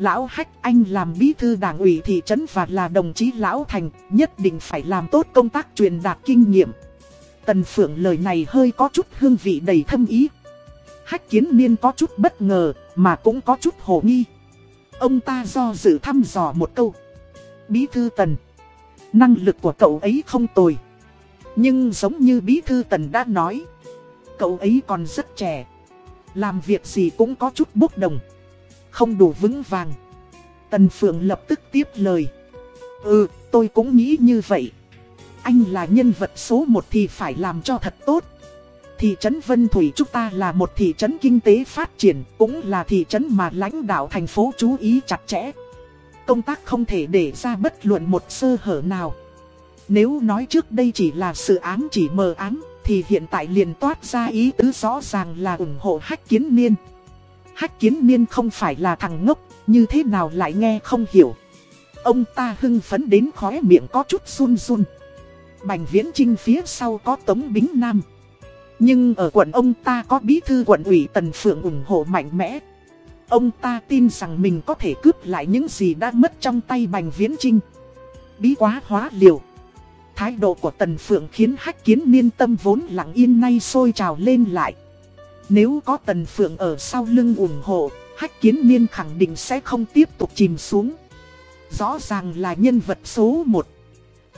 Lão Hách anh làm bí thư đảng ủy thị trấn và là đồng chí Lão Thành, Nhất định phải làm tốt công tác truyền đạt kinh nghiệm Tần Phượng lời này hơi có chút hương vị đầy thâm ý Hách kiến niên có chút bất ngờ, mà cũng có chút hồ nghi Ông ta do dự thăm dò một câu. Bí thư tần. Năng lực của cậu ấy không tồi. Nhưng giống như bí thư tần đã nói. Cậu ấy còn rất trẻ. Làm việc gì cũng có chút bốc đồng. Không đủ vững vàng. Tần Phượng lập tức tiếp lời. Ừ, tôi cũng nghĩ như vậy. Anh là nhân vật số một thì phải làm cho thật tốt. Thị trấn Vân Thủy chúng ta là một thị trấn kinh tế phát triển, cũng là thị trấn mà lãnh đạo thành phố chú ý chặt chẽ. Công tác không thể để ra bất luận một sơ hở nào. Nếu nói trước đây chỉ là sự án chỉ mờ án, thì hiện tại liền toát ra ý tứ rõ ràng là ủng hộ hách kiến niên. Hách kiến niên không phải là thằng ngốc, như thế nào lại nghe không hiểu. Ông ta hưng phấn đến khóe miệng có chút run run. Bành viễn trinh phía sau có tống bính nam. Nhưng ở quận ông ta có bí thư quận ủy Tần Phượng ủng hộ mạnh mẽ. Ông ta tin rằng mình có thể cướp lại những gì đã mất trong tay Bành Viễn Trinh. Bí quá hóa liều. Thái độ của Tần Phượng khiến hách kiến niên tâm vốn lặng yên nay sôi trào lên lại. Nếu có Tần Phượng ở sau lưng ủng hộ, hách kiến niên khẳng định sẽ không tiếp tục chìm xuống. Rõ ràng là nhân vật số 1.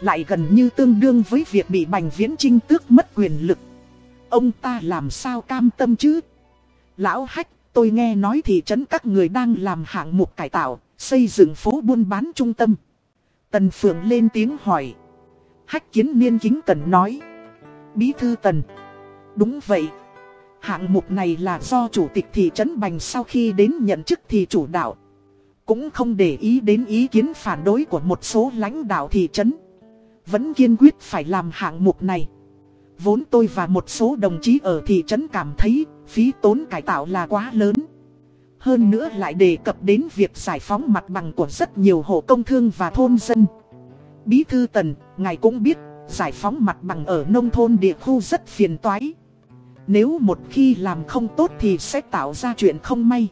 Lại gần như tương đương với việc bị Bành Viễn Trinh tước mất quyền lực. Ông ta làm sao cam tâm chứ? Lão Hách, tôi nghe nói thị trấn các người đang làm hạng mục cải tạo, xây dựng phố buôn bán trung tâm. Tần Phượng lên tiếng hỏi. Hách kiến niên kính cần nói. Bí thư Tần. Đúng vậy. Hạng mục này là do chủ tịch thị trấn Bành sau khi đến nhận chức thì chủ đạo. Cũng không để ý đến ý kiến phản đối của một số lãnh đạo thị trấn. Vẫn kiên quyết phải làm hạng mục này. Vốn tôi và một số đồng chí ở thị trấn cảm thấy phí tốn cải tạo là quá lớn. Hơn nữa lại đề cập đến việc giải phóng mặt bằng của rất nhiều hộ công thương và thôn dân. Bí thư Tần, ngài cũng biết, giải phóng mặt bằng ở nông thôn địa khu rất phiền toái. Nếu một khi làm không tốt thì sẽ tạo ra chuyện không may.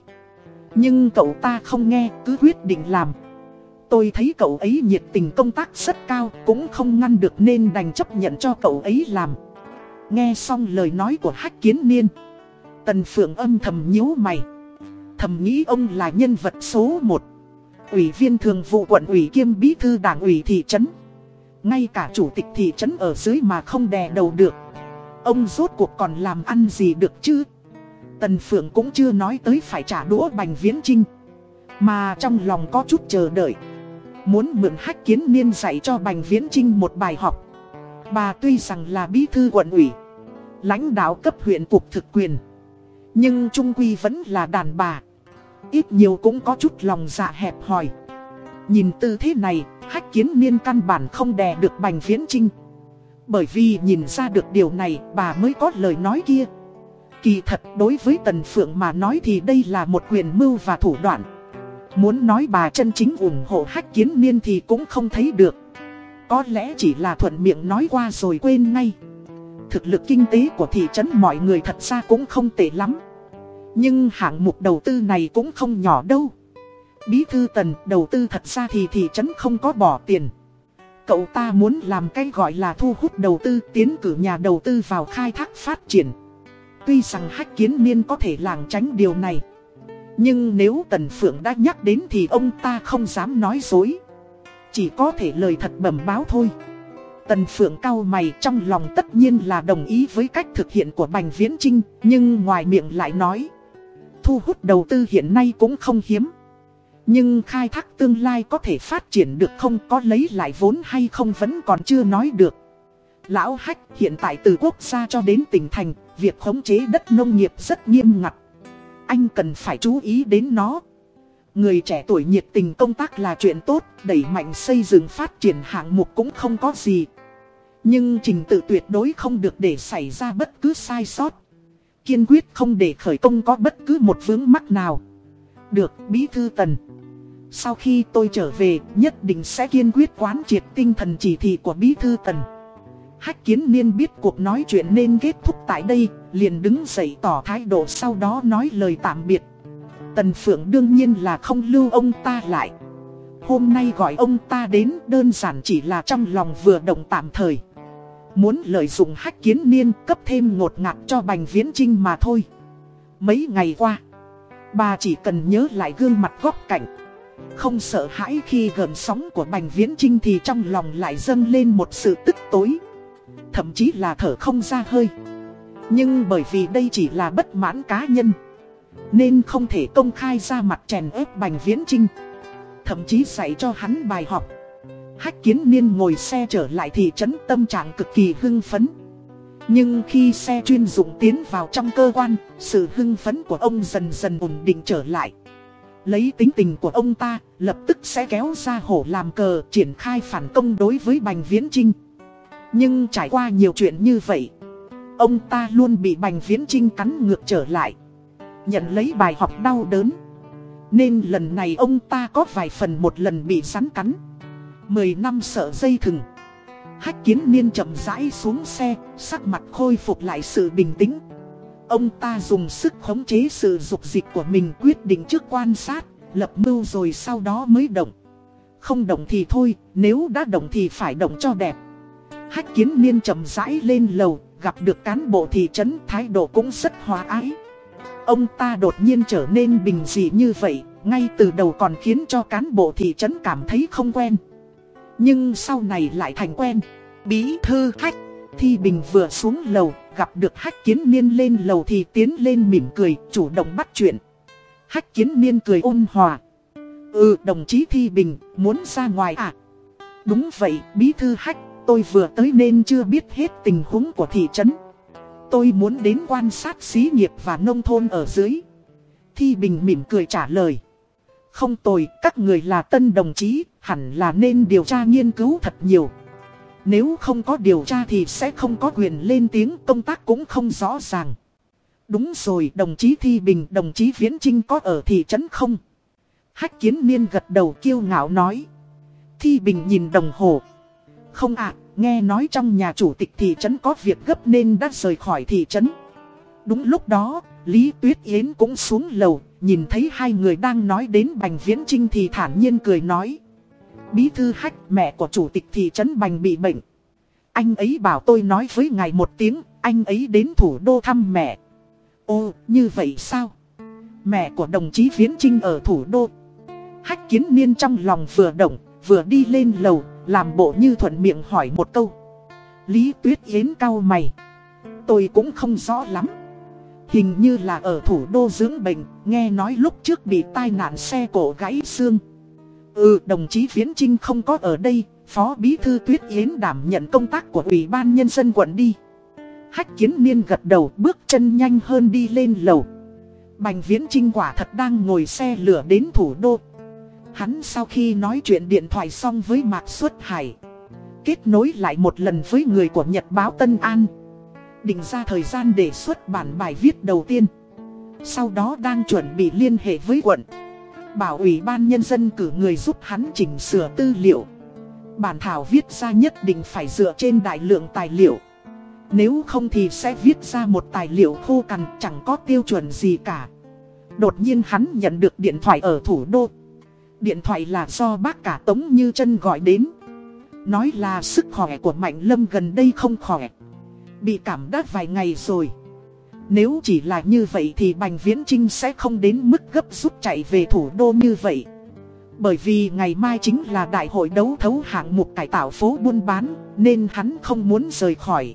Nhưng cậu ta không nghe, cứ quyết định làm. Tôi thấy cậu ấy nhiệt tình công tác rất cao, cũng không ngăn được nên đành chấp nhận cho cậu ấy làm. Nghe xong lời nói của hách kiến niên Tần Phượng âm thầm nhíu mày Thầm nghĩ ông là nhân vật số 1 Ủy viên thường vụ quận ủy kiêm bí thư đảng ủy thị trấn Ngay cả chủ tịch thị trấn ở dưới mà không đè đầu được Ông rốt cuộc còn làm ăn gì được chứ? Tần Phượng cũng chưa nói tới phải trả đũa Bành Viễn Trinh Mà trong lòng có chút chờ đợi. Muốn mượn hách kiến niên dạy cho Bành Viễn Trinh một bài học. Bà tuy rằng là bí thư quận ủy, Lãnh đạo cấp huyện cục thực quyền, Nhưng Trung Quy vẫn là đàn bà. Ít nhiều cũng có chút lòng dạ hẹp hòi. Nhìn tư thế này, Hách kiến niên căn bản không đè được Bành Viễn Trinh bởi vì nhìn ra được điều này, bà mới có lời nói kia. Kỳ thật, đối với Tần Phượng mà nói thì đây là một quyền mưu và thủ đoạn. Muốn nói bà chân chính ủng hộ hách kiến niên thì cũng không thấy được. Có lẽ chỉ là thuận miệng nói qua rồi quên ngay. Thực lực kinh tế của thị trấn mọi người thật ra cũng không tệ lắm. Nhưng hạng mục đầu tư này cũng không nhỏ đâu. Bí thư tần đầu tư thật ra thì thị trấn không có bỏ tiền. Cậu ta muốn làm cái gọi là thu hút đầu tư, tiến cử nhà đầu tư vào khai thác phát triển. Tuy rằng hách kiến miên có thể làng tránh điều này, Nhưng nếu Tần Phượng đã nhắc đến thì ông ta không dám nói dối. Chỉ có thể lời thật bẩm báo thôi. Tần Phượng cao mày, trong lòng tất nhiên là đồng ý với cách thực hiện của Bành Viễn Trinh Nhưng ngoài miệng lại nói, Thu hút đầu tư hiện nay cũng không hiếm. Nhưng khai thác tương lai có thể phát triển được không, có lấy lại vốn hay không vẫn còn chưa nói được. Lão Hách hiện tại từ quốc gia cho đến tỉnh thành, Việc khống chế đất nông nghiệp rất nghiêm ngặt. Anh cần phải chú ý đến nó. Người trẻ tuổi nhiệt tình công tác là chuyện tốt, Đẩy mạnh xây dựng phát triển hạng mục cũng không có gì. Nhưng trình tự tuyệt đối không được để xảy ra bất cứ sai sót. Kiên quyết không để khởi công có bất cứ một vướng mắc nào. Được, Bí Thư Tần. Sau khi tôi trở về nhất định sẽ kiên quyết quán triệt tinh thần chỉ thị của Bí Thư Tần Hách kiến niên biết cuộc nói chuyện nên kết thúc tại đây, liền đứng dậy tỏ thái độ sau đó nói lời tạm biệt. Tần Phượng đương nhiên là không lưu ông ta lại. Hôm nay gọi ông ta đến đơn giản chỉ là trong lòng vừa động tạm thời. Muốn lợi dụng hách kiến niên cấp thêm ngột ngạt cho Bành Viễn Trinh mà thôi. Mấy ngày qua, bà chỉ cần nhớ lại gương mặt góc cạnh. Không sợ hãi khi gần sóng của Bành Viễn Trinh thì trong lòng lại dâng lên một sự tức tối. Thậm chí là thở không ra hơi. Nhưng bởi vì đây chỉ là bất mãn cá nhân, Nên không thể công khai ra mặt chèn ép Bành Viễn Trinh Thậm chí dạy cho hắn bài học. Hách kiến niên ngồi xe trở lại thị trấn tâm trạng cực kỳ hưng phấn. Nhưng khi xe chuyên dụng tiến vào trong cơ quan, Sự hưng phấn của ông dần dần ổn định trở lại. Lấy tính tình của ông ta, Lập tức sẽ kéo ra hổ làm cờ, Triển khai phản công đối với Bành Viễn Trinh nhưng trải qua nhiều chuyện như vậy, Ông ta luôn bị Bành Viễn Trinh cắn ngược trở lại. Nhận lấy bài học đau đớn. Nên lần này ông ta có vài phần một lần bị rắn cắn. Mười năm sợ dây thừng. Hách kiến niên chậm rãi xuống xe, Sắc mặt khôi phục lại sự bình tĩnh. Ông ta dùng sức khống chế sự dục dịch của mình quyết định trước quan sát Lập mưu rồi sau đó mới động Không động thì thôi Nếu đã động thì phải động cho đẹp Hách kiến niên chậm rãi lên lầu, gặp được cán bộ thị trấn thái độ cũng rất hòa ái. Ông ta đột nhiên trở nên bình dị như vậy, ngay từ đầu còn khiến cho cán bộ thị trấn cảm thấy không quen. Nhưng sau này lại thành quen. Bí thư hách, Thi Bình vừa xuống lầu, gặp được hách kiến niên lên lầu thì tiến lên mỉm cười, chủ động bắt chuyện. Hách kiến niên cười ôn hòa. Ừ, đồng chí Thi Bình, muốn ra ngoài à? Đúng vậy, bí thư hách, Tôi vừa tới nên chưa biết hết tình huống của thị trấn Tôi muốn đến quan sát xí nghiệp và nông thôn ở dưới Thi Bình mỉm cười trả lời Không tồi, các người là tân đồng chí, hẳn là nên điều tra nghiên cứu thật nhiều nếu không có điều tra thì sẽ không có quyền lên tiếng, công tác cũng không rõ ràng Đúng rồi, đồng chí Thi Bình, đồng chí Viễn Trinh có ở thị trấn không? Hách kiến niên gật đầu kiêu ngạo nói Thi Bình nhìn đồng hồ không ạ, nghe nói trong nhà chủ tịch thị trấn có việc gấp nên đã rời khỏi thị trấn. Đúng lúc đó, Lý Tuyết Yến cũng xuống lầu, nhìn thấy hai người đang nói đến Bành Viễn Trinh thì thản nhiên cười nói. Bí thư hách mẹ của chủ tịch thị trấn Bành bị bệnh. Anh ấy bảo tôi nói với ngài một tiếng, anh ấy đến thủ đô thăm mẹ. Ồ, như vậy sao? Mẹ của đồng chí Viễn Trinh ở thủ đô. Hách kiến niên trong lòng vừa động, vừa đi lên lầu, làm bộ như thuận miệng hỏi một câu Lý Tuyết Yến cao mày Tôi cũng không rõ lắm Hình như là ở thủ đô dưỡng bệnh Nghe nói lúc trước bị tai nạn xe cổ gãy xương Ừ đồng chí Viễn Trinh không có ở đây, Phó Bí Thư Tuyết Yến đảm nhận công tác của Ủy ban Nhân dân quận đi. Hách kiến niên gật đầu, bước chân nhanh hơn đi lên lầu. Bành Viễn Trinh quả thật đang ngồi xe lửa đến thủ đô. Hắn sau khi nói chuyện điện thoại xong với Mạc Xuất Hải, Kết nối lại một lần với người của Nhật báo Tân An. Định ra thời gian để xuất bản bài viết đầu tiên. Sau đó đang chuẩn bị liên hệ với quận. Bảo ủy ban nhân dân cử người giúp hắn chỉnh sửa tư liệu. Bản thảo viết ra nhất định phải dựa trên đại lượng tài liệu. Nếu không thì sẽ viết ra một tài liệu khô cằn, chẳng có tiêu chuẩn gì cả. Đột nhiên hắn nhận được điện thoại ở thủ đô. Điện thoại là do bác cả Tống Như chân gọi đến. Nói là sức khỏe của Mạnh Lâm gần đây không khỏe. Bị cảm đát vài ngày rồi. Nếu chỉ là như vậy thì Bành Viễn Trinh sẽ không đến mức gấp rút chạy về thủ đô như vậy. Bởi vì ngày mai chính là đại hội đấu thấu hạng mục cải tạo phố buôn bán, Nên hắn không muốn rời khỏi.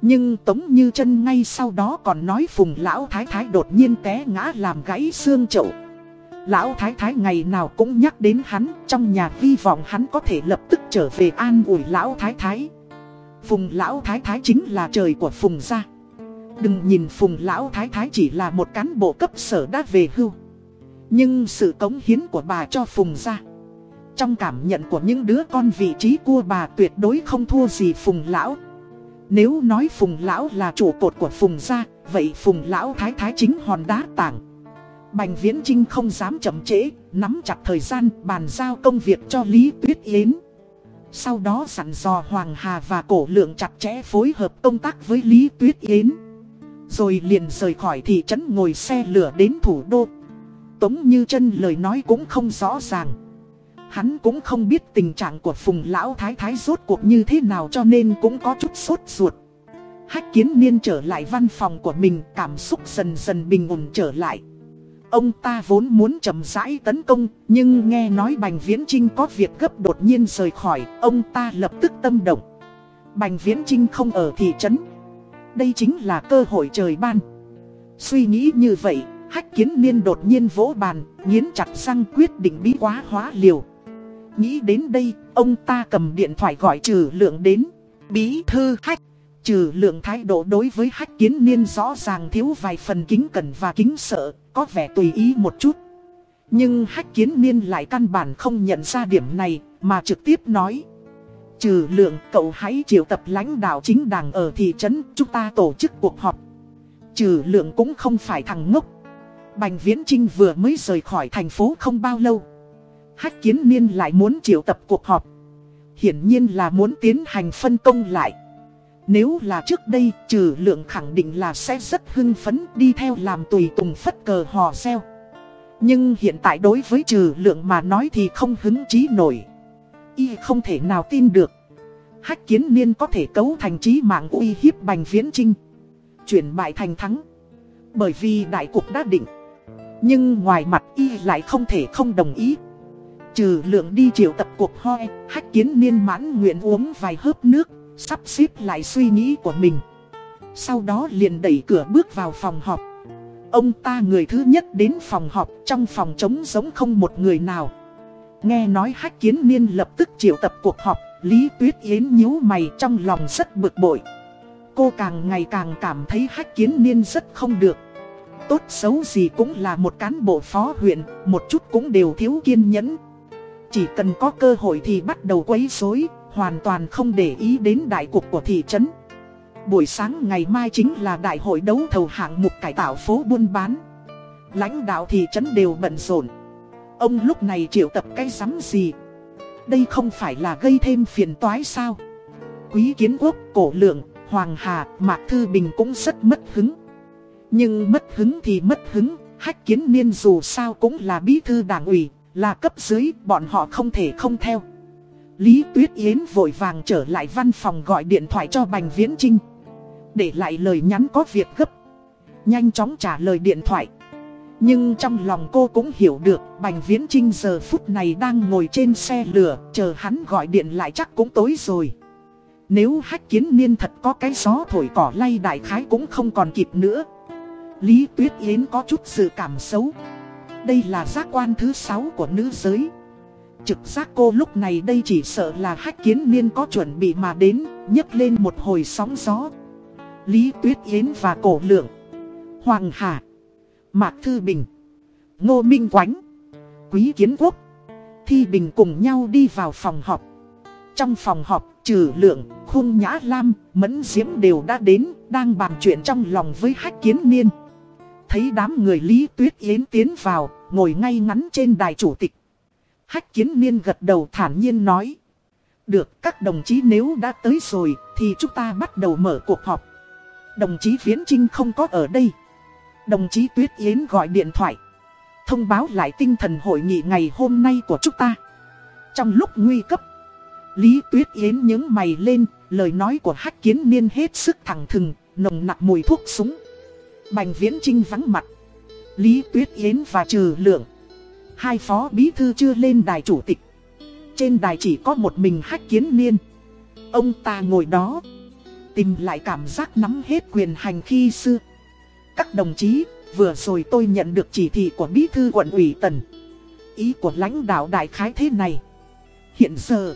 Nhưng Tống Như chân ngay sau đó còn nói Phùng Lão Thái Thái đột nhiên té ngã làm gãy xương chậu. Lão Thái Thái ngày nào cũng nhắc đến hắn, Trong nhà hy vọng hắn có thể lập tức trở về an ủi Lão Thái Thái. Phùng Lão Thái Thái chính là trời của Phùng gia. Đừng nhìn Phùng Lão Thái Thái chỉ là một cán bộ cấp sở đã về hưu Nhưng sự cống hiến của bà cho Phùng gia Trong cảm nhận của những đứa con vị trí của bà tuyệt đối không thua gì Phùng Lão Nếu nói Phùng Lão là trụ cột của Phùng gia Vậy Phùng Lão Thái Thái chính hòn đá tảng Bành Viễn Trinh không dám chậm trễ, nắm chặt thời gian bàn giao công việc cho Lý Tuyết Yến. Sau đó sẵn dò Hoàng Hà và Cổ Lượng chặt chẽ phối hợp công tác với Lý Tuyết Yến. Rồi liền rời khỏi thị trấn ngồi xe lửa đến thủ đô. Tống Như chân lời nói cũng không rõ ràng. Hắn cũng không biết tình trạng của Phùng Lão Thái Thái rốt cuộc như thế nào cho nên cũng có chút sốt ruột. Hách kiến niên trở lại văn phòng của mình cảm xúc dần dần bình ổn trở lại. Ông ta vốn muốn chậm rãi tấn công, nhưng nghe nói Bành Viễn Trinh có việc gấp đột nhiên rời khỏi, ông ta lập tức tâm động. Bành Viễn Trinh không ở thị trấn. Đây chính là cơ hội trời ban. Suy nghĩ như vậy, hách kiến niên đột nhiên vỗ bàn, nghiến chặt răng quyết định bí quá hóa liều. Nghĩ đến đây, ông ta cầm điện thoại gọi trừ lượng đến. Bí thư hách. Trừ lượng thái độ đối với hách kiến niên rõ ràng thiếu vài phần kính cẩn và kính sợ, có vẻ tùy ý một chút. Nhưng hách kiến niên lại căn bản không nhận ra điểm này, mà trực tiếp nói. Trừ lượng cậu hãy triệu tập lãnh đạo chính đảng ở thị trấn, chúng ta tổ chức cuộc họp. Trừ lượng cũng không phải thằng ngốc. Bành Viễn Trinh vừa mới rời khỏi thành phố không bao lâu. Hách kiến niên lại muốn triệu tập cuộc họp. Hiển nhiên là muốn tiến hành phân công lại. Nếu là trước đây, trừ lượng khẳng định là sẽ rất hưng phấn đi theo làm tùy tùng phất cờ hò reo. Nhưng hiện tại đối với trừ lượng mà nói thì không hứng chí nổi. Y không thể nào tin được. Hách kiến niên có thể cấu thành trí mạng uy hiếp bành viễn trinh. Chuyển bại thành thắng. Bởi vì đại cục đã định. Nhưng ngoài mặt Y lại không thể không đồng ý. Trừ lượng đi triệu tập cuộc hoi, hách kiến niên mãn nguyện uống vài hớp nước Sắp xếp lại suy nghĩ của mình Sau đó liền đẩy cửa bước vào phòng họp Ông ta người thứ nhất đến phòng họp Trong phòng trống giống không một người nào Nghe nói hách kiến niên lập tức triệu tập cuộc họp, Lý Tuyết Yến nhíu mày trong lòng rất bực bội Cô càng ngày càng cảm thấy hách kiến niên rất không được Tốt xấu gì cũng là một cán bộ phó huyện, Một chút cũng đều thiếu kiên nhẫn Chỉ cần có cơ hội thì bắt đầu quấy rối, hoàn toàn không để ý đến đại cuộc của thị trấn. Buổi sáng ngày mai chính là đại hội đấu thầu hạng mục cải tạo phố buôn bán. Lãnh đạo thị trấn đều bận rộn. Ông lúc này triệu tập cái rắm gì? Đây không phải là gây thêm phiền toái sao? Quý kiến quốc, cổ lượng, Hoàng Hà, Mạc Thư Bình cũng rất mất hứng. Nhưng mất hứng thì mất hứng, hách kiến niên dù sao cũng là bí thư đảng ủy, là cấp dưới, bọn họ không thể không theo. Lý Tuyết Yến vội vàng trở lại văn phòng gọi điện thoại cho Bành Viễn Trinh. Để lại lời nhắn có việc gấp. Nhanh chóng trả lời điện thoại. Nhưng trong lòng cô cũng hiểu được Bành Viễn Trinh giờ phút này đang ngồi trên xe lửa, chờ hắn gọi điện lại chắc cũng tối rồi. Nếu hách kiến niên thật có cái gió thổi cỏ lay đại khái cũng không còn kịp nữa. Lý Tuyết Yến có chút sự cảm xấu. Đây là giác quan thứ 6 của nữ giới. Trực giác cô lúc này đây chỉ sợ là hách kiến niên có chuẩn bị mà đến nhấc lên một hồi sóng gió. Lý Tuyết Yến và Cổ Lượng. Hoàng Hà. Mạc Thư Bình Ngô Minh Quánh Quý Kiến Quốc Thi Bình cùng nhau đi vào phòng họp. Trong phòng họp trừ lượng, khung nhã lam, mẫn diễm đều đã đến Đang bàn chuyện trong lòng với hách kiến niên. Thấy đám người Lý Tuyết Yến tiến vào Ngồi ngay ngắn trên đài chủ tịch. Hách kiến niên gật đầu thản nhiên nói Được các đồng chí nếu đã tới rồi Thì chúng ta bắt đầu mở cuộc họp. Đồng chí Viễn Trinh không có ở đây. Đồng chí Tuyết Yến gọi điện thoại. Thông báo lại tinh thần hội nghị ngày hôm nay của chúng ta. Trong lúc nguy cấp, Lý Tuyết Yến nhớ mày lên, Lời nói của Hách Kiến Niên hết sức thẳng thừng, Nồng nặc mùi thuốc súng. Bành Viễn Trinh vắng mặt. Lý Tuyết Yến và Trừ Lượng. Hai phó bí thư chưa lên đài chủ tịch. Trên đài chỉ có một mình Hách Kiến Niên. Ông ta ngồi đó, Tìm lại cảm giác nắm hết quyền hành khi xưa. Các đồng chí Vừa rồi tôi nhận được chỉ thị của bí thư quận ủy tần. Ý của lãnh đạo đại khái thế này. Hiện giờ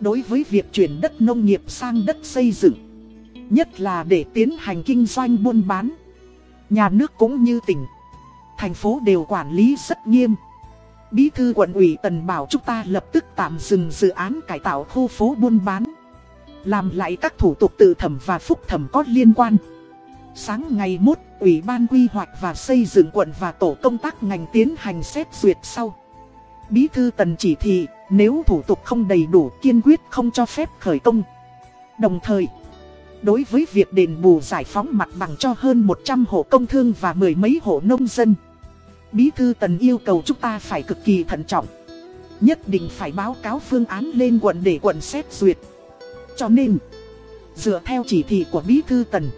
Đối với việc chuyển đất nông nghiệp sang đất xây dựng Nhất là để tiến hành kinh doanh buôn bán Nhà nước cũng như tỉnh Thành phố đều quản lý rất nghiêm. Bí thư quận ủy tần bảo chúng ta lập tức tạm dừng dự án cải tạo khu phố buôn bán Làm lại các thủ tục tự thẩm và phúc thẩm có liên quan. Sáng ngày mốt, Ủy ban quy hoạch và xây dựng quận và tổ công tác ngành tiến hành xét duyệt sau. Bí thư tần chỉ thị, nếu thủ tục không đầy đủ kiên quyết không cho phép khởi công. Đồng thời, đối với việc đền bù giải phóng mặt bằng cho hơn 100 hộ công thương và mười mấy hộ nông dân. Bí thư tần yêu cầu chúng ta phải cực kỳ thận trọng. Nhất định phải báo cáo phương án lên quận để quận xét duyệt. Cho nên, dựa theo chỉ thị của bí thư tần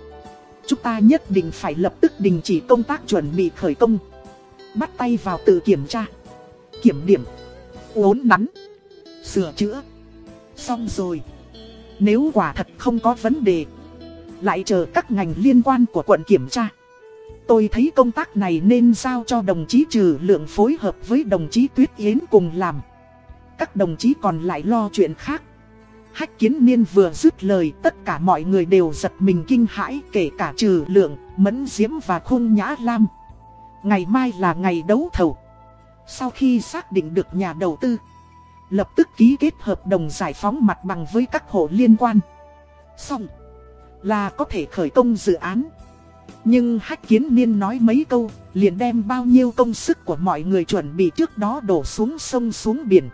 Chúng ta nhất định phải lập tức đình chỉ công tác chuẩn bị khởi công. Bắt tay vào tự kiểm tra, Kiểm điểm, Uốn nắn, Sửa chữa. Xong rồi, Nếu quả thật không có vấn đề, Lại chờ các ngành liên quan của quận kiểm tra. Tôi thấy công tác này nên giao cho đồng chí trừ lượng phối hợp với đồng chí Tuyết Yến cùng làm. Các đồng chí còn lại lo chuyện khác. Hách kiến niên vừa dứt lời tất cả mọi người đều giật mình kinh hãi kể cả trừ lượng, mẫn diễm và khung nhã lam. Ngày mai là ngày đấu thầu. Sau khi xác định được nhà đầu tư, lập tức ký kết hợp đồng giải phóng mặt bằng với các hộ liên quan. Xong, là có thể khởi công dự án. Nhưng Hách Kiến Niên nói mấy câu, liền đem bao nhiêu công sức của mọi người chuẩn bị trước đó đổ xuống sông xuống biển.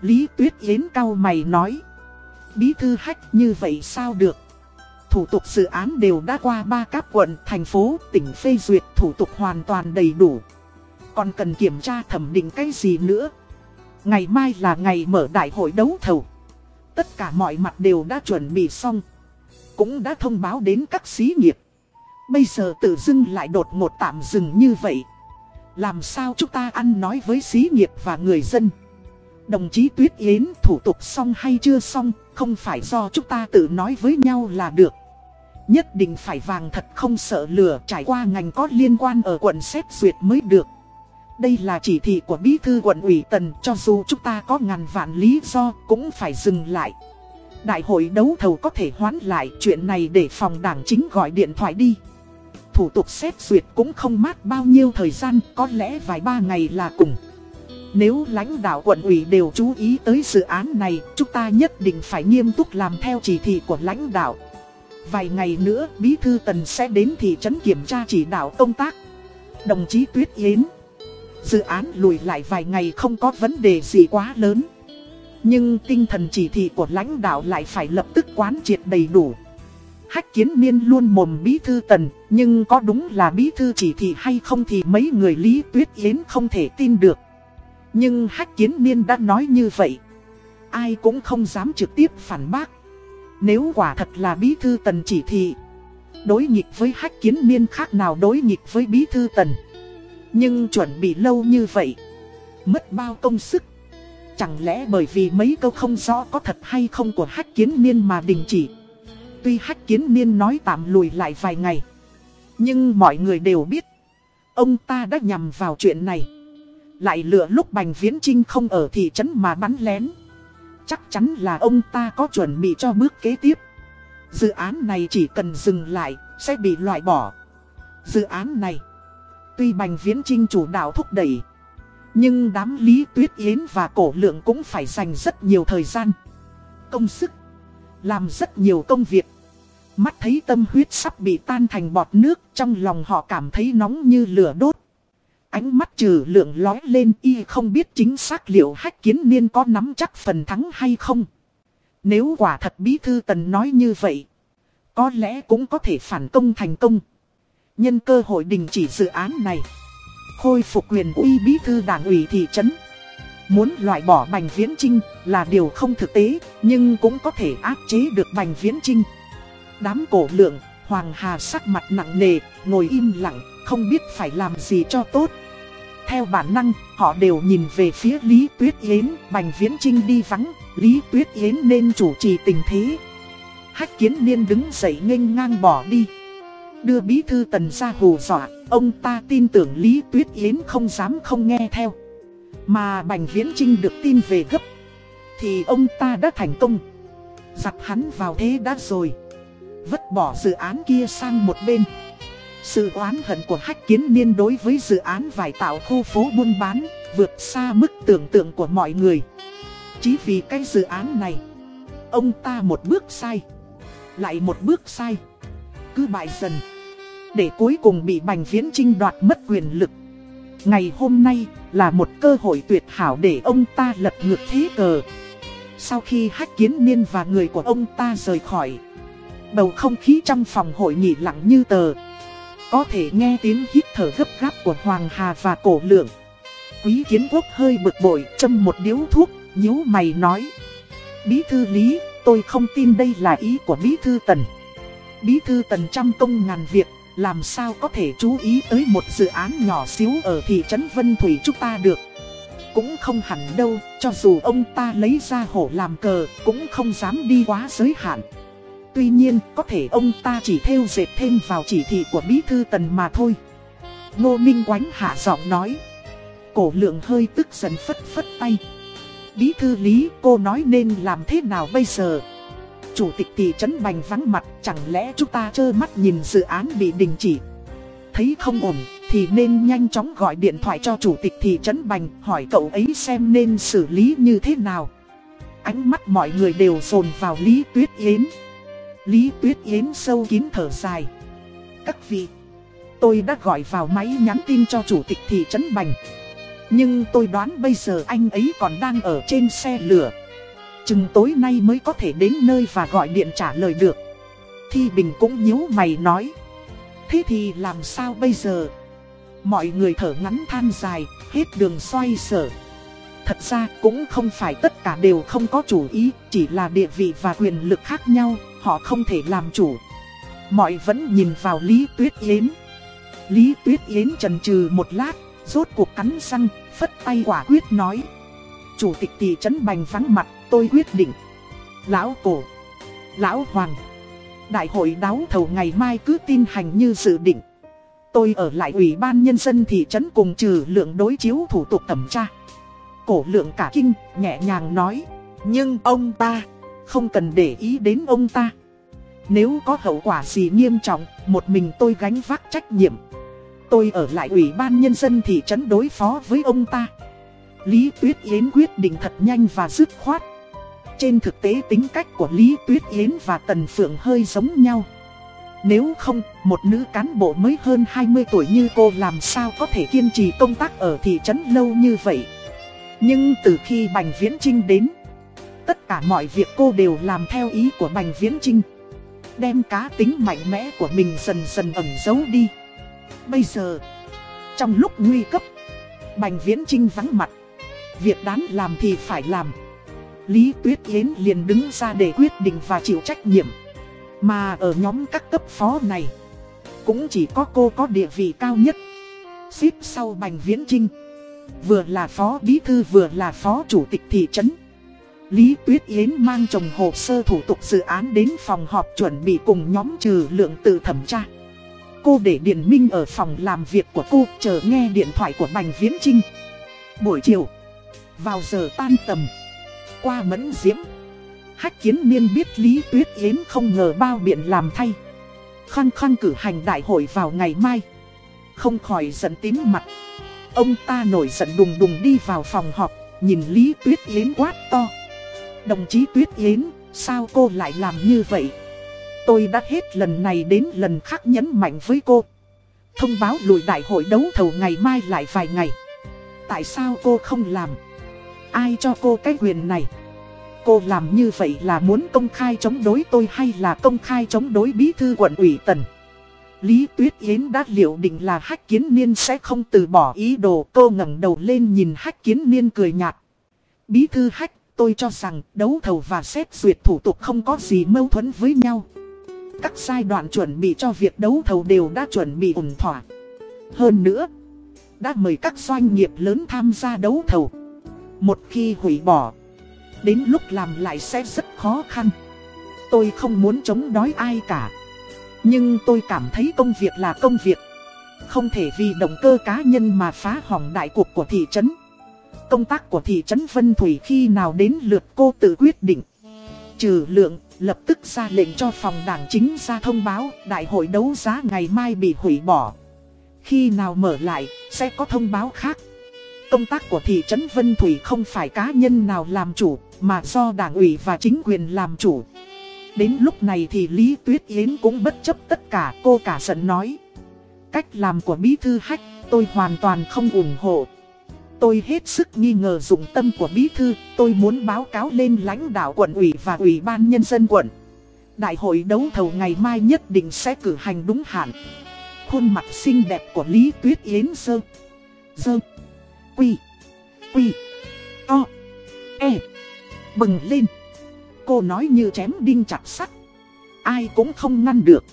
Lý Tuyết Yến cao mày nói bí thư hách như vậy sao được. Thủ tục dự án đều đã qua ba cấp quận, thành phố, tỉnh phê duyệt thủ tục hoàn toàn đầy đủ. Còn cần kiểm tra thẩm định cái gì nữa. Ngày mai là ngày mở đại hội đấu thầu. Tất cả mọi mặt đều đã chuẩn bị xong. Cũng đã thông báo đến các xí nghiệp. Bây giờ tự dưng lại đột ngột tạm dừng như vậy. Làm sao chúng ta ăn nói với xí nghiệp và người dân. Đồng chí Tuyết Yến thủ tục xong hay chưa xong, không phải do chúng ta tự nói với nhau là được. Nhất định phải vàng thật không sợ lửa trải qua ngành có liên quan ở quận xét duyệt mới được. Đây là chỉ thị của bí thư quận ủy tần cho dù chúng ta có ngàn vạn lý do cũng phải dừng lại. Đại hội đấu thầu có thể hoán lại chuyện này để phòng đảng chính gọi điện thoại đi. Thủ tục xét duyệt cũng không mát bao nhiêu thời gian, có lẽ vài ba ngày là cùng. Nếu lãnh đạo quận ủy đều chú ý tới dự án này, chúng ta nhất định phải nghiêm túc làm theo chỉ thị của lãnh đạo. Vài ngày nữa, Bí Thư Tần sẽ đến thị trấn kiểm tra chỉ đạo công tác. Đồng chí Tuyết Yến, dự án lùi lại vài ngày không có vấn đề gì quá lớn. Nhưng tinh thần chỉ thị của lãnh đạo lại phải lập tức quán triệt đầy đủ. Hách kiến niên luôn mồm bí thư tần, nhưng có đúng là bí thư chỉ thị hay không thì mấy người Lý Tuyết Yến không thể tin được. Nhưng hách kiến niên đã nói như vậy. Ai cũng không dám trực tiếp phản bác. Nếu quả thật là bí thư tần chỉ thị. Đối nghịch với hách kiến niên khác nào đối nghịch với bí thư tần. Nhưng chuẩn bị lâu như vậy. Mất bao công sức. Chẳng lẽ bởi vì mấy câu không rõ có thật hay không của hách kiến niên mà đình chỉ Tuy hách kiến niên nói tạm lùi lại vài ngày, Nhưng mọi người đều biết, Ông ta đã nhằm vào chuyện này lại lựa lúc Bành Viễn Trinh không ở thị trấn mà bắn lén. Chắc chắn là ông ta có chuẩn bị cho bước kế tiếp. Dự án này chỉ cần dừng lại, sẽ bị loại bỏ. Dự án này, Tuy Bành Viễn Trinh chủ đạo thúc đẩy, Nhưng đám Lý Tuyết Yến và Cổ Lượng cũng phải dành rất nhiều thời gian, Công sức, Làm rất nhiều công việc. Mắt thấy tâm huyết sắp bị tan thành bọt nước, Trong lòng họ cảm thấy nóng như lửa đốt. Ánh mắt trừ lượng lói lên y không biết chính xác liệu hách kiến niên có nắm chắc phần thắng hay không. Nếu quả thật bí thư tần nói như vậy Có lẽ cũng có thể phản công thành công. Nhân cơ hội đình chỉ dự án này Khôi phục quyền uy bí thư đảng ủy thị trấn. Muốn loại bỏ Bành Viễn Trinh là điều không thực tế Nhưng cũng có thể áp chế được Bành Viễn Trinh Đám cổ lượng, Hoàng Hà sắc mặt nặng nề, ngồi im lặng, không biết phải làm gì cho tốt. Theo bản năng, họ đều nhìn về phía Lý Tuyết Yến, Bành Viễn Trinh đi vắng Lý Tuyết Yến nên chủ trì tình thế Hách kiến niên đứng dậy nghênh ngang bỏ đi Đưa bí thư tần ra hù dọa, ông ta tin tưởng Lý Tuyết Yến không dám không nghe theo. Mà Bành Viễn Trinh được tin về gấp, thì ông ta đã thành công. Giặt hắn vào thế đã rồi. Vứt bỏ dự án kia sang một bên. Sự oán hận của Hách Kiến Niên đối với dự án vải tạo khu phố buôn bán, vượt xa mức tưởng tượng của mọi người. Chỉ vì cái dự án này, ông ta một bước sai, lại một bước sai, cứ bại dần để cuối cùng bị Bành Viễn Trinh đoạt mất quyền lực. Ngày hôm nay là một cơ hội tuyệt hảo để ông ta lật ngược thế cờ. Sau khi hách kiến niên và người của ông ta rời khỏi, bầu không khí trong phòng hội nghị lặng như tờ. Có thể nghe tiếng hít thở gấp gáp của Hoàng Hà và Cổ Lượng. Quý kiến quốc hơi bực bội châm một điếu thuốc, nhíu mày nói. Bí thư lý, tôi không tin đây là ý của bí thư tần. Bí thư tần trăm công ngàn việc làm sao có thể chú ý tới một dự án nhỏ xíu ở thị trấn Vân Thủy chúng ta được Cũng không hẳn đâu, cho dù ông ta lấy ra hổ làm cờ, cũng không dám đi quá giới hạn Tuy nhiên, có thể ông ta chỉ theo dệt thêm vào chỉ thị của Bí Thư Tần mà thôi Ngô Minh Quánh hạ giọng nói Cổ lượng hơi tức giận phất phất tay Bí Thư Lý, cô nói nên làm thế nào bây giờ? chủ tịch thị trấn Bành vắng mặt chẳng lẽ chúng ta trơ mắt nhìn dự án bị đình chỉ. Thấy không ổn thì nên nhanh chóng gọi điện thoại cho chủ tịch thị trấn Bành hỏi cậu ấy xem nên xử lý như thế nào. Ánh mắt mọi người đều dồn vào Lý Tuyết Yến. Lý Tuyết Yến sâu kín thở dài. Các vị, tôi đã gọi vào máy nhắn tin cho chủ tịch thị trấn Bành. Nhưng tôi đoán bây giờ anh ấy còn đang ở trên xe lửa. Chừng tối nay mới có thể đến nơi và gọi điện trả lời được Thi Bình cũng nhíu mày nói Thế thì làm sao bây giờ Mọi người thở ngắn than dài Hết đường xoay sở Thật ra cũng không phải tất cả đều không có chủ ý Chỉ là địa vị và quyền lực khác nhau Họ không thể làm chủ Mọi vẫn nhìn vào Lý Tuyết Yến Lý Tuyết Yến trần trừ một lát Rốt cuộc cắn răng Phất tay quả quyết nói Chủ tịch thị trấn Bành vắng mặt tôi quyết định. Lão Cổ, Lão Hoàng, đại hội đáo thầu ngày mai cứ tin hành như dự định. Tôi ở lại ủy ban nhân dân thị trấn cùng trừ lượng đối chiếu thủ tục thẩm tra. Cổ lượng cả kinh, nhẹ nhàng nói, nhưng ông ta, không cần để ý đến ông ta. Nếu có hậu quả gì nghiêm trọng, một mình tôi gánh vác trách nhiệm. Tôi ở lại ủy ban nhân dân thị trấn đối phó với ông ta. Lý Tuyết Yến quyết định thật nhanh và dứt khoát. Trên thực tế tính cách của Lý Tuyết Yến và Tần Phượng hơi giống nhau. Nếu không, một nữ cán bộ mới hơn 20 tuổi như cô làm sao có thể kiên trì công tác ở thị trấn lâu như vậy. Nhưng từ khi Bành Viễn Trinh đến, tất cả mọi việc cô đều làm theo ý của Bành Viễn Trinh. Đem cá tính mạnh mẽ của mình dần dần ẩn giấu đi. Bây giờ, trong lúc nguy cấp, Bành Viễn Trinh vắng mặt. Việc đáng làm thì phải làm. Lý Tuyết Yến liền đứng ra để quyết định và chịu trách nhiệm. Mà ở nhóm các cấp phó này, cũng chỉ có cô có địa vị cao nhất. Xếp sau Bành Viễn Trinh. Vừa là phó bí thư vừa là phó chủ tịch thị trấn Lý Tuyết Yến mang chồng hồ sơ thủ tục dự án đến phòng họp chuẩn bị cùng nhóm trừ lượng tự thẩm tra. Cô để Điền Minh ở phòng làm việc của cô, chờ nghe điện thoại của Bành Viễn Trinh Buổi chiều, Vào giờ tan tầm, Qua mẫn diễm, Hách kiến niên biết Lý Tuyết Yến không ngờ bao biện làm thay. Khăng khăng cử hành đại hội vào ngày mai. Không khỏi giận tím mặt. Ông ta nổi giận đùng đùng đi vào phòng họp, Nhìn Lý Tuyết Yến quát to. Đồng chí Tuyết Yến, sao cô lại làm như vậy? Tôi đã hết lần này đến lần khác nhấn mạnh với cô Thông báo lùi đại hội đấu thầu ngày mai lại vài ngày Tại sao cô không làm? Ai cho cô cái quyền này? Cô làm như vậy là muốn công khai chống đối tôi hay là công khai chống đối bí thư quận ủy tần? Lý Tuyết Yến đã liệu định là Hách Kiến Niên sẽ không từ bỏ ý đồ cô ngẩng đầu lên nhìn Hách Kiến Niên cười nhạt. Bí thư Hách, tôi cho rằng đấu thầu và xét duyệt thủ tục không có gì mâu thuẫn với nhau. Các giai đoạn chuẩn bị cho việc đấu thầu đều đã chuẩn bị ổn thỏa. Hơn nữa, đã mời các doanh nghiệp lớn tham gia đấu thầu. Một khi hủy bỏ, đến lúc làm lại sẽ rất khó khăn. Tôi không muốn chống đói ai cả. Nhưng tôi cảm thấy công việc là công việc. Không thể vì động cơ cá nhân mà phá hỏng đại cuộc của thị trấn. Công tác của thị trấn Vân Thủy khi nào đến lượt cô tự quyết định. Trừ lượng, lập tức ra lệnh cho phòng đảng chính ra thông báo đại hội đấu giá ngày mai bị hủy bỏ. Khi nào mở lại, sẽ có thông báo khác. Công tác của thị trấn Vân Thủy không phải cá nhân nào làm chủ, mà do đảng ủy và chính quyền làm chủ. Đến lúc này thì Lý Tuyết Yến cũng bất chấp tất cả cô cả giận nói. Cách làm của Bí Thư Hách tôi hoàn toàn không ủng hộ. Tôi hết sức nghi ngờ dụng tâm của Bí Thư, tôi muốn báo cáo lên lãnh đạo quận ủy và ủy ban nhân dân quận. Đại hội đấu thầu ngày mai nhất định sẽ cử hành đúng hạn. Khuôn mặt xinh đẹp của Lý Tuyết Yến sơ. Dơ. Quy. Quy. To. E. Bừng lên. Cô nói như chém đinh chặt sắt. Ai cũng không ngăn được.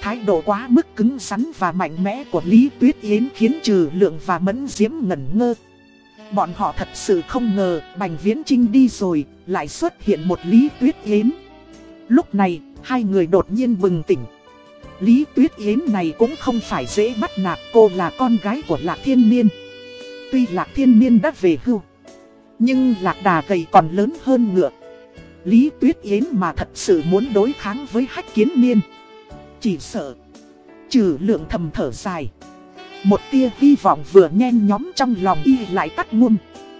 Thái độ quá mức cứng rắn và mạnh mẽ của Lý Tuyết Yến khiến trừ lượng và mẫn diễm ngẩn ngơ. Bọn họ thật sự không ngờ Bành Viễn Trinh đi rồi, lại xuất hiện một Lý Tuyết Yến. Lúc này, hai người đột nhiên bừng tỉnh. Lý Tuyết Yến này cũng không phải dễ bắt nạt cô là con gái của Lạc Thiên Miên. Tuy Lạc Thiên Miên đã về hưu, nhưng Lạc Đà gầy còn lớn hơn ngựa. Lý Tuyết Yến mà thật sự muốn đối kháng với hách kiến niên. Chỉ sợ, trừ lượng thầm thở dài. Một tia hy vọng vừa nhen nhóm trong lòng y lại tắt ngum.